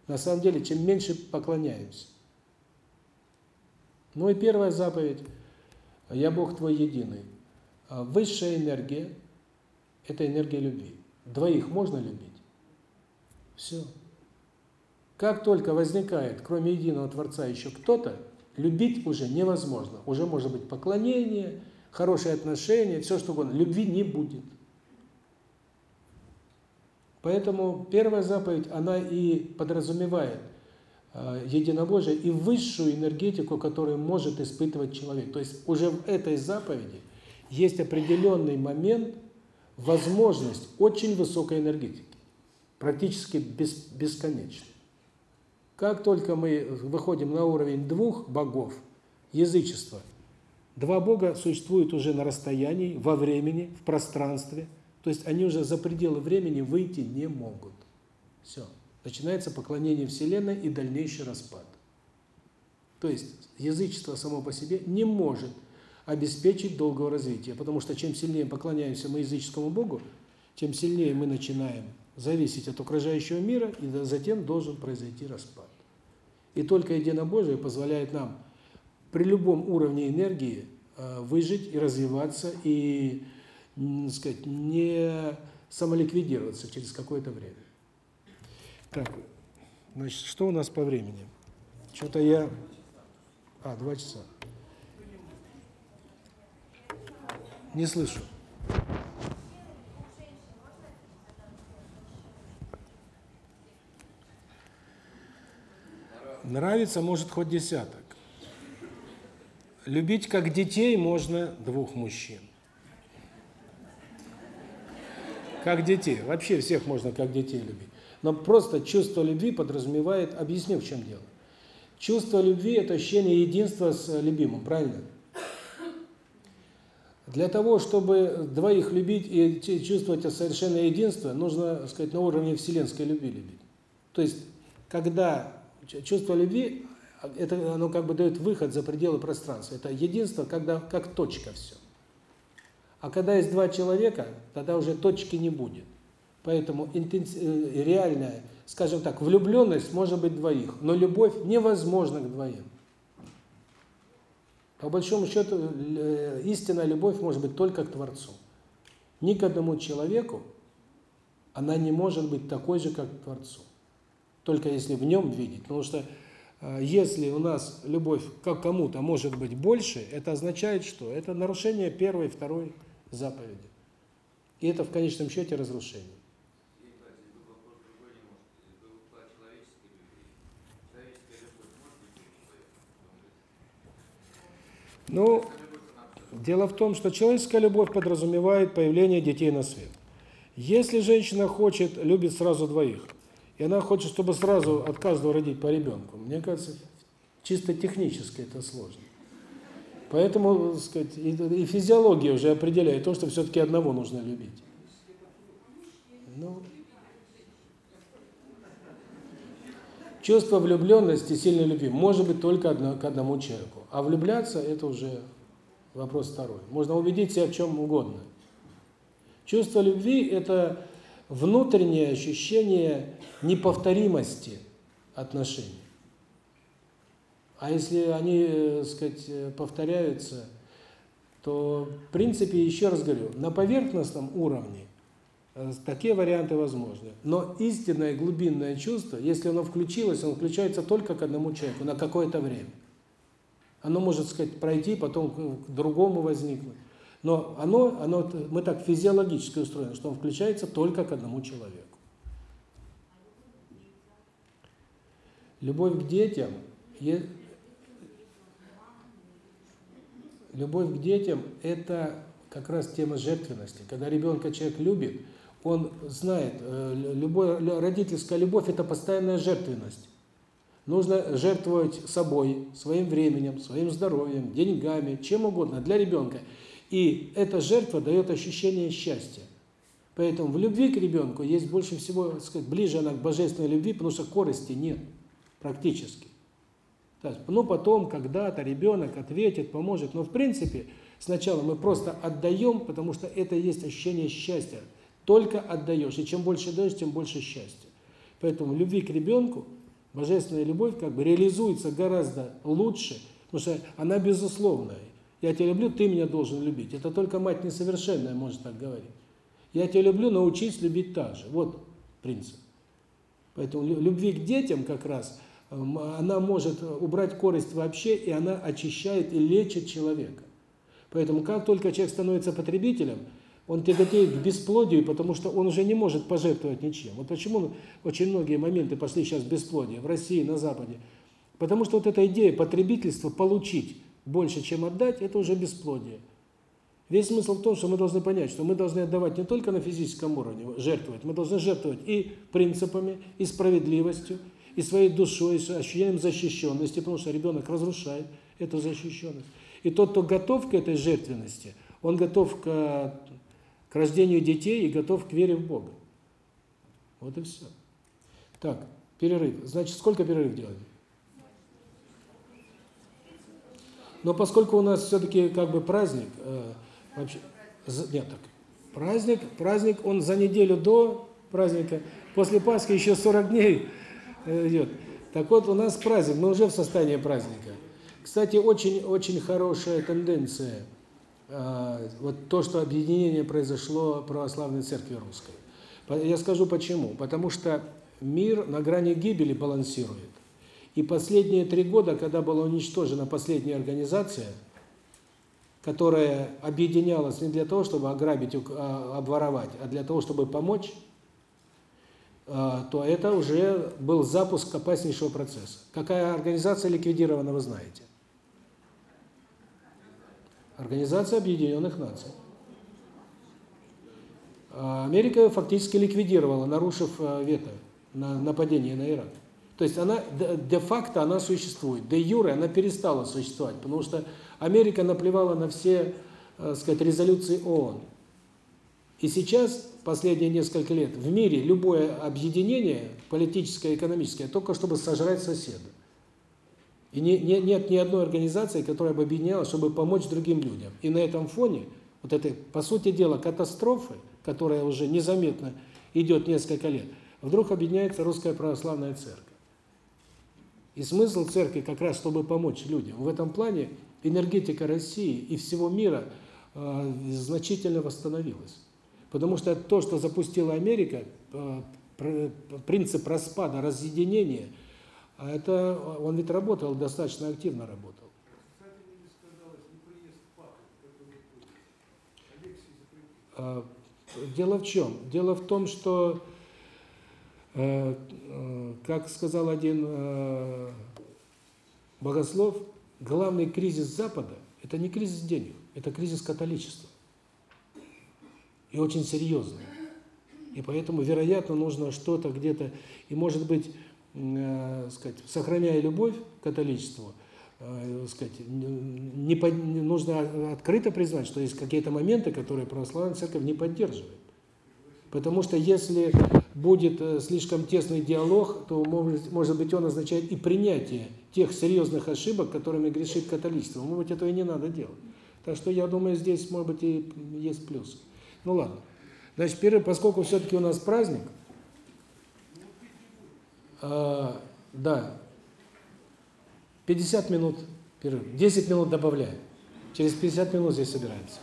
На самом деле, чем меньше поклоняемся. Ну и первая заповедь «Я Бог твой единый». А высшая энергия – это энергия любви. Двоих можно любить? Все. Как только возникает, кроме единого Творца, еще кто-то, любить уже невозможно. Уже может быть поклонение, хорошие отношения, все что угодно. Любви не будет. Поэтому первая заповедь, она и подразумевает э, единобожие и высшую энергетику, которую может испытывать человек. То есть уже в этой заповеди есть определенный момент, возможность очень высокой энергетики, практически бес, бесконечной. Как только мы выходим на уровень двух богов, язычества, два бога существуют уже на расстоянии, во времени, в пространстве, то есть они уже за пределы времени выйти не могут. Все. Начинается поклонение Вселенной и дальнейший распад. То есть язычество само по себе не может обеспечить долгого развития, потому что чем сильнее поклоняемся мы языческому Богу, тем сильнее мы начинаем зависеть от окружающего мира, и затем должен произойти распад. И только единобожие позволяет нам при любом уровне энергии э, выжить и развиваться, и, сказать, не самоликвидироваться через какое-то время. Так, значит, что у нас по времени? Что-то я... А, два часа. Не слышу. Нравится может хоть десяток. Любить как детей можно двух мужчин. Как детей. Вообще всех можно как детей любить. Но просто чувство любви подразумевает, объясню, в чем дело. Чувство любви – это ощущение единства с любимым, правильно? Для того, чтобы двоих любить и чувствовать совершенное единство, нужно, так сказать, на уровне вселенской любви любить. То есть, когда чувство любви, это оно как бы дает выход за пределы пространства. Это единство, когда как точка все. А когда есть два человека, тогда уже точки не будет. Поэтому. Э, реальная, скажем так, влюбленность может быть двоих, но любовь невозможна к двоим. По большому счету, э, истинная любовь может быть только к Творцу. Ни к одному человеку она не может быть такой же, как к Творцу. Только если в нем видеть. Потому что э, если у нас любовь к кому-то может быть больше, это означает что? Это нарушение первой и второй заповеди. И это в конечном счете разрушение. Ну, дело в том, что человеческая любовь подразумевает появление детей на свет. Если женщина хочет, любит сразу двоих, и она хочет, чтобы сразу от каждого родить по ребенку, мне кажется, чисто технически это сложно. Поэтому, так сказать, и, и физиология уже определяет то, что все-таки одного нужно любить. Ну, чувство влюбленности, сильной любви может быть только одно, к одному человеку. А влюбляться – это уже вопрос второй. Можно убедить себя в чем угодно. Чувство любви – это внутреннее ощущение неповторимости отношений. А если они, так э, сказать, э, повторяются, то, в принципе, еще раз говорю, на поверхностном уровне э, такие варианты возможны. Но истинное глубинное чувство, если оно включилось, оно включается только к одному человеку на какое-то время. Оно может, сказать, пройти, потом к другому возникнуть. Но оно, оно, мы так физиологически устроены, что он включается только к одному человеку. Любовь к детям, любовь к детям – это как раз тема жертвенности. Когда ребенка человек любит, он знает, э, любой, родительская любовь – это постоянная жертвенность. Нужно жертвовать собой, своим временем, своим здоровьем, деньгами, чем угодно для ребенка. И эта жертва дает ощущение счастья. Поэтому в любви к ребенку есть больше всего, так сказать, ближе она к божественной любви, потому что корости нет практически. Ну, потом, когда-то ребенок ответит, поможет. Но, в принципе, сначала мы просто отдаем, потому что это есть ощущение счастья. Только отдаешь. И чем больше даешь, тем больше счастья. Поэтому в любви к ребенку Божественная любовь как бы реализуется гораздо лучше, потому что она безусловная. Я тебя люблю, ты меня должен любить. Это только мать несовершенная может так говорить. Я тебя люблю, научись любить так же. Вот принцип. Поэтому любви к детям как раз, эм, она может убрать корость вообще, и она очищает и лечит человека. Поэтому как только человек становится потребителем – он тяготеет к бесплодию, потому что он уже не может пожертвовать ничем. Вот почему очень многие моменты пошли сейчас бесплодие в России, на Западе. Потому что вот эта идея потребительства, получить больше, чем отдать, это уже бесплодие. Весь смысл в том, что мы должны понять, что мы должны отдавать не только на физическом уровне, жертвовать, мы должны жертвовать и принципами, и справедливостью, и своей душой, и ощущением защищенности, потому что ребенок разрушает эту защищенность. И тот, кто готов к этой жертвенности, он готов к к рождению детей и готов к вере в Бога. Вот и все. Так, перерыв. Значит, сколько перерыв делаем? Но поскольку у нас все-таки как бы праздник, э, вообще, нет, так, праздник, праздник, он за неделю до праздника, после Пасхи еще 40 дней э, идет. Так вот, у нас праздник, мы уже в состоянии праздника. Кстати, очень-очень хорошая тенденция – а, вот то, что объединение произошло православной церкви русской. Я скажу почему. Потому что мир на грани гибели балансирует. И последние три года, когда была уничтожена последняя организация, которая объединялась не для того, чтобы ограбить, а, обворовать, а для того, чтобы помочь, а, то это уже был запуск опаснейшего процесса. Какая организация ликвидирована, вы знаете? Организация Объединенных Наций. А, Америка фактически ликвидировала, нарушив вето на нападение на Ирак. То есть она де-факто она существует, де-юре она перестала существовать, потому что Америка наплевала на все, так сказать, резолюции ООН. И сейчас, последние несколько лет, в мире любое объединение, политическое, экономическое, только чтобы сожрать соседа. И не, не, нет ни одной организации, которая бы объединялась, чтобы помочь другим людям. И на этом фоне, вот этой, по сути дела, катастрофы, которая уже незаметно идет несколько лет, вдруг объединяется Русская Православная Церковь. И смысл церкви как раз, чтобы помочь людям. В этом плане энергетика России и всего мира э, значительно восстановилась. Потому что то, что запустила Америка, э, принцип распада, разъединения, это он ведь работал, достаточно активно работал. Э, дело в чем? Дело в том, что Э, э, как сказал один э, богослов, главный кризис Запада – это не кризис денег, это кризис католичества. И очень серьезный. И поэтому, вероятно, нужно что-то где-то, и может быть, э, сказать, сохраняя любовь к католичеству, э, сказать, не, не нужно открыто признать, что есть какие-то моменты, которые православная церковь не поддерживает. Потому что если будет э, слишком тесный диалог, то может, может быть он означает и принятие тех серьезных ошибок, которыми грешит католичество. Может быть, этого и не надо делать. Так что я думаю, здесь, может быть, и есть плюсы. Ну ладно. Значит, перерыв, поскольку все-таки у нас праздник, э, да, 50 минут перерыв, 10 минут добавляем. Через 50 минут здесь собираемся.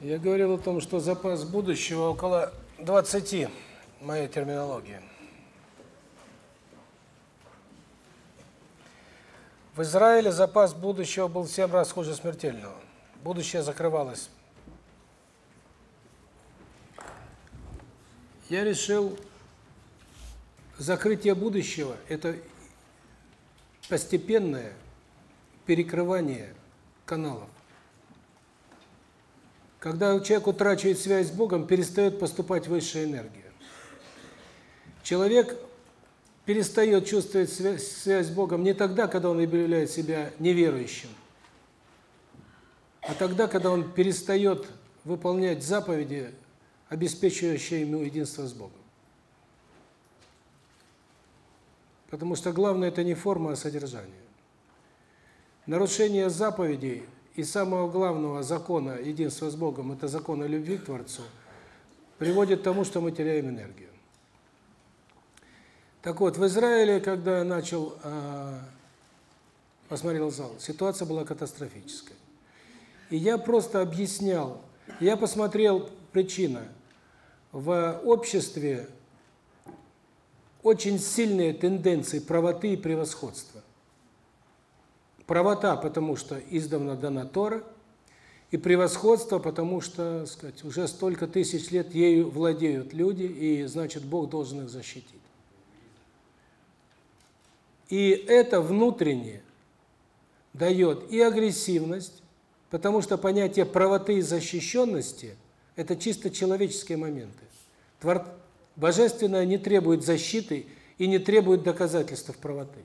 Я говорил о том, что запас будущего около 20, моей терминологии. В Израиле запас будущего был в 7 раз хуже смертельного. Будущее закрывалось. Я решил, закрытие будущего – это постепенное перекрывание каналов. Когда человек утрачивает связь с Богом, перестает поступать высшая энергия. Человек перестает чувствовать связь, связь с Богом не тогда, когда он объявляет себя неверующим, а тогда, когда он перестает выполнять заповеди, обеспечивающие ему единство с Богом. Потому что главное – это не форма, а содержание. Нарушение заповедей – и самого главного закона единства с Богом, это закона любви к Творцу, приводит к тому, что мы теряем энергию. Так вот, в Израиле, когда я начал, э, посмотрел зал, ситуация была катастрофическая. И я просто объяснял, я посмотрел причина. В обществе очень сильные тенденции правоты и превосходства. Правота, потому что издавна дана Тора, И превосходство, потому что, сказать, уже столько тысяч лет ею владеют люди, и значит, Бог должен их защитить. И это внутреннее дает и агрессивность, потому что понятие правоты и защищенности – это чисто человеческие моменты. Божественное не требует защиты и не требует доказательств правоты.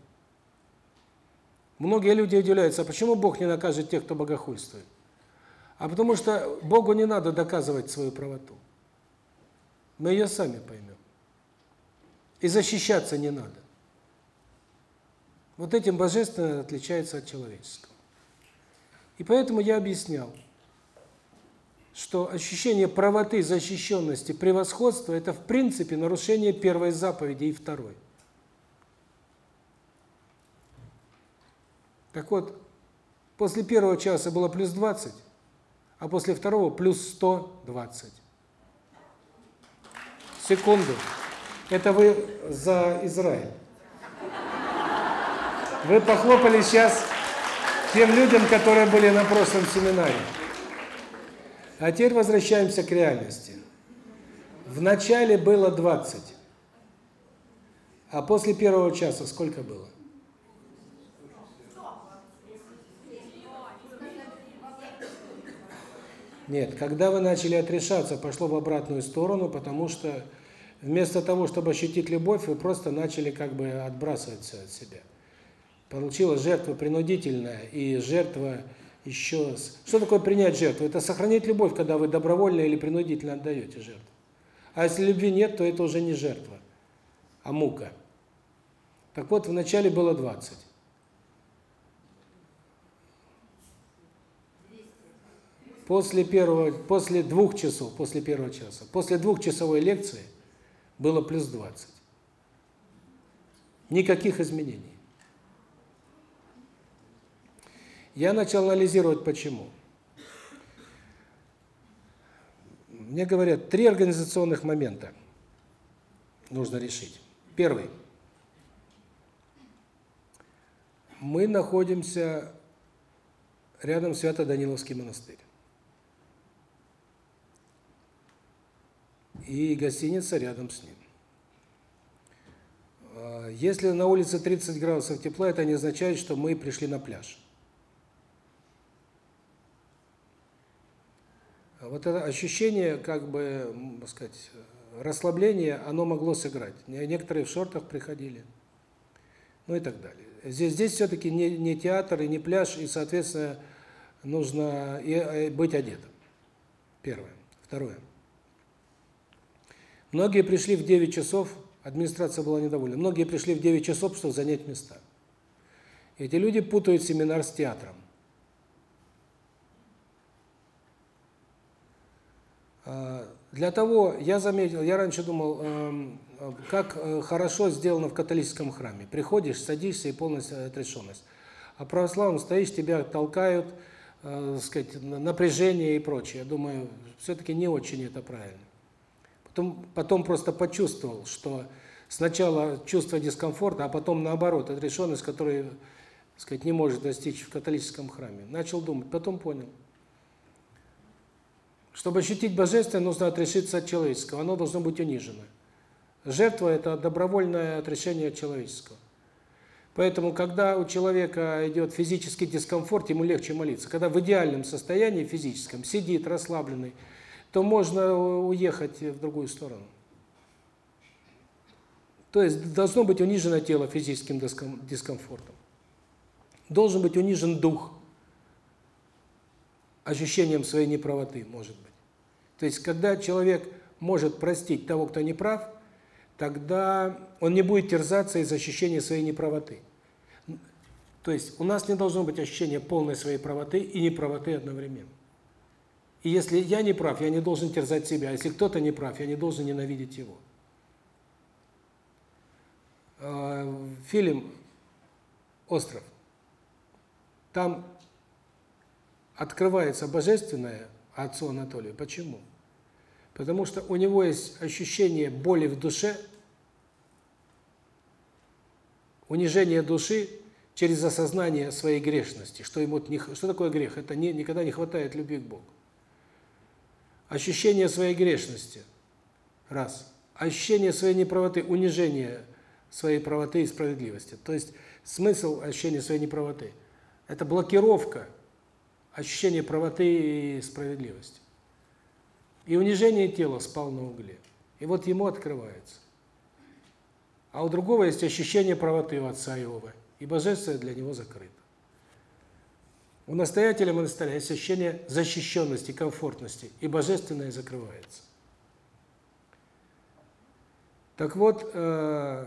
Многие люди удивляются, а почему Бог не накажет тех, кто богохульствует? А потому что Богу не надо доказывать свою правоту. Мы ее сами поймем. И защищаться не надо. Вот этим божественное отличается от человеческого. И поэтому я объяснял, что ощущение правоты, защищенности, превосходства – это в принципе нарушение первой заповеди и второй. Так вот, после первого часа было плюс 20, а после второго плюс 120. Секунду. Это вы за Израиль. Вы похлопали сейчас тем людям, которые были на прошлом семинаре. А теперь возвращаемся к реальности. В начале было 20. А после первого часа сколько было? Нет, когда вы начали отрешаться, пошло в обратную сторону, потому что вместо того, чтобы ощутить любовь, вы просто начали как бы отбрасывать все от себя. Получилась жертва принудительная и жертва еще... Что такое принять жертву? Это сохранить любовь, когда вы добровольно или принудительно отдаете жертву. А если любви нет, то это уже не жертва, а мука. Так вот, вначале было 20. После первого, после двух часов, после первого часа, после двухчасовой лекции было плюс 20. Никаких изменений. Я начал анализировать, почему. Мне говорят, три организационных момента нужно решить. Первый. Мы находимся рядом Свято-Даниловский монастырь. И гостиница рядом с ним. А, если на улице 30 градусов тепла, это не означает, что мы пришли на пляж. А вот это ощущение, как бы, так сказать, расслабления, оно могло сыграть. Некоторые в шортах приходили. Ну и так далее. Здесь здесь все таки не не театр и не пляж, и, соответственно, нужно и э, быть одетым. Первое. Второе. Многие пришли в 9 часов, администрация была недовольна. Многие пришли в 9 часов, чтобы занять места. Эти люди путают семинар с театром. А, для того, я заметил, я раньше думал, эм, как э, хорошо сделано в католическом храме. Приходишь, садишься и полностью отрешенность. А православным стоишь, тебя толкают, э, сказать, напряжение и прочее. Я думаю, все-таки не очень это правильно. Потом, потом просто почувствовал, что сначала чувство дискомфорта, а потом наоборот, отрешенность, которую, сказать, не может достичь в католическом храме. Начал думать, потом понял – чтобы ощутить божественное, нужно отрешиться от человеческого, оно должно быть унижено. Жертва – это добровольное отрешение от человеческого. Поэтому, когда у человека идет физический дискомфорт, ему легче молиться. Когда в идеальном состоянии физическом, сидит расслабленный, то можно уехать в другую сторону. То есть должно быть унижено тело физическим дискомфортом. Должен быть унижен дух ощущением своей неправоты, может быть. То есть, когда человек может простить того, кто не прав, тогда он не будет терзаться из ощущения своей неправоты. То есть, у нас не должно быть ощущения полной своей правоты и неправоты одновременно. И если я не прав, я не должен терзать себя. А если кто-то не прав, я не должен ненавидеть его. А, фильм «Остров». Там открывается божественное отцу Анатолию. Почему? Потому что у него есть ощущение боли в душе, унижение души, через осознание своей грешности, что ему что такое грех? Это не никогда не хватает любви к Богу. Ощущение своей грешности. Раз. Ощущение своей неправоты, унижение своей правоты и справедливости. То есть смысл ощущения своей неправоты это блокировка ощущения правоты и справедливости. И унижение тела спал на угле. И вот ему открывается. А у другого есть ощущение правоты у отца Иова, и божественное для него закрыто. У настоятеля монастыря есть ощущение защищенности, комфортности, и божественное закрывается. Так вот, э,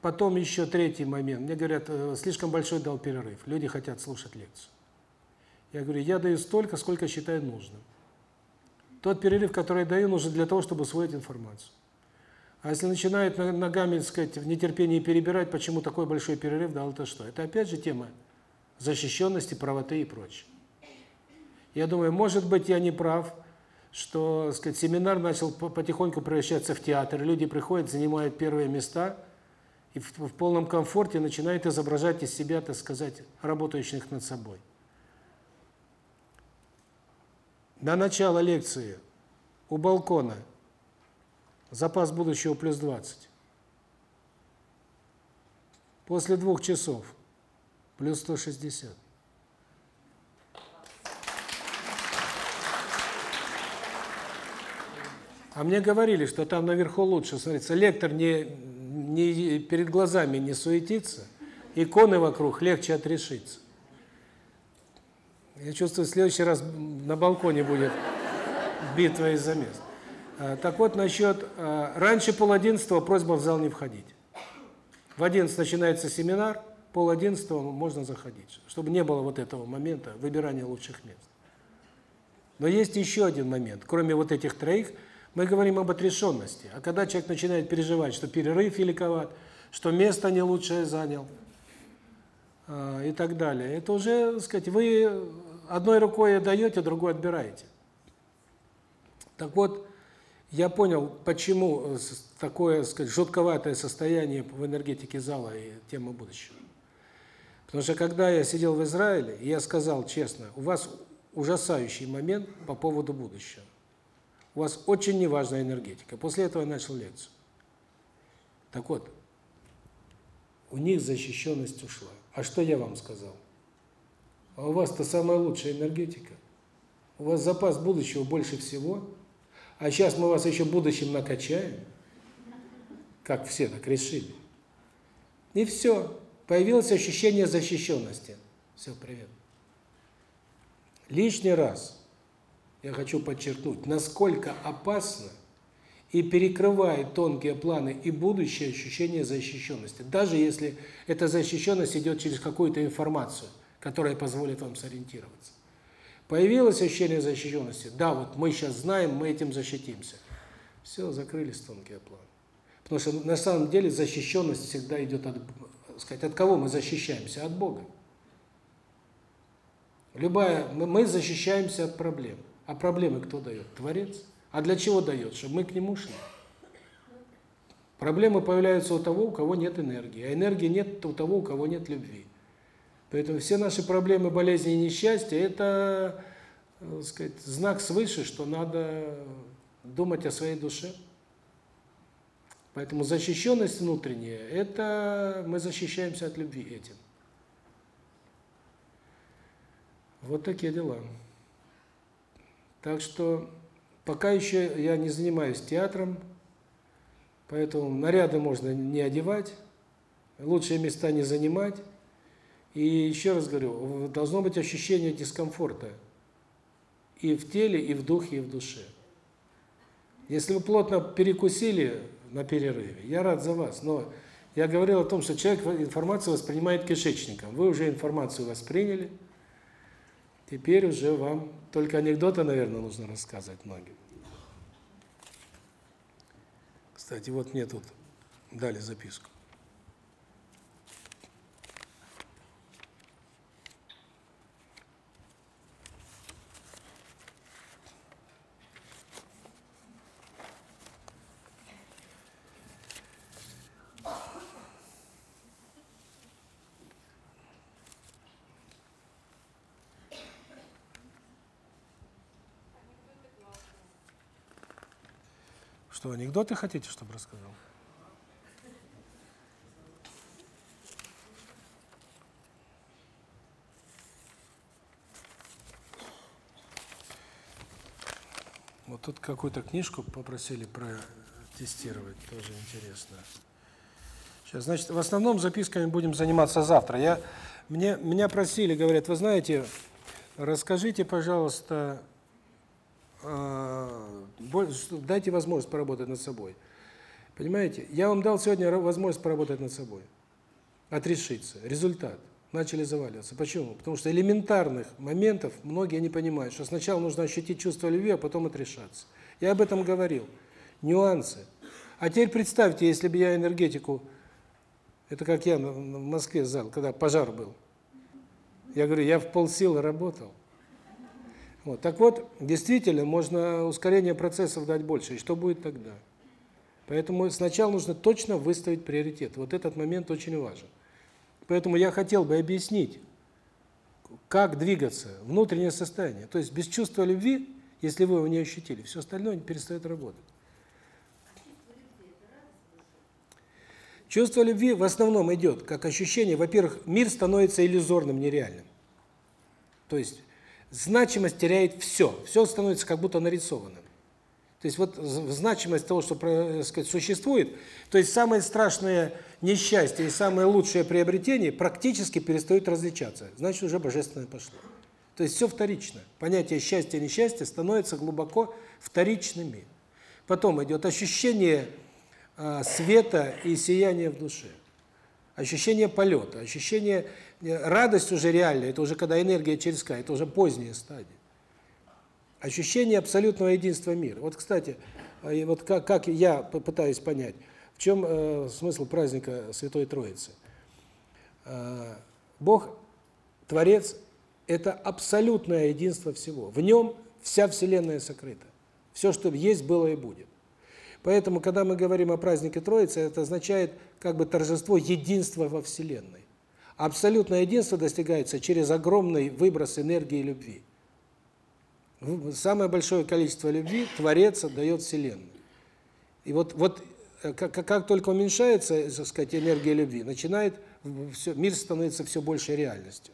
потом еще третий момент. Мне говорят, э, слишком большой дал перерыв, люди хотят слушать лекцию. Я говорю, я даю столько, сколько считаю нужным. Тот перерыв, который я даю, нужен для того, чтобы усвоить информацию. А если начинает ногами, так сказать, в нетерпении перебирать, почему такой большой перерыв дал, это что? Это опять же тема защищенности, правоты и прочее. Я думаю, может быть, я не прав, что, сказать, семинар начал потихоньку превращаться в театр, люди приходят, занимают первые места и в, в полном комфорте начинают изображать из себя, так сказать, работающих над собой. На начало лекции у балкона запас будущего плюс 20. После двух часов плюс 160. А мне говорили, что там наверху лучше, смотрите, лектор не не перед глазами не суетится, иконы вокруг легче отрешиться. Я чувствую, в следующий раз на балконе будет битва из-за мест. А, так вот, насчет... А, раньше пол одиннадцатого просьба в зал не входить. В одиннадцать начинается семинар, пол одиннадцатого можно заходить, чтобы не было вот этого момента выбирания лучших мест. Но есть еще один момент. Кроме вот этих троих, мы говорим об отрешенности. А когда человек начинает переживать, что перерыв великоват, что место не лучшее занял, а, и так далее, это уже, так сказать, вы одной рукой даете, другой отбираете. Так вот, я понял, почему э, такое, сказать, жутковатое состояние в энергетике зала и тема будущего. Потому что когда я сидел в Израиле, я сказал честно, у вас ужасающий момент по поводу будущего. У вас очень неважная энергетика. После этого я начал лекцию. Так вот, у них защищенность ушла. А что я вам сказал? А у вас-то самая лучшая энергетика. У вас запас будущего больше всего. А сейчас мы вас еще будущим накачаем. Как все так решили. И все. Появилось ощущение защищенности. Все, привет. Лишний раз я хочу подчеркнуть, насколько опасно и перекрывает тонкие планы и будущее ощущение защищенности. Даже если эта защищенность идет через какую-то информацию, которая позволит вам сориентироваться. Появилось ощущение защищенности. Да, вот мы сейчас знаем, мы этим защитимся. Все, закрылись тонкие планы. Потому что на самом деле защищенность всегда идет от, сказать, от кого мы защищаемся? От Бога. Любая мы защищаемся от проблем. А проблемы кто дает? Творец. А для чего дает? Чтобы мы к нему шли. Проблемы появляются у того, у кого нет энергии, а энергии нет у того, у кого нет любви. Поэтому все наши проблемы, болезни и несчастья – это, э, сказать, знак свыше, что надо думать о своей душе. Поэтому защищенность внутренняя – это мы защищаемся от любви этим. Вот такие дела. Так что пока еще я не занимаюсь театром, поэтому наряды можно не одевать, лучшие места не занимать. И еще раз говорю, должно быть ощущение дискомфорта и в теле, и в духе, и в душе. Если вы плотно перекусили на перерыве, я рад за вас, но я говорил о том, что человек информацию воспринимает кишечником. Вы уже информацию восприняли, Теперь уже вам только анекдоты, наверное, нужно рассказывать многим. Кстати, вот мне тут дали записку. Что, анекдоты хотите, чтобы рассказал? Вот тут какую-то книжку попросили протестировать, тоже интересно. Сейчас, значит, в основном записками будем заниматься завтра. Я мне меня просили, говорят, вы знаете, расскажите, пожалуйста, э, дайте возможность поработать над собой. Понимаете? Я вам дал сегодня возможность поработать над собой. Отрешиться. Результат начали заваливаться. Почему? Потому что элементарных моментов многие не понимают, что сначала нужно ощутить чувство любви, а потом отрешаться. Я об этом говорил. Нюансы. А теперь представьте, если бы я энергетику, это как я в Москве зал, когда пожар был. Я говорю, я в полсилы работал. Вот. Так вот, действительно, можно ускорение процессов дать больше. И что будет тогда? Поэтому сначала нужно точно выставить приоритет. Вот этот момент очень важен. Поэтому я хотел бы объяснить, как двигаться, внутреннее состояние. То есть без чувства любви, если вы его не ощутили, все остальное перестает работать. Чувство любви в основном идет как ощущение, во-первых, мир становится иллюзорным, нереальным. То есть значимость теряет все, все становится как будто нарисованным. То есть вот значимость того, что, так сказать, существует, то есть самое страшное несчастье и самое лучшее приобретение практически перестают различаться. Значит, уже божественное пошло. То есть все вторично. Понятие счастья и несчастья становится глубоко вторичными. Потом идет ощущение э, света и сияния в душе. Ощущение полета, ощущение э, радость уже реальная, это уже когда энергия через край, это уже поздняя стадия. Ощущение абсолютного единства мира. Вот, кстати, э, вот как, как я пытаюсь понять, в чем э, смысл праздника Святой Троицы? Э, Бог, Творец, это абсолютное единство всего. В нем вся Вселенная сокрыта. Все, что есть, было и будет. Поэтому, когда мы говорим о празднике Троицы, это означает как бы торжество единства во Вселенной. Абсолютное единство достигается через огромный выброс энергии любви. Самое большое количество любви Творец отдает Вселенной. И вот, вот Э, как, как только уменьшается, так сказать, энергия любви, начинает все, мир становится все большей реальностью.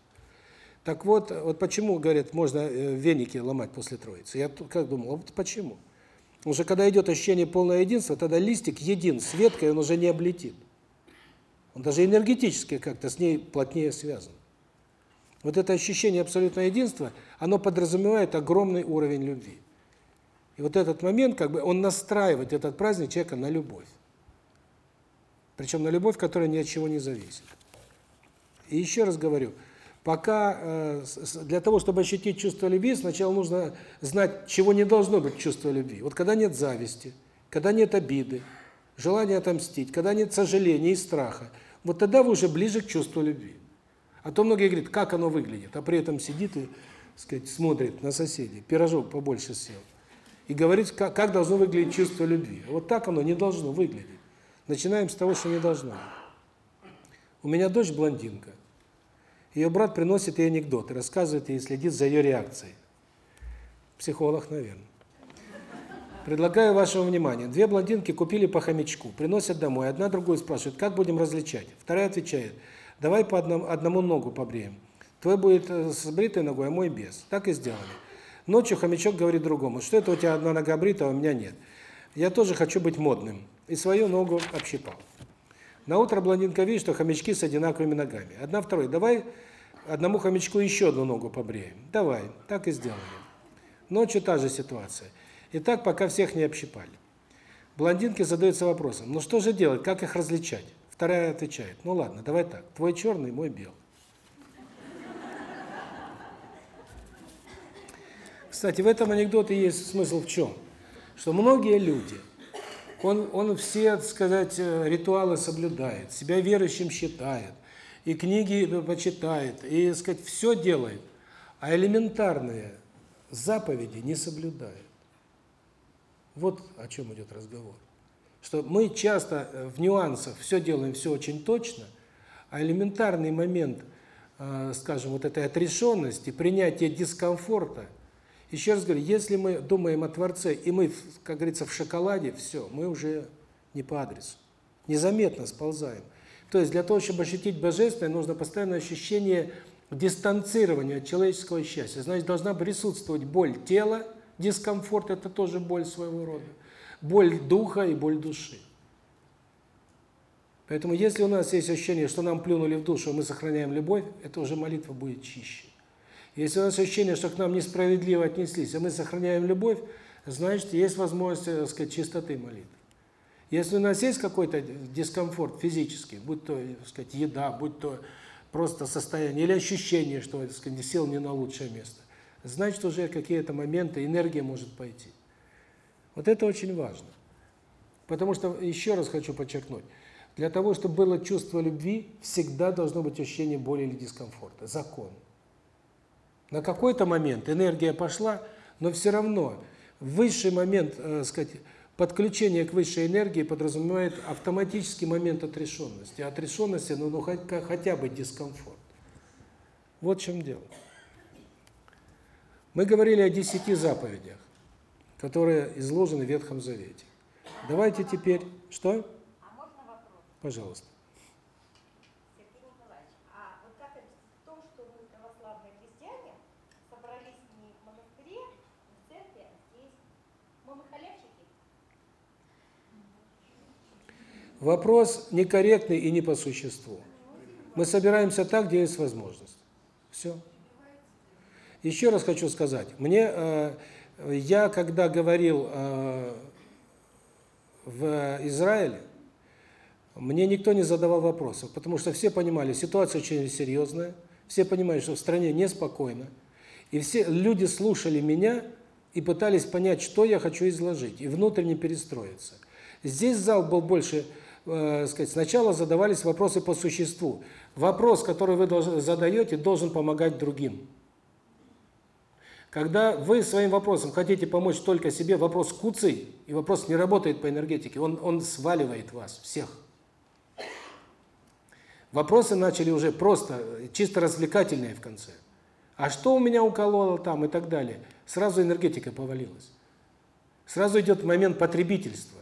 Так вот, вот почему, говорят, можно э, веники ломать после Троицы? Я как думал, вот почему? Что когда идет ощущение полного единства, тогда листик един с веткой, он уже не облетит. Он даже энергетически как-то с ней плотнее связан. Вот это ощущение абсолютного единства, оно подразумевает огромный уровень любви. И вот этот момент, как бы, он настраивает этот праздник человека на любовь. Причем на любовь, которая ни от чего не зависит. И еще раз говорю, пока э, для того, чтобы ощутить чувство любви, сначала нужно знать, чего не должно быть чувство любви. Вот когда нет зависти, когда нет обиды, желания отомстить, когда нет сожаления и страха, вот тогда вы уже ближе к чувству любви. А то многие говорят, как оно выглядит, а при этом сидит и, сказать, смотрит на соседей, пирожок побольше съел и говорить, как, как должно выглядеть чувство любви. Вот так оно не должно выглядеть. Начинаем с того, что не должно. У меня дочь блондинка. Ее брат приносит ей анекдоты, рассказывает ей, следит за ее реакцией. Психолог, наверное. Предлагаю вашему вниманию. Две блондинки купили по хомячку, приносят домой. Одна другую спрашивает, как будем различать. Вторая отвечает, давай по одному, одному ногу побреем. Твой будет э, с бритой ногой, а мой без. Так и сделали. Ночью хомячок говорит другому, что это у тебя одна нога брита, а у меня нет. Я тоже хочу быть модным. И свою ногу общипал. На утро блондинка видит, что хомячки с одинаковыми ногами. Одна второй, давай одному хомячку еще одну ногу побреем. Давай, так и сделали. Ночью та же ситуация. И так, пока всех не общипали. Блондинки задаются вопросом, ну что же делать, как их различать? Вторая отвечает, ну ладно, давай так, твой черный, мой белый. Кстати, в этом анекдоте есть смысл в чем? Что многие люди, он, он все, так сказать, э, ритуалы соблюдает, себя верующим считает, и книги почитает, и, так сказать, все делает, а элементарные заповеди не соблюдает. Вот о чем идет разговор. Что мы часто э, в нюансах все делаем все очень точно, а элементарный момент, э, скажем, вот этой отрешенности, принятия дискомфорта – Еще раз говорю, если мы думаем о Творце, и мы, как говорится, в шоколаде, все, мы уже не по адресу. Незаметно сползаем. То есть для того, чтобы ощутить Божественное, нужно постоянное ощущение дистанцирования от человеческого счастья. Значит, должна присутствовать боль тела, дискомфорт – это тоже боль своего рода, боль духа и боль души. Поэтому если у нас есть ощущение, что нам плюнули в душу, мы сохраняем любовь, это уже молитва будет чище. Если у нас ощущение, что к нам несправедливо отнеслись, а мы сохраняем любовь, значит, есть возможность, так сказать, чистоты молитвы. Если у нас есть какой-то дискомфорт физический, будь то, так сказать, еда, будь то просто состояние или ощущение, что, так сказать, сел не на лучшее место, значит, уже какие-то моменты, энергия может пойти. Вот это очень важно. Потому что, еще раз хочу подчеркнуть, для того, чтобы было чувство любви, всегда должно быть ощущение боли или дискомфорта. Закон. На какой-то момент энергия пошла, но все равно высший момент, э, сказать, подключение к высшей энергии подразумевает автоматический момент отрешенности. А отрешенности, ну, ну хотя, бы дискомфорт. Вот в чем дело. Мы говорили о десяти заповедях, которые изложены в Ветхом Завете. Давайте теперь... Что? Пожалуйста. А вот как это то, что мы православные христиане собрались не в монастыре, в церкви, а? Мы махалявщики? Вопрос некорректный и не по существу. Мы собираемся так, где есть возможность. Все. Еще раз хочу сказать. Мне, э, я когда говорил э, в Израиле, мне никто не задавал вопросов, потому что все понимали, ситуация очень серьезная, все понимали, что в стране неспокойно, и все люди слушали меня и пытались понять, что я хочу изложить, и внутренне перестроиться. Здесь зал был больше, э, сказать, сначала задавались вопросы по существу. Вопрос, который вы задаете, должен помогать другим. Когда вы своим вопросом хотите помочь только себе, вопрос куцый, и вопрос не работает по энергетике, он, он сваливает вас, всех. Вопросы начали уже просто, чисто развлекательные в конце. А что у меня укололо там и так далее. Сразу энергетика повалилась. Сразу идет момент потребительства.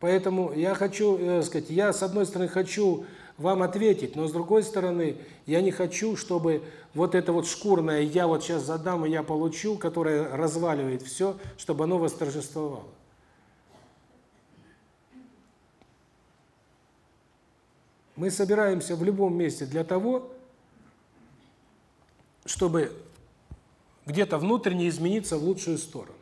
Поэтому я хочу, э, сказать, я с одной стороны хочу вам ответить, но с другой стороны, я не хочу, чтобы вот это вот шкурное «я вот сейчас задам и я получу», которое разваливает все, чтобы оно восторжествовало. Мы собираемся в любом месте для того, чтобы где-то внутренне измениться в лучшую сторону.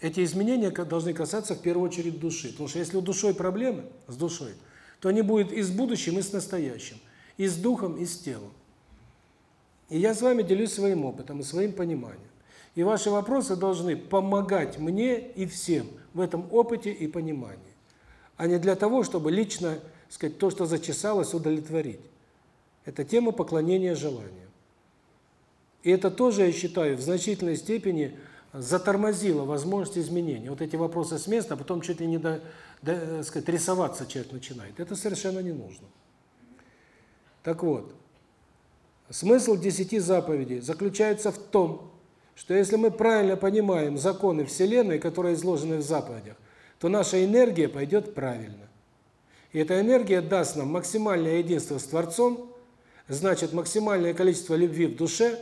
Эти изменения должны касаться в первую очередь души. Потому что если у душой проблемы, с душой, то они будут и с будущим, и с настоящим. И с духом, и с телом. И я с вами делюсь своим опытом и своим пониманием. И ваши вопросы должны помогать мне и всем в этом опыте и понимании. А не для того, чтобы лично сказать, то, что зачесалось, удовлетворить. Это тема поклонения желанию. И это тоже, я считаю, в значительной степени затормозило возможность изменения. Вот эти вопросы с места, а потом чуть ли не до, до э, сказать, рисоваться человек начинает. Это совершенно не нужно. Так вот, смысл десяти заповедей заключается в том, что если мы правильно понимаем законы Вселенной, которые изложены в заповедях, то наша энергия пойдет правильно. И эта энергия даст нам максимальное единство с Творцом, значит максимальное количество любви в душе.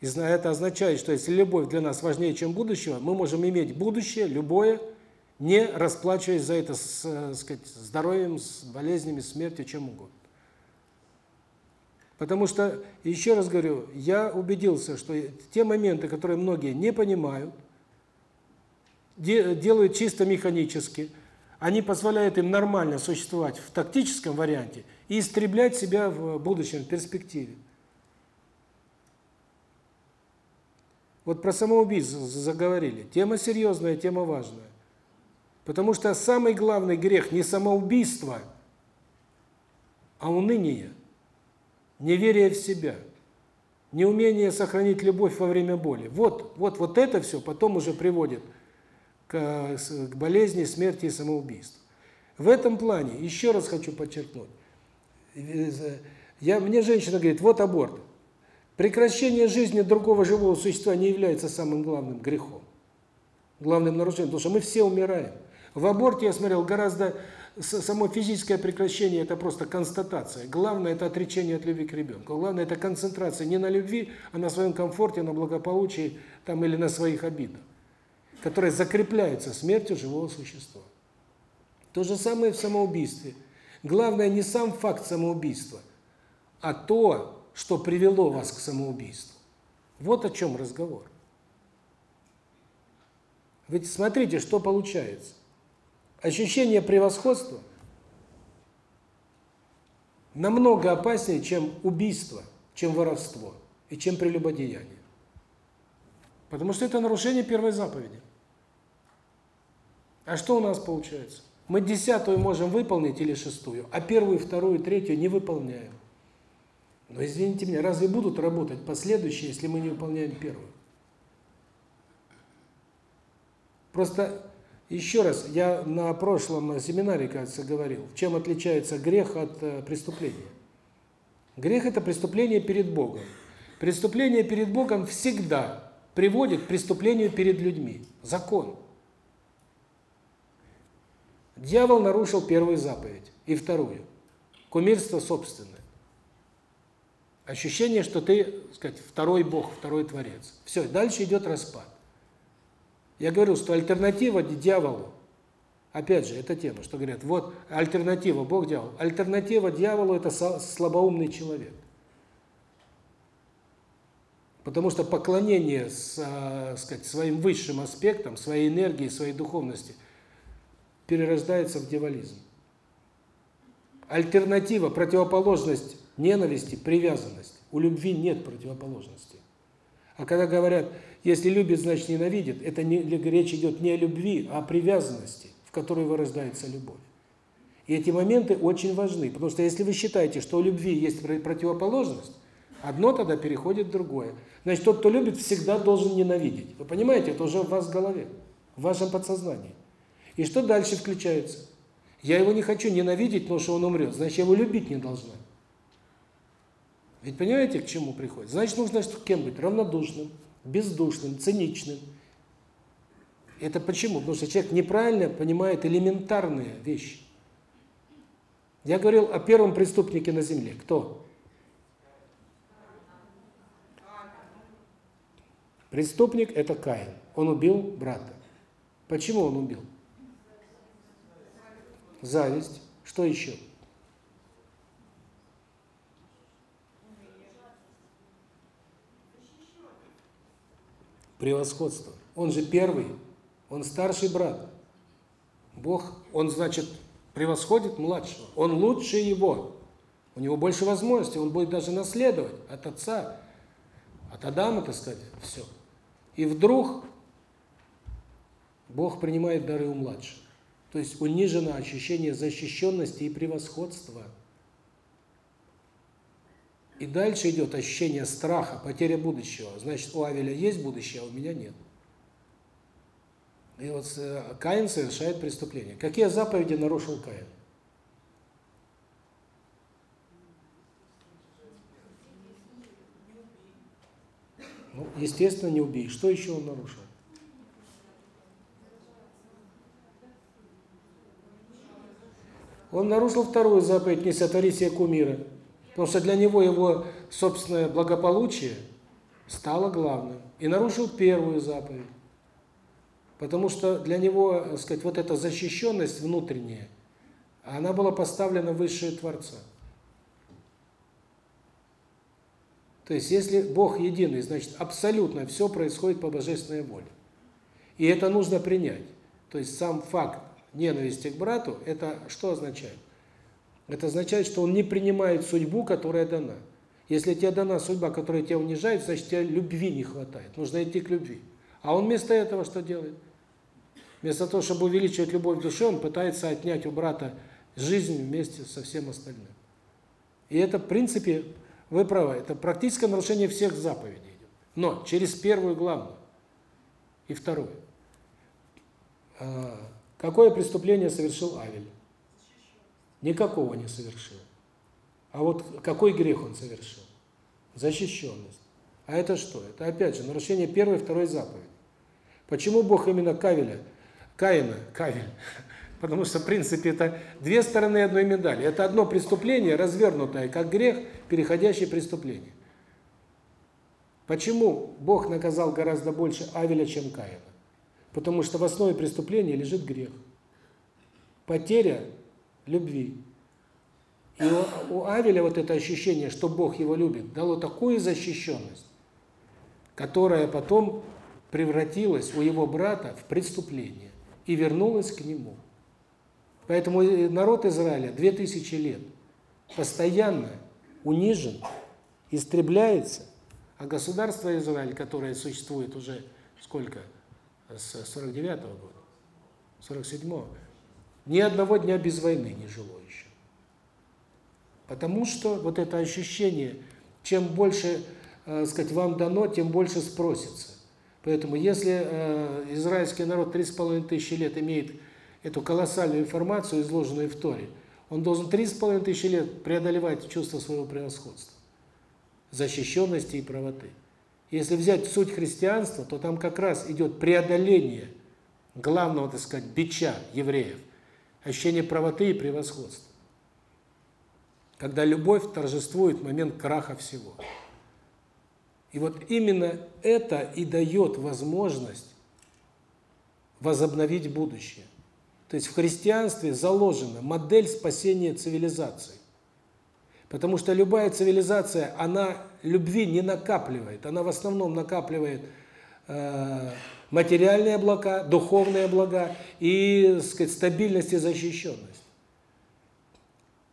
И это означает, что если любовь для нас важнее, чем будущего, мы можем иметь будущее, любое, не расплачиваясь за это с, э, сказать, здоровьем, с болезнями, смертью, чем угодно. Потому что, еще раз говорю, я убедился, что те моменты, которые многие не понимают, делают чисто механически – они позволяют им нормально существовать в тактическом варианте и истреблять себя в будущем, в перспективе. Вот про самоубийство заговорили. Тема серьезная, тема важная. Потому что самый главный грех не самоубийство, а уныние, неверие в себя, неумение сохранить любовь во время боли. Вот, вот, вот это все потом уже приводит к, к болезни, смерти и самоубийству. В этом плане, еще раз хочу подчеркнуть, я, мне женщина говорит, вот аборт. Прекращение жизни другого живого существа не является самым главным грехом, главным нарушением, потому что мы все умираем. В аборте, я смотрел, гораздо само физическое прекращение – это просто констатация. Главное – это отречение от любви к ребенку. Главное – это концентрация не на любви, а на своем комфорте, на благополучии там, или на своих обидах, которые закрепляются смертью живого существа. То же самое в самоубийстве. Главное не сам факт самоубийства, а то, что привело вас к самоубийству. Вот о чем разговор. Ведь смотрите, что получается. Ощущение превосходства намного опаснее, чем убийство, чем воровство и чем прелюбодеяние. Потому что это нарушение первой заповеди. А что у нас получается? Мы десятую можем выполнить или шестую, а первую, вторую, третью не выполняем. Но извините меня, разве будут работать последующие, если мы не выполняем первую? Просто еще раз, я на прошлом семинаре, кажется, говорил, чем отличается грех от э, преступления. Грех – это преступление перед Богом. Преступление перед Богом всегда приводит к преступлению перед людьми. Закон. Дьявол нарушил первую заповедь и вторую. Кумирство собственное. Ощущение, что ты, так сказать, второй Бог, второй Творец. Все, дальше идет распад. Я говорю, что альтернатива дьяволу, опять же, это тема, что говорят, вот альтернатива Бог-дьявол. Альтернатива дьяволу – это слабоумный человек. Потому что поклонение с, э, сказать, своим высшим аспектам, своей энергии, своей духовности перерождается в дьяволизм. Альтернатива, противоположность ненависти, привязанность. У любви нет противоположности. А когда говорят, если любит, значит ненавидит, это не речь идет не о любви, а о привязанности, в которой вырождается любовь. И эти моменты очень важны, потому что если вы считаете, что у любви есть противоположность, одно тогда переходит в другое. Значит, тот, кто любит, всегда должен ненавидеть. Вы понимаете, это уже в вас в голове, в вашем подсознании. И что дальше включается? Я его не хочу ненавидеть, потому что он умрет, значит, я его любить не должна. Ведь понимаете, к чему приходит? Значит, нужно кем быть? Равнодушным, бездушным, циничным. Это почему? Потому что человек неправильно понимает элементарные вещи. Я говорил о первом преступнике на земле. Кто? Преступник – это Каин. Он убил брата. Почему он убил? Зависть. Что еще? Превосходство. Он же первый, он старший брат. Бог, он, значит, превосходит младшего. Он лучше его. У него больше возможностей, он будет даже наследовать от отца, от Адама, так сказать, все. И вдруг Бог принимает дары у младшего. То есть унижено ощущение защищенности и превосходства – и дальше идет ощущение страха, потеря будущего. Значит, у Авеля есть будущее, а у меня нет. И вот э, Каин совершает преступление. Какие заповеди нарушил Каин? Ну, естественно, не убей. Что еще он нарушил? Он нарушил вторую заповедь «Не сотвори себе кумира». Потому что для него его собственное благополучие стало главным. И нарушил первую заповедь. Потому что для него, так сказать, вот эта защищенность внутренняя, она была поставлена выше Творца. То есть, если Бог единый, значит, абсолютно все происходит по божественной воле. И это нужно принять. То есть, сам факт ненависти к брату, это что означает? Это означает, что он не принимает судьбу, которая дана. Если тебе дана судьба, которая тебя унижает, значит, тебе любви не хватает. Нужно идти к любви. А он вместо этого что делает? Вместо того, чтобы увеличивать любовь в душе, он пытается отнять у брата жизнь вместе со всем остальным. И это, в принципе, вы правы, это практическое нарушение всех заповедей. Но через первую главную и вторую. А, какое преступление совершил Авель? Никакого не совершил. А вот какой грех он совершил? Защищенность. А это что? Это опять же нарушение первой и второй заповеди. Почему Бог именно Кавеля, Каина, Кавель? Потому что, в принципе, это две стороны одной медали. Это одно преступление, развернутое как грех, переходящее преступление. Почему Бог наказал гораздо больше Авеля, чем Каина? Потому что в основе преступления лежит грех. Потеря любви. И у, у Авеля вот это ощущение, что Бог его любит, дало такую защищенность, которая потом превратилась у его брата в преступление и вернулась к нему. Поэтому народ Израиля 2000 лет постоянно унижен, истребляется, а государство Израиль, которое существует уже сколько? С 49 -го года, 47 -го, ни одного дня без войны не жило еще. Потому что вот это ощущение, чем больше, э, сказать, вам дано, тем больше спросится. Поэтому если э, израильский народ 3,5 тысячи лет имеет эту колоссальную информацию, изложенную в Торе, он должен 3,5 тысячи лет преодолевать чувство своего превосходства, защищенности и правоты. Если взять суть христианства, то там как раз идет преодоление главного, так сказать, бича евреев, ощущение правоты и превосходства. Когда любовь торжествует момент краха всего. И вот именно это и дает возможность возобновить будущее. То есть в христианстве заложена модель спасения цивилизации. Потому что любая цивилизация, она любви не накапливает, она в основном накапливает э, материальные блага, духовные блага и, сказать, стабильность и защищенность.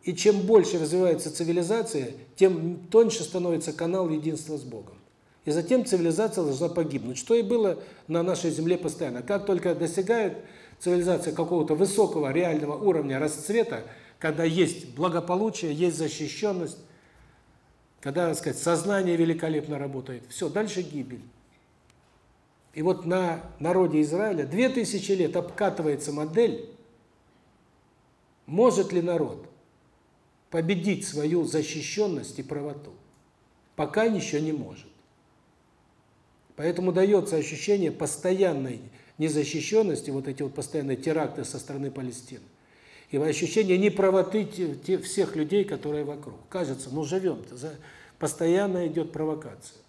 И чем больше развивается цивилизация, тем тоньше становится канал единства с Богом. И затем цивилизация должна погибнуть, что и было на нашей земле постоянно. Как только достигает цивилизация какого-то высокого реального уровня расцвета, когда есть благополучие, есть защищенность, когда, так сказать, сознание великолепно работает, все, дальше гибель. И вот на народе Израиля 2000 лет обкатывается модель, может ли народ победить свою защищенность и правоту. Пока еще не может. Поэтому дается ощущение постоянной незащищенности, вот эти вот постоянные теракты со стороны Палестины. И ощущение неправоты всех людей, которые вокруг. Кажется, ну живем-то, постоянно идет провокация.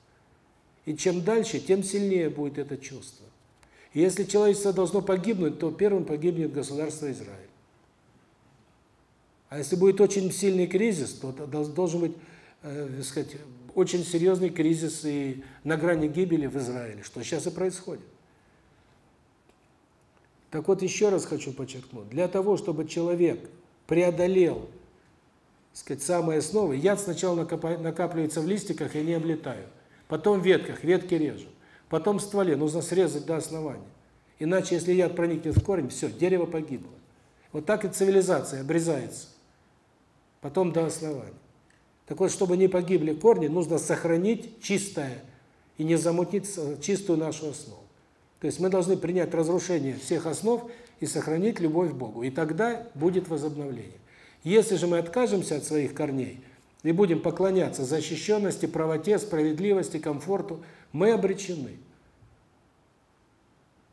И чем дальше, тем сильнее будет это чувство. И если человечество должно погибнуть, то первым погибнет государство Израиль. А если будет очень сильный кризис, то должен быть, э, сказать, очень серьезный кризис и на грани гибели в Израиле, что сейчас и происходит. Так вот, еще раз хочу подчеркнуть, для того, чтобы человек преодолел, сказать, самые основы, яд сначала накапливается в листиках и не облетают, потом в ветках, ветки режут, потом в стволе, нужно срезать до основания. Иначе, если яд проникнет в корень, все, дерево погибло. Вот так и цивилизация обрезается, потом до основания. Так вот, чтобы не погибли корни, нужно сохранить чистое и не замутнить чистую нашу основу. То есть мы должны принять разрушение всех основ и сохранить любовь к Богу. И тогда будет возобновление. Если же мы откажемся от своих корней и будем поклоняться защищенности, правоте, справедливости, комфорту, мы обречены.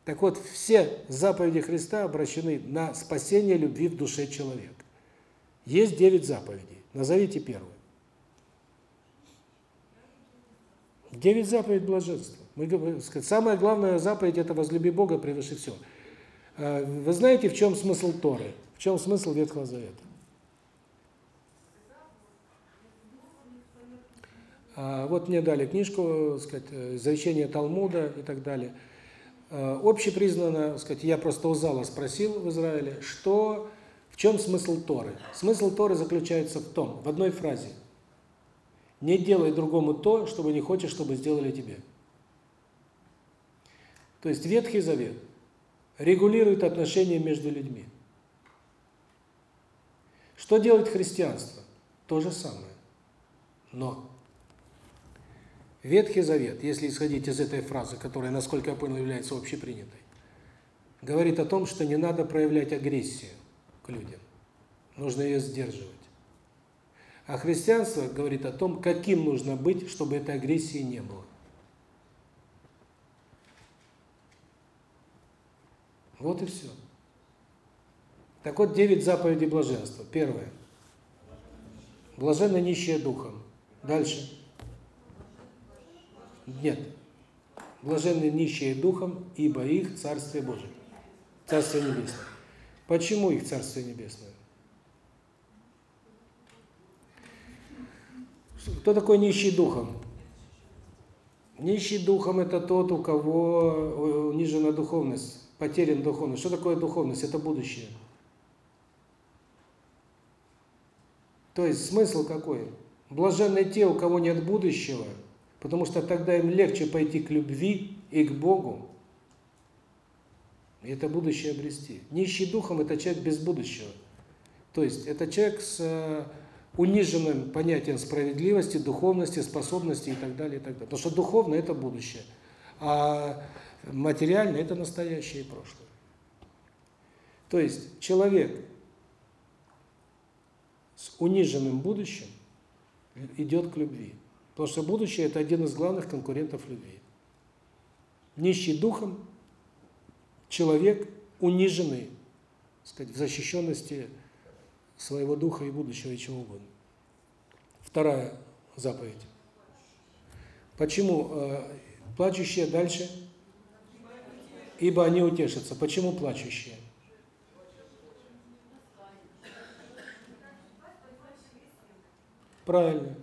Так вот, все заповеди Христа обращены на спасение любви в душе человека. Есть девять заповедей. Назовите первую. Девять заповедей блаженства. Мы сказать, самая главная заповедь это возлюби Бога превыше всего. А, вы знаете, в чем смысл Торы? В чем смысл Ветхого Завета? Вот мне дали книжку, сказать, изречение Талмуда и так далее. А, общепризнанно, сказать, я просто у зала спросил в Израиле, что в чем смысл Торы? Смысл Торы заключается в том, в одной фразе: не делай другому то, что не хочешь, чтобы сделали тебе. То есть Ветхий Завет регулирует отношения между людьми. Что делает христианство? То же самое. Но Ветхий Завет, если исходить из этой фразы, которая, насколько я понял, является общепринятой, говорит о том, что не надо проявлять агрессию к людям. Нужно ее сдерживать. А христианство говорит о том, каким нужно быть, чтобы этой агрессии не было. Вот и все. Так вот, девять заповедей блаженства. Первое. Блаженно нищие духом. Дальше. Нет. Блаженны нищие духом, ибо их Царствие Божие. Царствие Небесное. Почему их Царствие Небесное? Кто такой нищий духом? Нищий духом – это тот, у кого унижена духовность, потерян духовность. Что такое духовность? Это будущее. То есть смысл какой? Блаженны те, у кого нет будущего, потому что тогда им легче пойти к любви и к Богу, и это будущее обрести. Нищий духом – это человек без будущего. То есть это человек с э, униженным понятием справедливости, духовности, способности и так далее, и так далее. Потому что духовно – это будущее, а материально – это настоящее и прошлое. То есть человек с униженным будущим идет к любви. Потому что будущее – это один из главных конкурентов любви. Нищий духом человек униженный, сказать, в защищенности своего духа и будущего и чего угодно. Вторая заповедь. Почему э, плачущие дальше? Ибо они утешатся. Почему плачущие? Правильно.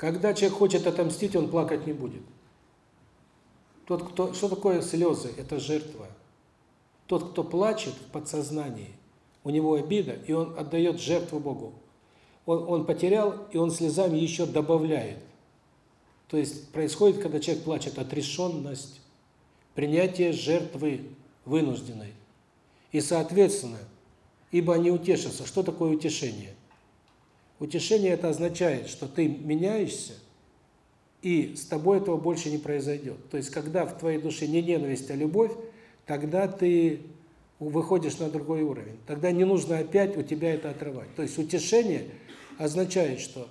Когда человек хочет отомстить, он плакать не будет. Тот, кто, что такое слезы? Это жертва. Тот, кто плачет в подсознании, у него обида, и он отдает жертву Богу. Он, он потерял, и он слезами еще добавляет. То есть происходит, когда человек плачет, отрешенность, принятие жертвы вынужденной. И, соответственно, ибо они утешатся. Что такое утешение? Утешение это означает, что ты меняешься, и с тобой этого больше не произойдет. То есть, когда в твоей душе не ненависть, а любовь, тогда ты выходишь на другой уровень. Тогда не нужно опять у тебя это отрывать. То есть утешение означает, что,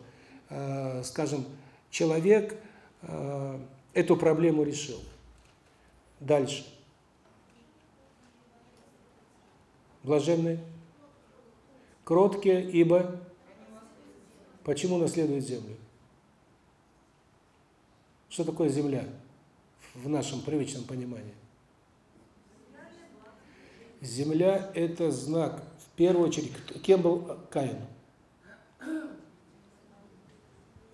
э, скажем, человек э, эту проблему решил. Дальше. Блаженные. Кроткие, ибо... Почему наследуют землю? Что такое земля в нашем привычном понимании? Земля – это знак, в первую очередь, кем был Каин?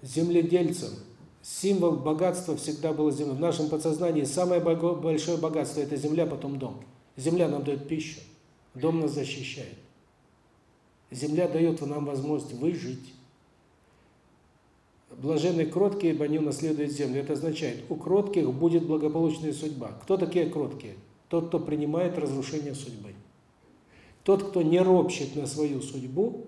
Земледельцем. Символ богатства всегда было земля. В нашем подсознании самое большое богатство – это земля, потом дом. Земля нам дает пищу, дом нас защищает. Земля дает нам возможность выжить. Блаженные кроткие, ибо они наследуют землю. Это означает, у кротких будет благополучная судьба. Кто такие кроткие? Тот, кто принимает разрушение судьбы. Тот, кто не ропщет на свою судьбу,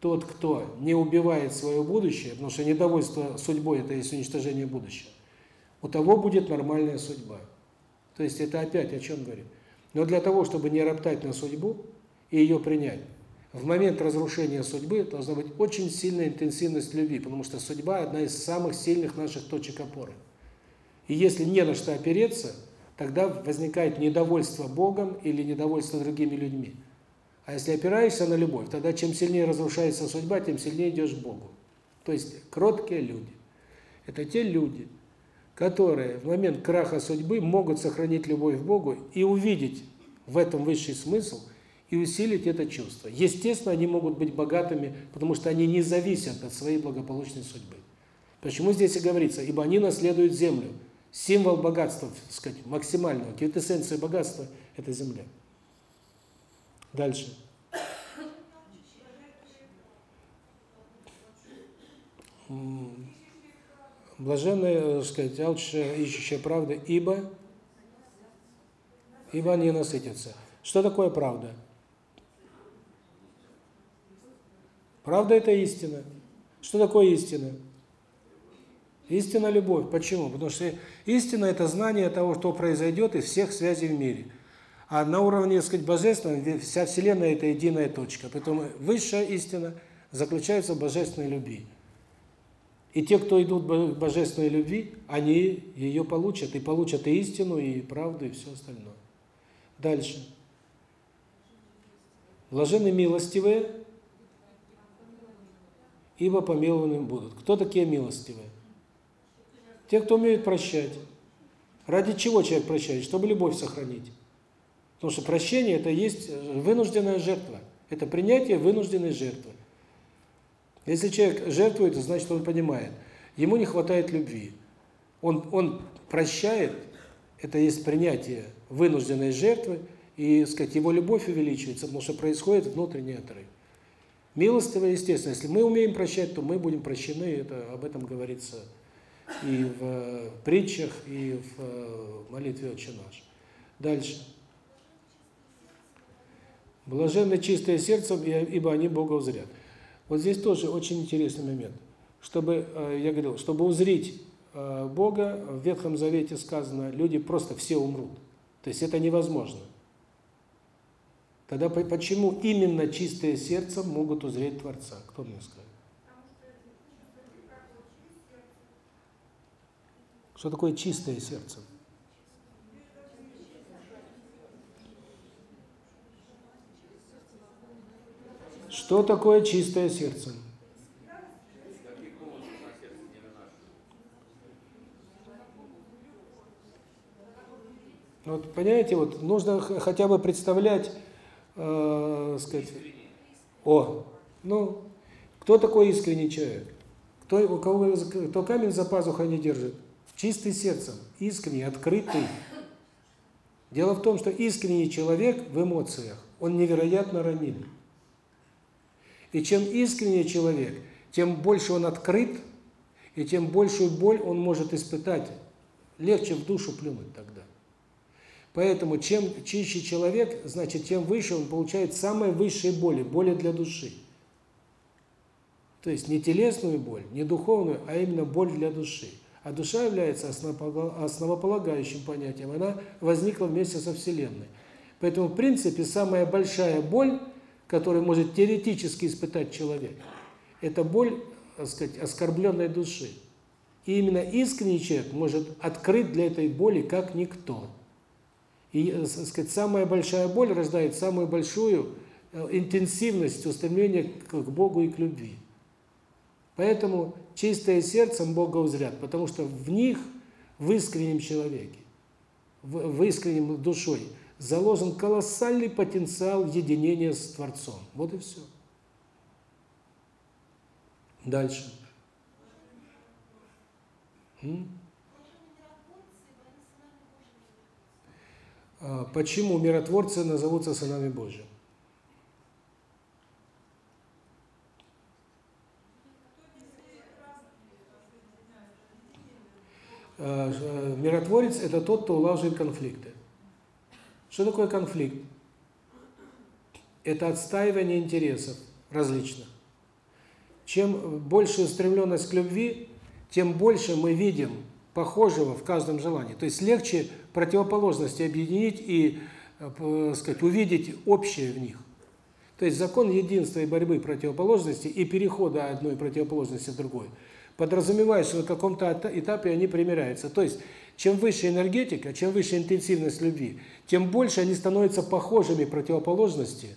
тот, кто не убивает свое будущее, потому что недовольство судьбой – это есть уничтожение будущего, у того будет нормальная судьба. То есть это опять о чем говорит. Но для того, чтобы не роптать на судьбу и ее принять, в момент разрушения судьбы должна быть очень сильная интенсивность любви, потому что судьба – одна из самых сильных наших точек опоры. И если не на что опереться – тогда возникает недовольство Богом или недовольство другими людьми. А если опираешься на любовь, тогда чем сильнее разрушается судьба, тем сильнее идешь к Богу. То есть кроткие люди. Это те люди, которые в момент краха судьбы могут сохранить любовь к Богу и увидеть в этом высший смысл и усилить это чувство. Естественно, они могут быть богатыми, потому что они не зависят от своей благополучной судьбы. Почему здесь и говорится, ибо они наследуют землю – Символ богатства, так сказать, максимального, квитэссенция богатства – это земля. Дальше. Блаженные, так сказать, алчущие, ищущие правды, ибо, ибо они насытятся. Что такое правда? Правда – это истина. Что такое истина? Истина – любовь. Почему? Потому что истина – это знание того, что произойдет из всех связей в мире. А на уровне, так сказать, божественном, вся Вселенная – это единая точка. Поэтому высшая истина заключается в божественной любви. И те, кто идут к божественной любви, они ее получат. И получат и истину, и правду, и все остальное. Дальше. Блаженны милостивые, ибо помилованным будут. Кто такие милостивые? Те, кто умеет прощать. Ради чего человек прощает? Чтобы любовь сохранить. Потому что прощение – это есть вынужденная жертва. Это принятие вынужденной жертвы. Если человек жертвует, значит он понимает, ему не хватает любви. Он, он прощает, это есть принятие вынужденной жертвы, и, сказать, его любовь увеличивается, потому что происходит внутренний отрыв. Милостиво, естественно, если мы умеем прощать, то мы будем прощены, это об этом говорится и в э, притчах, и в э, молитве «Отче наш». Дальше. Блаженны чистые сердцем, ибо они Бога узрят. Вот здесь тоже очень интересный момент. Чтобы, э, я говорил, чтобы узрить Бога, в Ветхом Завете сказано, люди просто все умрут. То есть это невозможно. Тогда почему именно чистые сердцем могут узреть Творца? Кто мне скажет? Что такое чистое сердце? Что такое чистое сердце? Вот понимаете, вот нужно хотя бы представлять, э, сказать, о, ну, кто такой искренний человек? Кто у кого кто камень за пазухой не держит? чистый сердцем, искренний, открытый. Дело в том, что искренний человек в эмоциях, он невероятно раним. И чем искренний человек, тем больше он открыт, и тем большую боль он может испытать. Легче в душу плюнуть тогда. Поэтому чем чище человек, значит, тем выше он получает самые высшие боли, боли для души. То есть не телесную боль, не духовную, а именно боль для души. А душа является основополагающим понятием. Она возникла вместе со Вселенной. Поэтому, в принципе, самая большая боль, которую может теоретически испытать человек, это боль, так сказать, оскорбленной души. И именно искренний человек может открыть для этой боли как никто. И, так сказать, самая большая боль рождает самую большую э, интенсивность устремления к Богу и к любви. Поэтому чистое сердцем Бога узрят, потому что в них, в искреннем человеке, в, искреннем душой, заложен колоссальный потенциал единения с Творцом. Вот и все. Дальше. М? Почему миротворцы назовутся сынами Божьими? Э, э, миротворец – это тот, кто улаживает конфликты. Что такое конфликт? Это отстаивание интересов различных. Чем больше устремленность к любви, тем больше мы видим похожего в каждом желании. То есть легче противоположности объединить и, э, сказать, увидеть общее в них. То есть закон единства и борьбы противоположностей и перехода одной противоположности в другую – подразумевает, что на каком-то этапе они примиряются. То есть, чем выше энергетика, чем выше интенсивность любви, тем больше они становятся похожими противоположности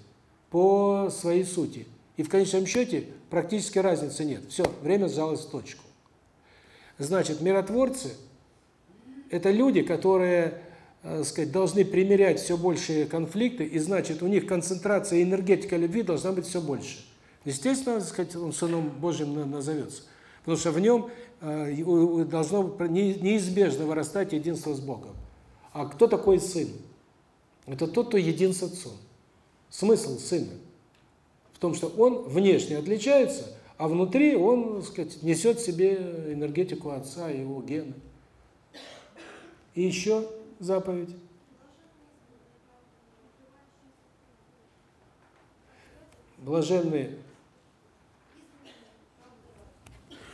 по своей сути. И в конечном счете практически разницы нет. Все, время сжалось в точку. Значит, миротворцы – это люди, которые, так сказать, должны примирять все большие конфликты, и значит, у них концентрация энергетика любви должна быть все больше. Естественно, сказать, он Сыном Божьим назовется. Потому что в нем э, должно неизбежно вырастать единство с Богом. А кто такой сын? Это тот, кто един с отцом. Смысл сына в том, что он внешне отличается, а внутри он, так сказать, несет себе энергетику отца, его гены. И еще заповедь. Блаженные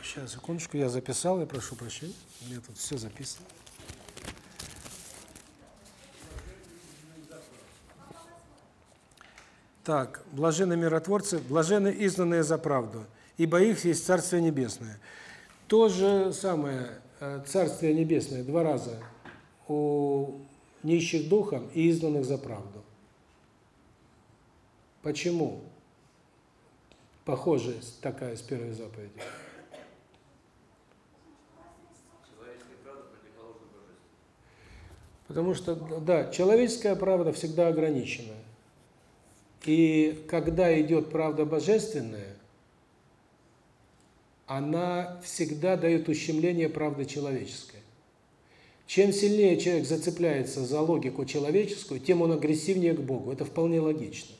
Сейчас, секундочку, я записал, я прошу прощения. У меня тут все записано. Так, блаженны миротворцы, блаженны изгнанные за правду, ибо их есть Царствие Небесное. То же самое, э, Царствие Небесное, два раза у нищих духом и изгнанных за правду. Почему? Похожая такая с первой заповеди. Потому что, да, человеческая правда всегда ограниченная. И когда идет правда божественная, она всегда дает ущемление правды человеческой. Чем сильнее человек зацепляется за логику человеческую, тем он агрессивнее к Богу. Это вполне логично.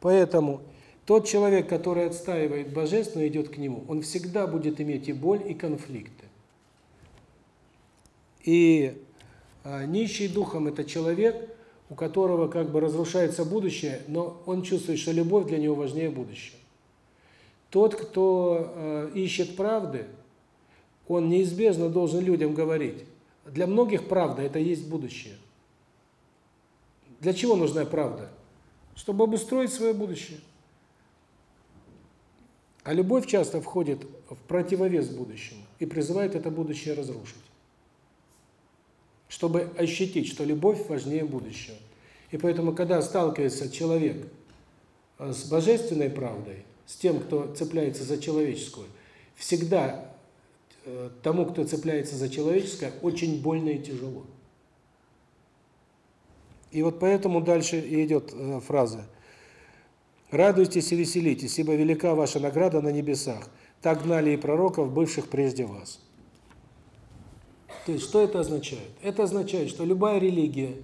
Поэтому тот человек, который отстаивает божественное, идет к нему, он всегда будет иметь и боль, и конфликты. И а, нищий духом – это человек, у которого как бы разрушается будущее, но он чувствует, что любовь для него важнее будущего. Тот, кто э, ищет правды, он неизбежно должен людям говорить. Для многих правда – это есть будущее. Для чего нужна правда? Чтобы обустроить свое будущее. А любовь часто входит в противовес будущему и призывает это будущее разрушить чтобы ощутить, что любовь важнее будущего. И поэтому, когда сталкивается человек э, с божественной правдой, с тем, кто цепляется за человеческую, всегда э, тому, кто цепляется за человеческое, очень больно и тяжело. И вот поэтому дальше идет э, фраза «Радуйтесь и веселитесь, ибо велика ваша награда на небесах. Так гнали и пророков, бывших прежде вас». То есть, что это означает? Это означает, что любая религия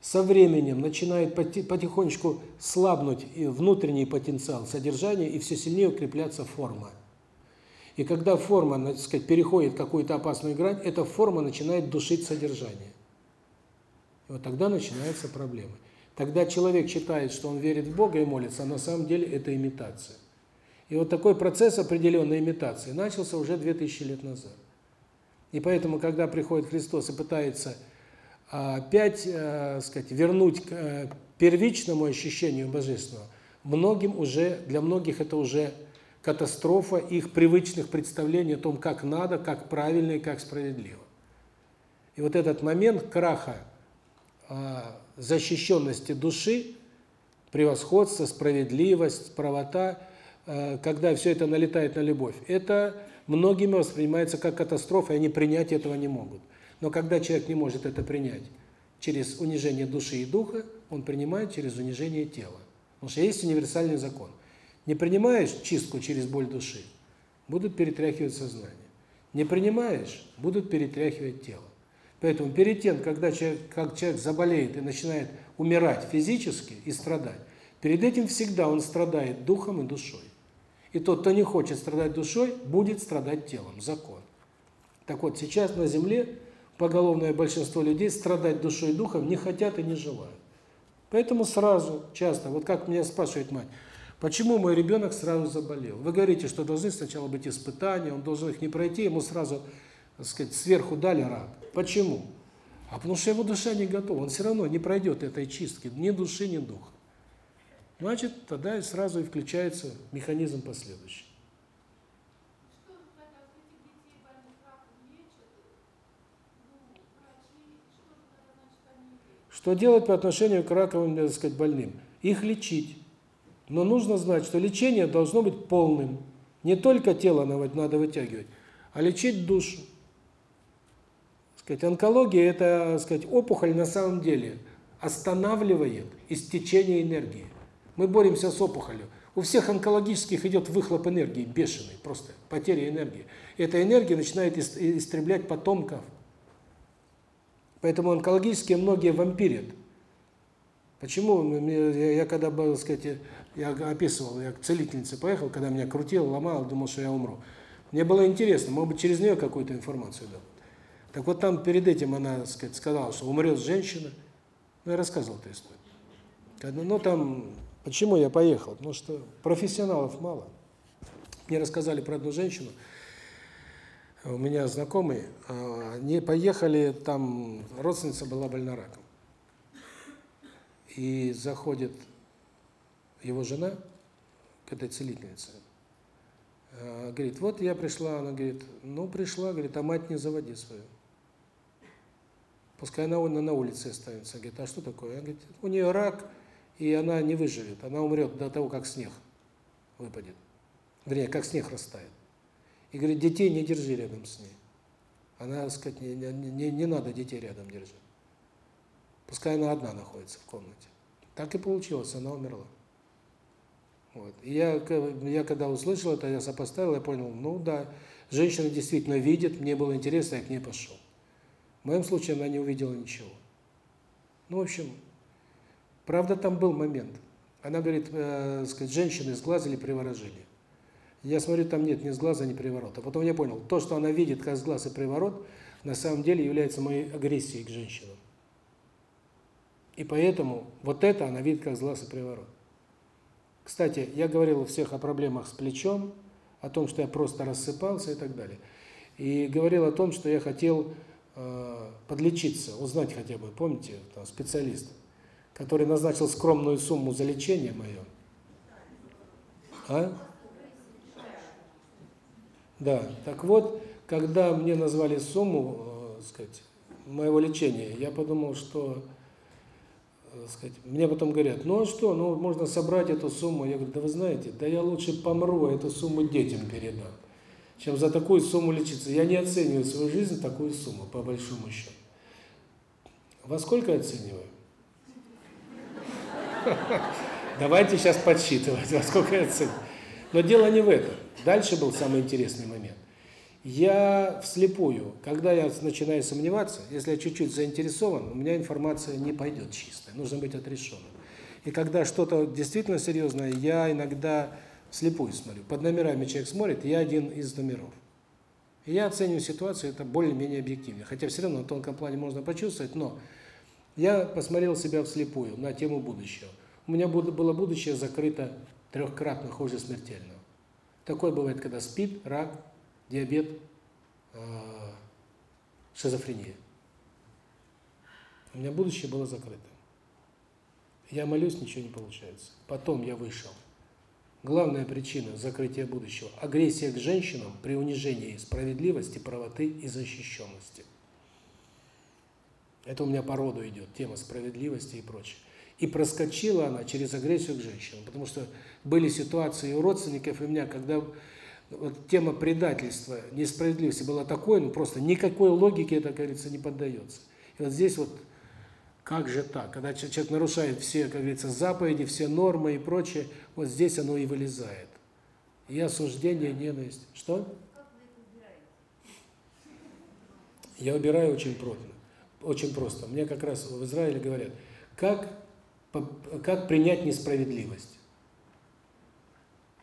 со временем начинает потихонечку слабнуть внутренний потенциал содержания, и все сильнее укрепляться форма. И когда форма, так сказать, переходит какую-то опасную грань, эта форма начинает душить содержание. И вот тогда начинаются проблемы. Тогда человек считает, что он верит в Бога и молится, а на самом деле это имитация. И вот такой процесс определенной имитации начался уже 2000 лет назад. И поэтому, когда приходит Христос и пытается опять, э, сказать, вернуть к э, первичному ощущению божественного, многим уже, для многих это уже катастрофа их привычных представлений о том, как надо, как правильно и как справедливо. И вот этот момент краха а, защищенности души, превосходство, справедливость, правота, э, когда все это налетает на любовь, это многими воспринимается как катастрофа, и они принять этого не могут. Но когда человек не может это принять через унижение души и духа, он принимает через унижение тела. Потому что есть универсальный закон. Не принимаешь чистку через боль души, будут перетряхивать сознание. Не принимаешь, будут перетряхивать тело. Поэтому перед тем, когда человек, как человек заболеет и начинает умирать физически и страдать, перед этим всегда он страдает духом и душой. И тот, кто не хочет страдать душой, будет страдать телом. Закон. Так вот, сейчас на Земле поголовное большинство людей страдать душой и духом не хотят и не желают. Поэтому сразу, часто, вот как меня спрашивает мать, почему мой ребенок сразу заболел? Вы говорите, что должны сначала быть испытания, он должен их не пройти, ему сразу, так сказать, сверху дали рак. Почему? А потому что его душа не готова, он все равно не пройдет этой чистки, ни души, ни духа. Значит, тогда и сразу и включается механизм последующий. Что делать по отношению к раковым, так сказать, больным? Их лечить. Но нужно знать, что лечение должно быть полным. Не только тело надо вытягивать, а лечить душу. Сказать, онкология это, сказать, опухоль на самом деле останавливает истечение энергии. Мы боремся с опухолью. У всех онкологических идет выхлоп энергии бешеный, просто потеря энергии. Эта энергия начинает истреблять потомков. Поэтому онкологические многие вампирят. Почему? Я когда был, сказать, я описывал, я к целительнице поехал, когда меня крутило, ломало, думал, что я умру. Мне было интересно, может быть, через нее какую-то информацию дал. Так вот там перед этим она, сказать, сказала, что умрет женщина. Ну, я рассказывал эту историю. Ну, там Почему я поехал? Потому что профессионалов мало. Мне рассказали про одну женщину, у меня знакомый, они поехали, там родственница была больна раком. И заходит его жена к этой целительнице. Говорит, вот я пришла, она говорит, ну пришла, говорит, а мать не заводи свою. Пускай она на, на улице останется. Говорит, а что такое? Она говорит, у нее рак, и она не выживет. Она умрет до того, как снег выпадет. Вернее, как снег растает. И говорит, детей не держи рядом с ней. Она, так сказать, не, не, не надо детей рядом держать. Пускай она одна находится в комнате. Так и получилось, она умерла. Вот. И я, я когда услышал это, я сопоставил, я понял, ну да, женщина действительно видит, мне было интересно, я к ней пошел. В моем случае она не увидела ничего. Ну, в общем, правда, там был момент. Она говорит, э, сказать, женщины сглазили приворожение. Я смотрю, там нет ни сглаза, ни приворота. Потом я понял, то, что она видит как сглаз и приворот, на самом деле является моей агрессией к женщинам. И поэтому вот это она видит как сглаз и приворот. Кстати, я говорил у всех о проблемах с плечом, о том, что я просто рассыпался и так далее. И говорил о том, что я хотел э, подлечиться, узнать хотя бы, помните, там, специалист, который назначил скромную сумму за лечение мое. А? Да, так вот, когда мне назвали сумму, э, сказать, моего лечения, я подумал, что, э, сказать, мне потом говорят, ну а что, ну можно собрать эту сумму. Я говорю, да вы знаете, да я лучше помру, а эту сумму детям передам, чем за такую сумму лечиться. Я не оцениваю свою жизнь такую сумму, по большому счету. Во сколько оцениваю? Давайте сейчас подсчитывать, во сколько я оцениваю. Но дело не в этом. Дальше был самый интересный момент. Я вслепую, когда я начинаю сомневаться, если я чуть-чуть заинтересован, у меня информация не пойдет чистая, нужно быть отрешенным. И когда что-то действительно серьезное, я иногда вслепую смотрю. Под номерами человек смотрит, я один из номеров. И я оцениваю ситуацию, это более-менее объективно. Хотя все равно на тонком плане можно почувствовать, но я посмотрел себя вслепую на тему будущего. У меня было будущее закрыто трехкратно хуже смертельного. Такое бывает, когда спит, рак, диабет, э, шизофрения. У меня будущее было закрыто. Я молюсь, ничего не получается. Потом я вышел. Главная причина закрытия будущего – агрессия к женщинам при унижении справедливости, правоты и защищенности. Это у меня по роду идет, тема справедливости и прочее. И проскочила она через агрессию к женщинам, потому что были ситуации у родственников и у меня, когда вот тема предательства, несправедливости была такой, ну просто никакой логике это, говорится, не поддается. И вот здесь вот как же так? Когда человек нарушает все, как говорится, заповеди, все нормы и прочее, вот здесь оно и вылезает. И осуждение, ненависть. Что? Я убираю очень просто. Очень просто. Мне как раз в Израиле говорят, как как принять несправедливость?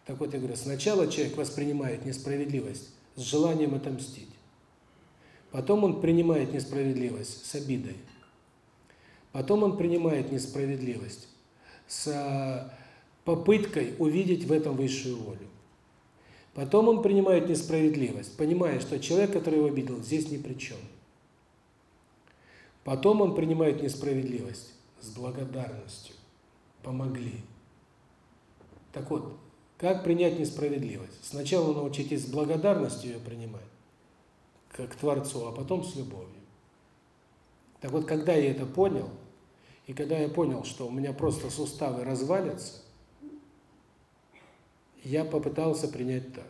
Так вот, я говорю, сначала человек воспринимает несправедливость с желанием отомстить. Потом он принимает несправедливость с обидой. Потом он принимает несправедливость с попыткой увидеть в этом высшую волю. Потом он принимает несправедливость, понимая, что человек, который его обидел, здесь ни при чем. Потом он принимает несправедливость с благодарностью. Помогли. Так вот, как принять несправедливость? Сначала научитесь с благодарностью ее принимать, как Творцу, а потом с любовью. Так вот, когда я это понял, и когда я понял, что у меня просто суставы развалятся, я попытался принять так.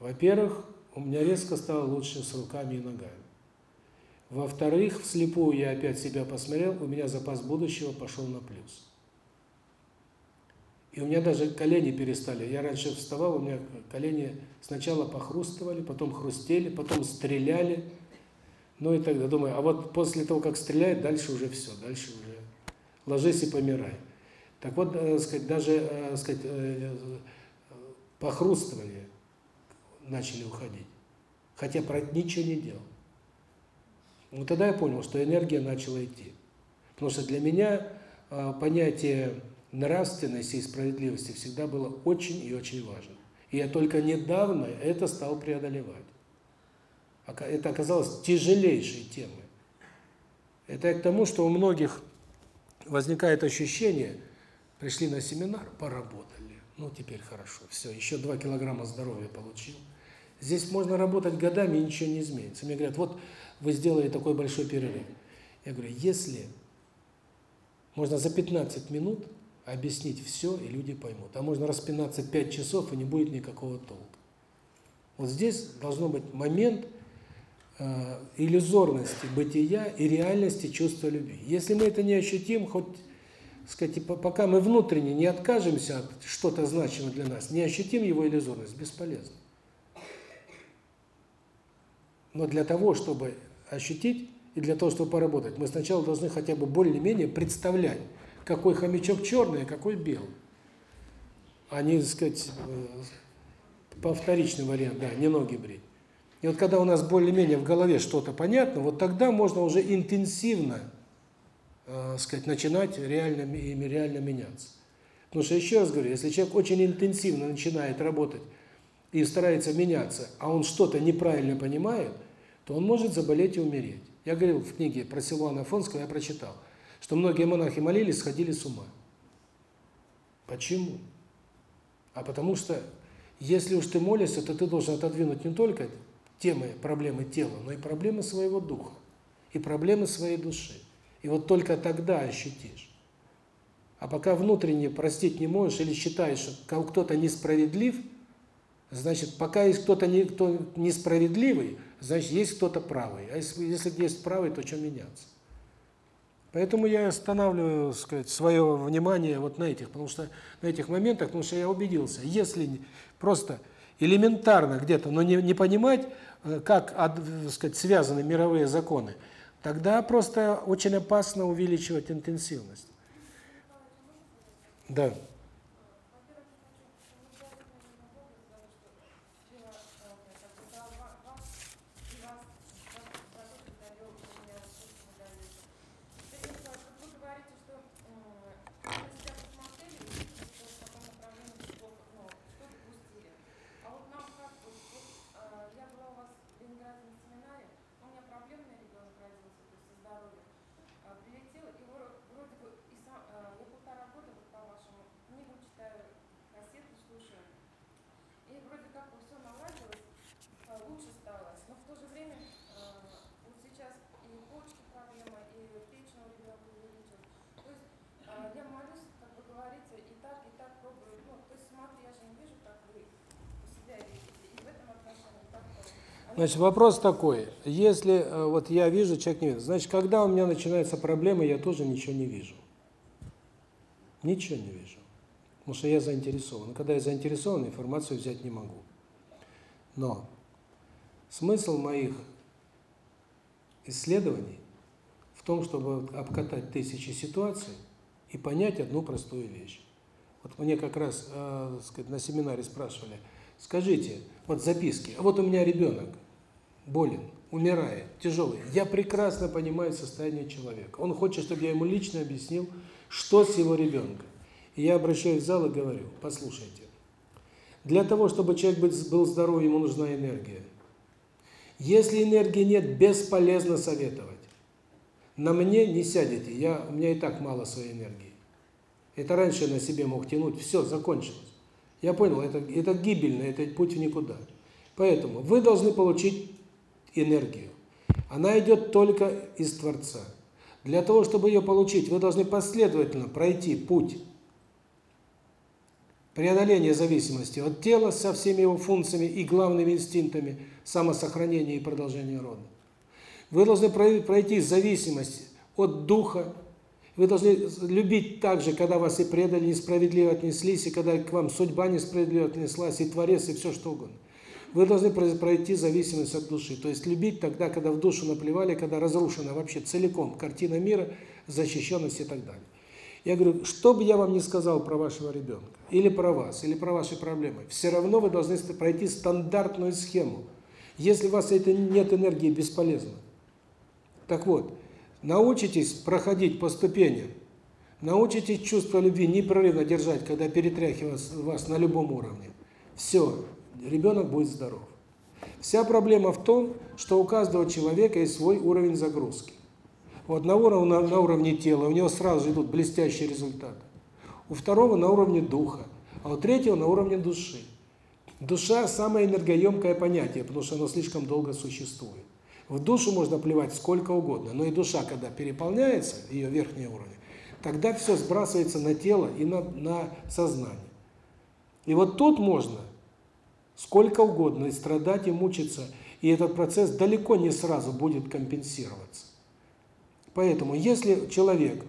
Во-первых, у меня резко стало лучше с руками и ногами. Во-вторых, вслепую я опять себя посмотрел, у меня запас будущего пошел на плюс. И у меня даже колени перестали. Я раньше вставал, у меня колени сначала похрустывали, потом хрустели, потом стреляли. Ну и тогда думаю, а вот после того, как стреляет, дальше уже все, дальше уже ложись и помирай. Так вот, э, сказать, даже, э, сказать, э, похрустывания начали уходить. Хотя про ничего не делал. Вот тогда я понял, что энергия начала идти. Потому что для меня понятие нравственности и справедливости всегда было очень и очень важно. И я только недавно это стал преодолевать. Это оказалось тяжелейшей темой. Это к тому, что у многих возникает ощущение, пришли на семинар, поработали, ну теперь хорошо, все, еще два килограмма здоровья получил, Здесь можно работать годами, и ничего не изменится. Мне говорят, вот вы сделали такой большой перерыв. Я говорю, если можно за 15 минут объяснить все, и люди поймут, а можно распинаться 5 часов, и не будет никакого толка. Вот здесь должно быть момент э, иллюзорности бытия и реальности чувства любви. Если мы это не ощутим, хоть сказать, пока мы внутренне не откажемся от что-то значимого для нас, не ощутим его иллюзорность, бесполезно. Но для того, чтобы ощутить и для того, чтобы поработать, мы сначала должны хотя бы более-менее представлять, какой хомячок черный, а какой белый. Не, так сказать, э, по вторичный вариант, да, не ноги брить. И вот когда у нас более-менее в голове что-то понятно, вот тогда можно уже интенсивно э, сказать, начинать реально, реально меняться. Потому что, еще раз говорю, если человек очень интенсивно начинает работать и старается меняться, а он что-то неправильно понимает, то он может заболеть и умереть. Я говорил в книге про Силуана Афонского, я прочитал, что многие монахи молились, сходили с ума. Почему? А потому что, если уж ты молишься, то ты должен отодвинуть не только темы, проблемы тела, но и проблемы своего духа, и проблемы своей души. И вот только тогда ощутишь. А пока внутренне простить не можешь или считаешь, что кто-то несправедлив, значит, пока есть кто-то кто несправедливый, значит, есть кто-то правый. А если, если есть правый, то что меняться? Поэтому я останавливаю, сказать, свое внимание вот на этих, потому что на этих моментах, потому что я убедился, если просто элементарно где-то, но не, не понимать, э, как, сказать, связаны мировые законы, тогда просто очень опасно увеличивать интенсивность. Да. Значит, вопрос такой. Если э, вот я вижу, человек не видит, значит, когда у меня начинаются проблемы, я тоже ничего не вижу. Ничего не вижу. Потому что я заинтересован. Когда я заинтересован, информацию взять не могу. Но смысл моих исследований в том, чтобы обкатать тысячи ситуаций и понять одну простую вещь. Вот мне как раз, э, сказать, на семинаре спрашивали, скажите, вот записки, а вот у меня ребенок, болен, умирает, тяжелый. Я прекрасно понимаю состояние человека. Он хочет, чтобы я ему лично объяснил, что с его ребенком. И я обращаюсь в зал и говорю, послушайте, для того, чтобы человек был здоров, ему нужна энергия. Если энергии нет, бесполезно советовать. На мне не сядете, я, у меня и так мало своей энергии. Это раньше я на себе мог тянуть, все, закончилось. Я понял, это, это гибельно, это путь в никуда. Поэтому вы должны получить энергию. Она идет только из Творца. Для того, чтобы ее получить, вы должны последовательно пройти путь преодоления зависимости от тела со всеми его функциями и главными инстинктами самосохранения и продолжения рода. Вы должны пройти зависимость от духа. Вы должны любить так же, когда вас и предали, несправедливо отнеслись, и когда к вам судьба несправедливо отнеслась, и Творец, и все что угодно. Вы должны пройти зависимость от души. То есть любить тогда, когда в душу наплевали, когда разрушена вообще целиком картина мира, защищенность и так далее. Я говорю, что бы я вам ни сказал про вашего ребенка, или про вас, или про ваши проблемы, все равно вы должны пройти стандартную схему. Если у вас это нет энергии, бесполезно. Так вот, научитесь проходить по ступеням, научитесь чувство любви непрерывно держать, когда перетряхивает вас на любом уровне. Все, ребенок будет здоров. Вся проблема в том, что у каждого человека есть свой уровень загрузки. У одного на, на уровне тела, у него сразу же идут блестящие результаты. У второго на уровне духа, а у третьего на уровне души. Душа – самое энергоемкое понятие, потому что оно слишком долго существует. В душу можно плевать сколько угодно, но и душа, когда переполняется, ее верхние уровни, тогда все сбрасывается на тело и на, на сознание. И вот тут можно сколько угодно и страдать, и мучиться, и этот процесс далеко не сразу будет компенсироваться. Поэтому, если человек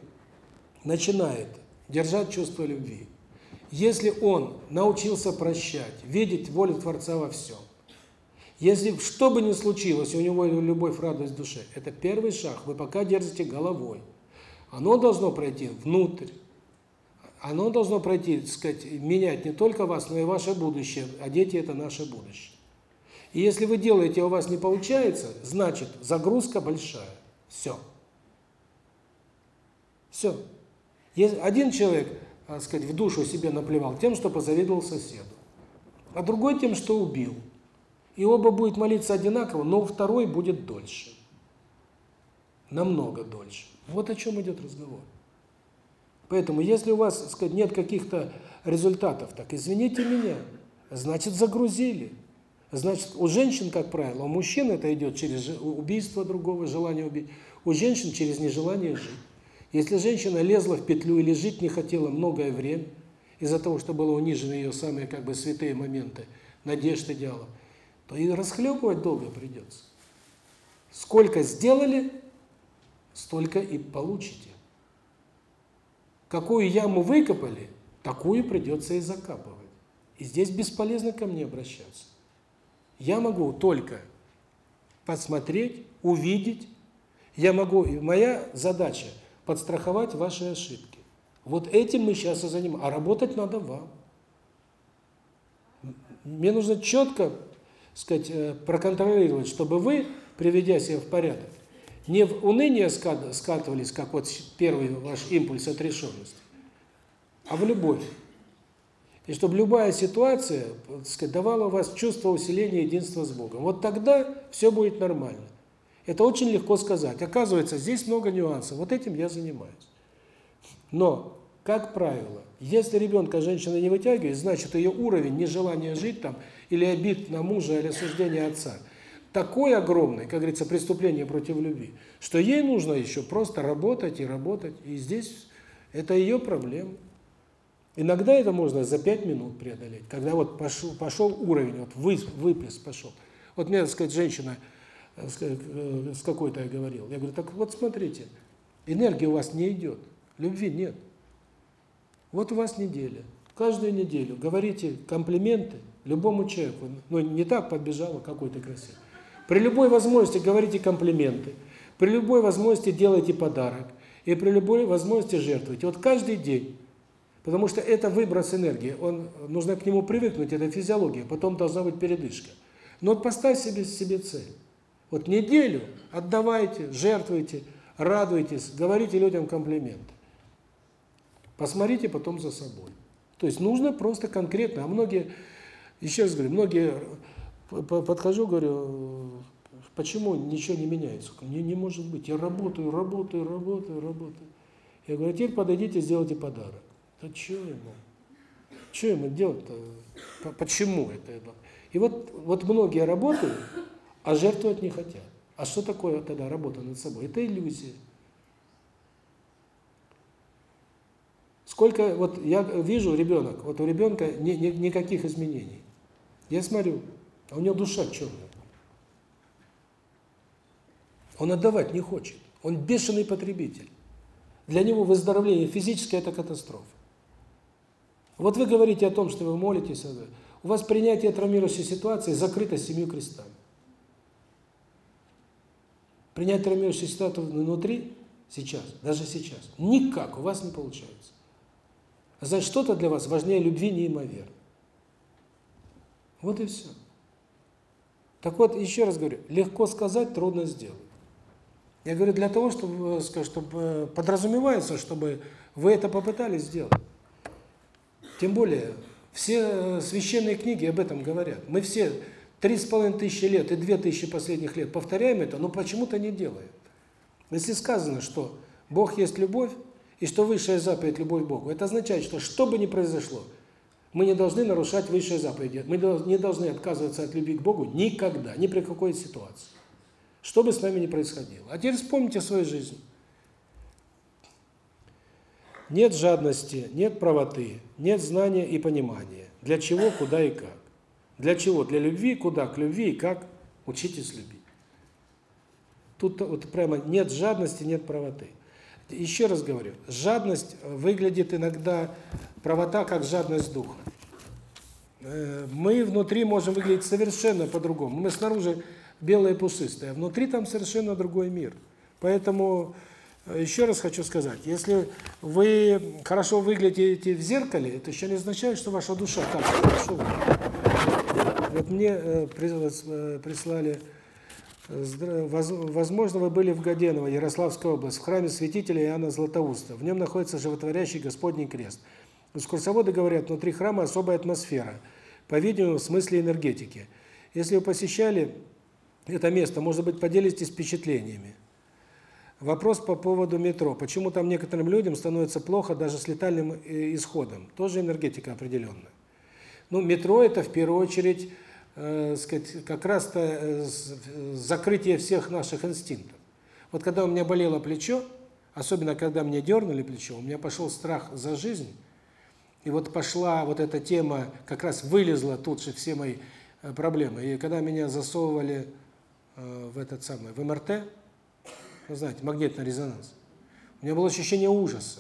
начинает держать чувство любви, если он научился прощать, видеть волю Творца во всем, если что бы ни случилось, у него любовь, радость в душе, это первый шаг, вы пока держите головой. Оно должно пройти внутрь, оно должно пройти, так сказать, менять не только вас, но и ваше будущее, а дети – это наше будущее. И если вы делаете, а у вас не получается, значит, загрузка большая. Все. Все. Один человек, так сказать, в душу себе наплевал тем, что позавидовал соседу, а другой тем, что убил. И оба будет молиться одинаково, но второй будет дольше. Намного дольше. Вот о чем идет разговор. Поэтому, если у вас, сказать, нет каких-то результатов, так извините меня, значит загрузили. Значит, у женщин, как правило, у мужчин это идет через убийство другого, желание убить, у женщин через нежелание жить. Если женщина лезла в петлю или жить не хотела многое время, из-за того, что было унижены ее самые как бы святые моменты, надежд, идеалов, то и расхлебывать долго придется. Сколько сделали, столько и получите. Какую яму выкопали, такую придется и закапывать. И здесь бесполезно ко мне обращаться. Я могу только посмотреть, увидеть. Я могу, моя задача подстраховать ваши ошибки. Вот этим мы сейчас и занимаемся. А работать надо вам. Мне нужно четко, сказать, э, проконтролировать, чтобы вы, приведя себя в порядок, не в уныние скатывались, как вот первый ваш импульс отрешенности, а в любовь. И чтобы любая ситуация, сказать, давала у вас чувство усиления единства с Богом. Вот тогда все будет нормально. Это очень легко сказать. Оказывается, здесь много нюансов. Вот этим я занимаюсь. Но, как правило, если ребенка женщина не вытягивает, значит, ее уровень нежелания жить там, или обид на мужа, или осуждение отца – такой огромный, как говорится, преступление против любви, что ей нужно еще просто работать и работать. И здесь это ее проблема. Иногда это можно за пять минут преодолеть, когда вот пошел, пошел уровень, вот вы, выплеск пошел. Вот мне, так сказать, женщина э, э, с какой-то я говорил, я говорю, так вот смотрите, энергия у вас не идет, любви нет. Вот у вас неделя, каждую неделю говорите комплименты любому человеку, ну не так подбежала, какой то красивый. При любой возможности говорите комплименты, при любой возможности делайте подарок, и при любой возможности жертвуйте. Вот каждый день. Потому что это выброс энергии, он нужно к нему привыкнуть, это физиология, потом должна быть передышка. Но вот поставь себе себе цель. Вот неделю отдавайте, жертвуйте, радуйтесь, говорите людям комплименты. Посмотрите потом за собой. То есть нужно просто конкретно, а многие, еще раз говорю, многие Подхожу, говорю, почему ничего не меняется? Не, не может быть, я работаю, работаю, работаю, работаю. Я говорю, теперь подойдите, сделайте подарок. Да что ему? Что ему делать-то? Почему это? И вот, вот многие работают, а жертвовать не хотят. А что такое тогда работа над собой? Это иллюзия. Сколько, вот я вижу ребенок, вот у ребенка ни, ни, никаких изменений. Я смотрю, а у него душа черная. Он отдавать не хочет. Он бешеный потребитель. Для него выздоровление физическое – это катастрофа. Вот вы говорите о том, что вы молитесь, у вас принятие травмирующей ситуации закрыто семью крестами. Принять травмирующую ситуацию внутри, сейчас, даже сейчас, никак у вас не получается. Значит, что-то для вас важнее любви неимоверно. Вот и все. Так вот, еще раз говорю, легко сказать, трудно сделать. Я говорю для того, чтобы, э, чтобы э, подразумевается, чтобы вы это попытались сделать. Тем более, все э, священные книги об этом говорят. Мы все три с половиной тысячи лет и две тысячи последних лет повторяем это, но почему-то не делаем. Если сказано, что Бог есть любовь, и что высшая заповедь – любовь Богу, это означает, что что бы ни произошло, Мы не должны нарушать высшие заповеди. Мы не должны отказываться от любви к Богу никогда, ни при какой ситуации. Что бы с нами ни происходило. А теперь вспомните свою жизнь. Нет жадности, нет правоты, нет знания и понимания. Для чего, куда и как. Для чего? Для любви, куда, к любви и как. Учитесь любить. Тут вот прямо нет жадности, нет правоты. Еще раз говорю, жадность выглядит иногда, правота как жадность духа. Э, мы внутри можем выглядеть совершенно по-другому. Мы снаружи белые пушистые, а внутри там совершенно другой мир. Поэтому э, еще раз хочу сказать, если вы хорошо выглядите в зеркале, это еще не означает, что ваша душа так хорошо. Вот мне э, прислали Возможно, вы были в Годеново, Ярославская область, в храме святителя Иоанна Златоуста. В нем находится животворящий Господний крест. Экскурсоводы говорят, внутри храма особая атмосфера, по-видимому, в смысле энергетики. Если вы посещали это место, может быть, поделитесь впечатлениями. Вопрос по поводу метро. Почему там некоторым людям становится плохо даже с летальным э, исходом? Тоже энергетика определенная. Ну, метро – это в первую очередь э, сказать, как раз-то э, закрытие всех наших инстинктов. Вот когда у меня болело плечо, особенно когда мне дернули плечо, у меня пошел страх за жизнь, и вот пошла вот эта тема, как раз вылезла тут же все мои э, проблемы. И когда меня засовывали э, в этот самый, в МРТ, вы знаете, магнитный резонанс, у меня было ощущение ужаса.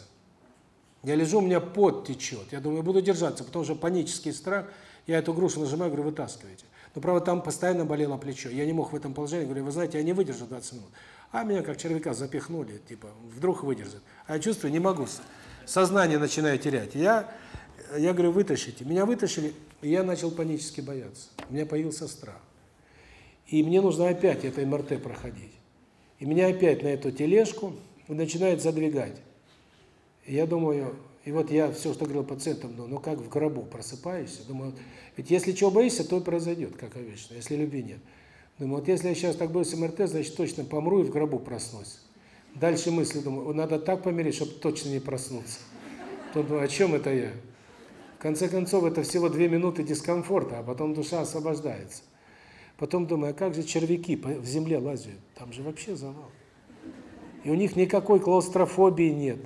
Я лежу, у меня пот течет. Я думаю, буду держаться, потому что панический страх – я эту грушу нажимаю, говорю, вытаскивайте. Но, правда, там постоянно болело плечо. Я не мог в этом положении, говорю, вы знаете, я не выдержу 20 минут. А меня как червяка запихнули, типа, вдруг выдержит. А я чувствую, не могу. Сознание начинаю терять. Я, я говорю, вытащите. Меня вытащили, и я начал панически бояться. У меня появился страх. И мне нужно опять это МРТ проходить. И меня опять на эту тележку начинает задвигать. Я думаю, и вот я все, что говорил пациентам, ну, ну как в гробу просыпаюсь, думаю, ведь если чего боишься, то и произойдет, как обычно, если любви нет. Думаю, вот если я сейчас так боюсь МРТ, значит точно помру и в гробу проснусь. Дальше мысли, думаю, надо так помереть, чтобы точно не проснуться. То думаю, о чем это я? В конце концов, это всего две минуты дискомфорта, а потом душа освобождается. Потом думаю, а как же червяки в земле лазят? Там же вообще завал. И у них никакой клаустрофобии нет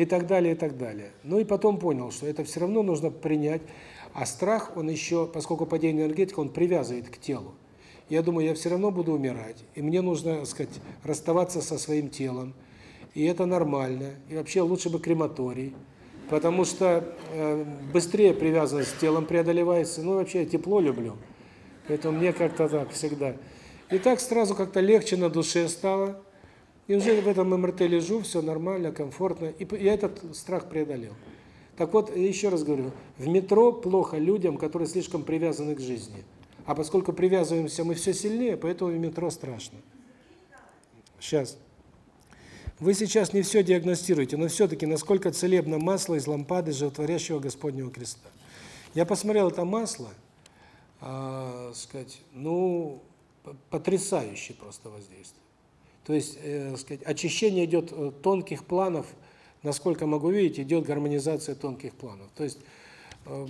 и так далее, и так далее. Ну и потом понял, что это все равно нужно принять, а страх, он еще, поскольку падение энергетика, он привязывает к телу. Я думаю, я все равно буду умирать, и мне нужно, так сказать, расставаться со своим телом, и это нормально, и вообще лучше бы крематорий, потому что э, быстрее привязанность с телом преодолевается, ну вообще я тепло люблю, поэтому мне как-то так всегда. И так сразу как-то легче на душе стало, и уже в этом МРТ лежу, все нормально, комфортно, и я этот страх преодолел. Так вот, еще раз говорю, в метро плохо людям, которые слишком привязаны к жизни. А поскольку привязываемся мы все сильнее, поэтому в метро страшно. Сейчас. Вы сейчас не все диагностируете, но все-таки насколько целебно масло из лампады животворящего Господнего креста. Я посмотрел это масло, э, сказать, ну, потрясающее просто воздействие. То есть, э, сказать, очищение идет э, тонких планов, насколько могу видеть, идет гармонизация тонких планов. То есть э,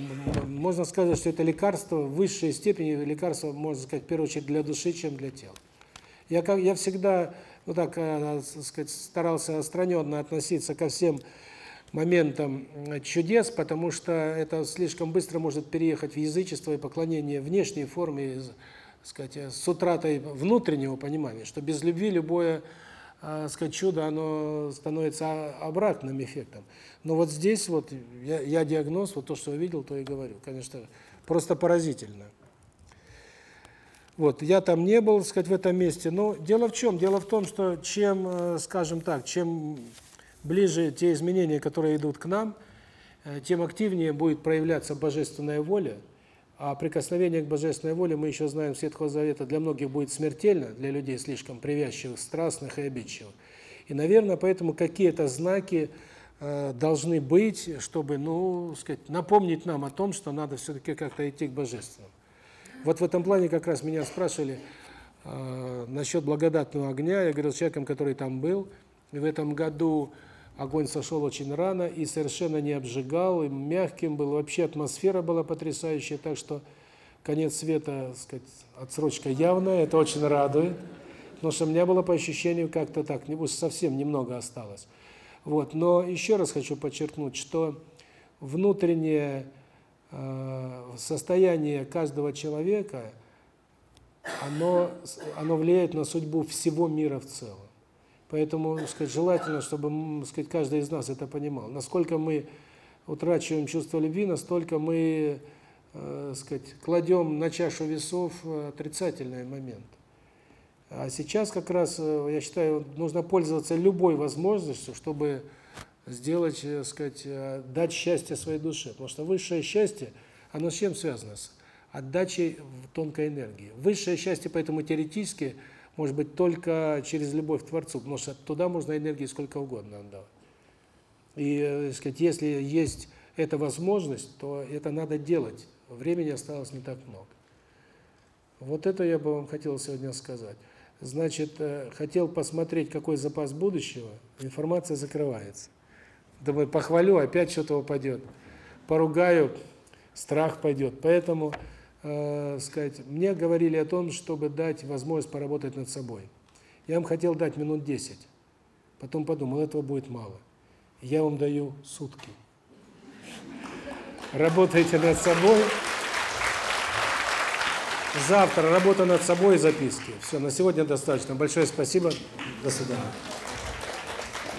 можно сказать, что это лекарство в высшей степени лекарство, можно сказать, в первую очередь для души, чем для тела. Я как я всегда, ну так, э, сказать, старался отстраненно относиться ко всем моментам чудес, потому что это слишком быстро может переехать в язычество и поклонение внешней форме сказать, с утратой внутреннего понимания, что без любви любое, э, сказать, чудо, оно становится обратным эффектом. Но вот здесь вот я, я диагноз, вот то, что увидел, то и говорю. Конечно, просто поразительно. Вот, я там не был, сказать, в этом месте, но дело в чем? Дело в том, что чем, э, скажем так, чем ближе те изменения, которые идут к нам, э, тем активнее будет проявляться божественная воля, а прикосновение к божественной воле, мы еще знаем, Светлого Завета для многих будет смертельно, для людей слишком привязчивых, страстных и обидчивых. И, наверное, поэтому какие-то знаки э, должны быть, чтобы, ну, сказать, напомнить нам о том, что надо все-таки как-то идти к божественному. Вот в этом плане как раз меня спрашивали э, насчет благодатного огня. Я говорил с человеком, который там был. И в этом году огонь сошел очень рано и совершенно не обжигал, и мягким был, вообще атмосфера была потрясающая, так что конец света, сказать, отсрочка явная, это очень радует. Потому что у меня было по ощущению как-то так, не уж совсем немного осталось. Вот, но еще раз хочу подчеркнуть, что внутреннее э, состояние каждого человека, оно, оно влияет на судьбу всего мира в целом. Поэтому, сказать, желательно, чтобы, сказать, каждый из нас это понимал. Насколько мы утрачиваем чувство любви, настолько мы, э, сказать, кладем на чашу весов отрицательный момент. А сейчас как раз, э, я считаю, нужно пользоваться любой возможностью, чтобы сделать, так сказать, э, дать счастье своей душе. Потому что высшее счастье, оно с чем связано? С отдачей тонкой энергии. Высшее счастье, поэтому теоретически, может быть только через любовь к Творцу, потому что туда можно энергии сколько угодно отдавать. И, э, так сказать, если есть эта возможность, то это надо делать. Времени осталось не так много. Вот это я бы вам хотел сегодня сказать. Значит, э, хотел посмотреть, какой запас будущего, информация закрывается. Думаю, похвалю, опять что-то упадет. Поругаю, страх пойдет. Поэтому, э, сказать, мне говорили о том, чтобы дать возможность поработать над собой. Я вам хотел дать минут 10. Потом подумал, этого будет мало. Я вам даю сутки. Работайте над собой. Завтра работа над собой и записки. Все, на сегодня достаточно. Большое спасибо. До свидания.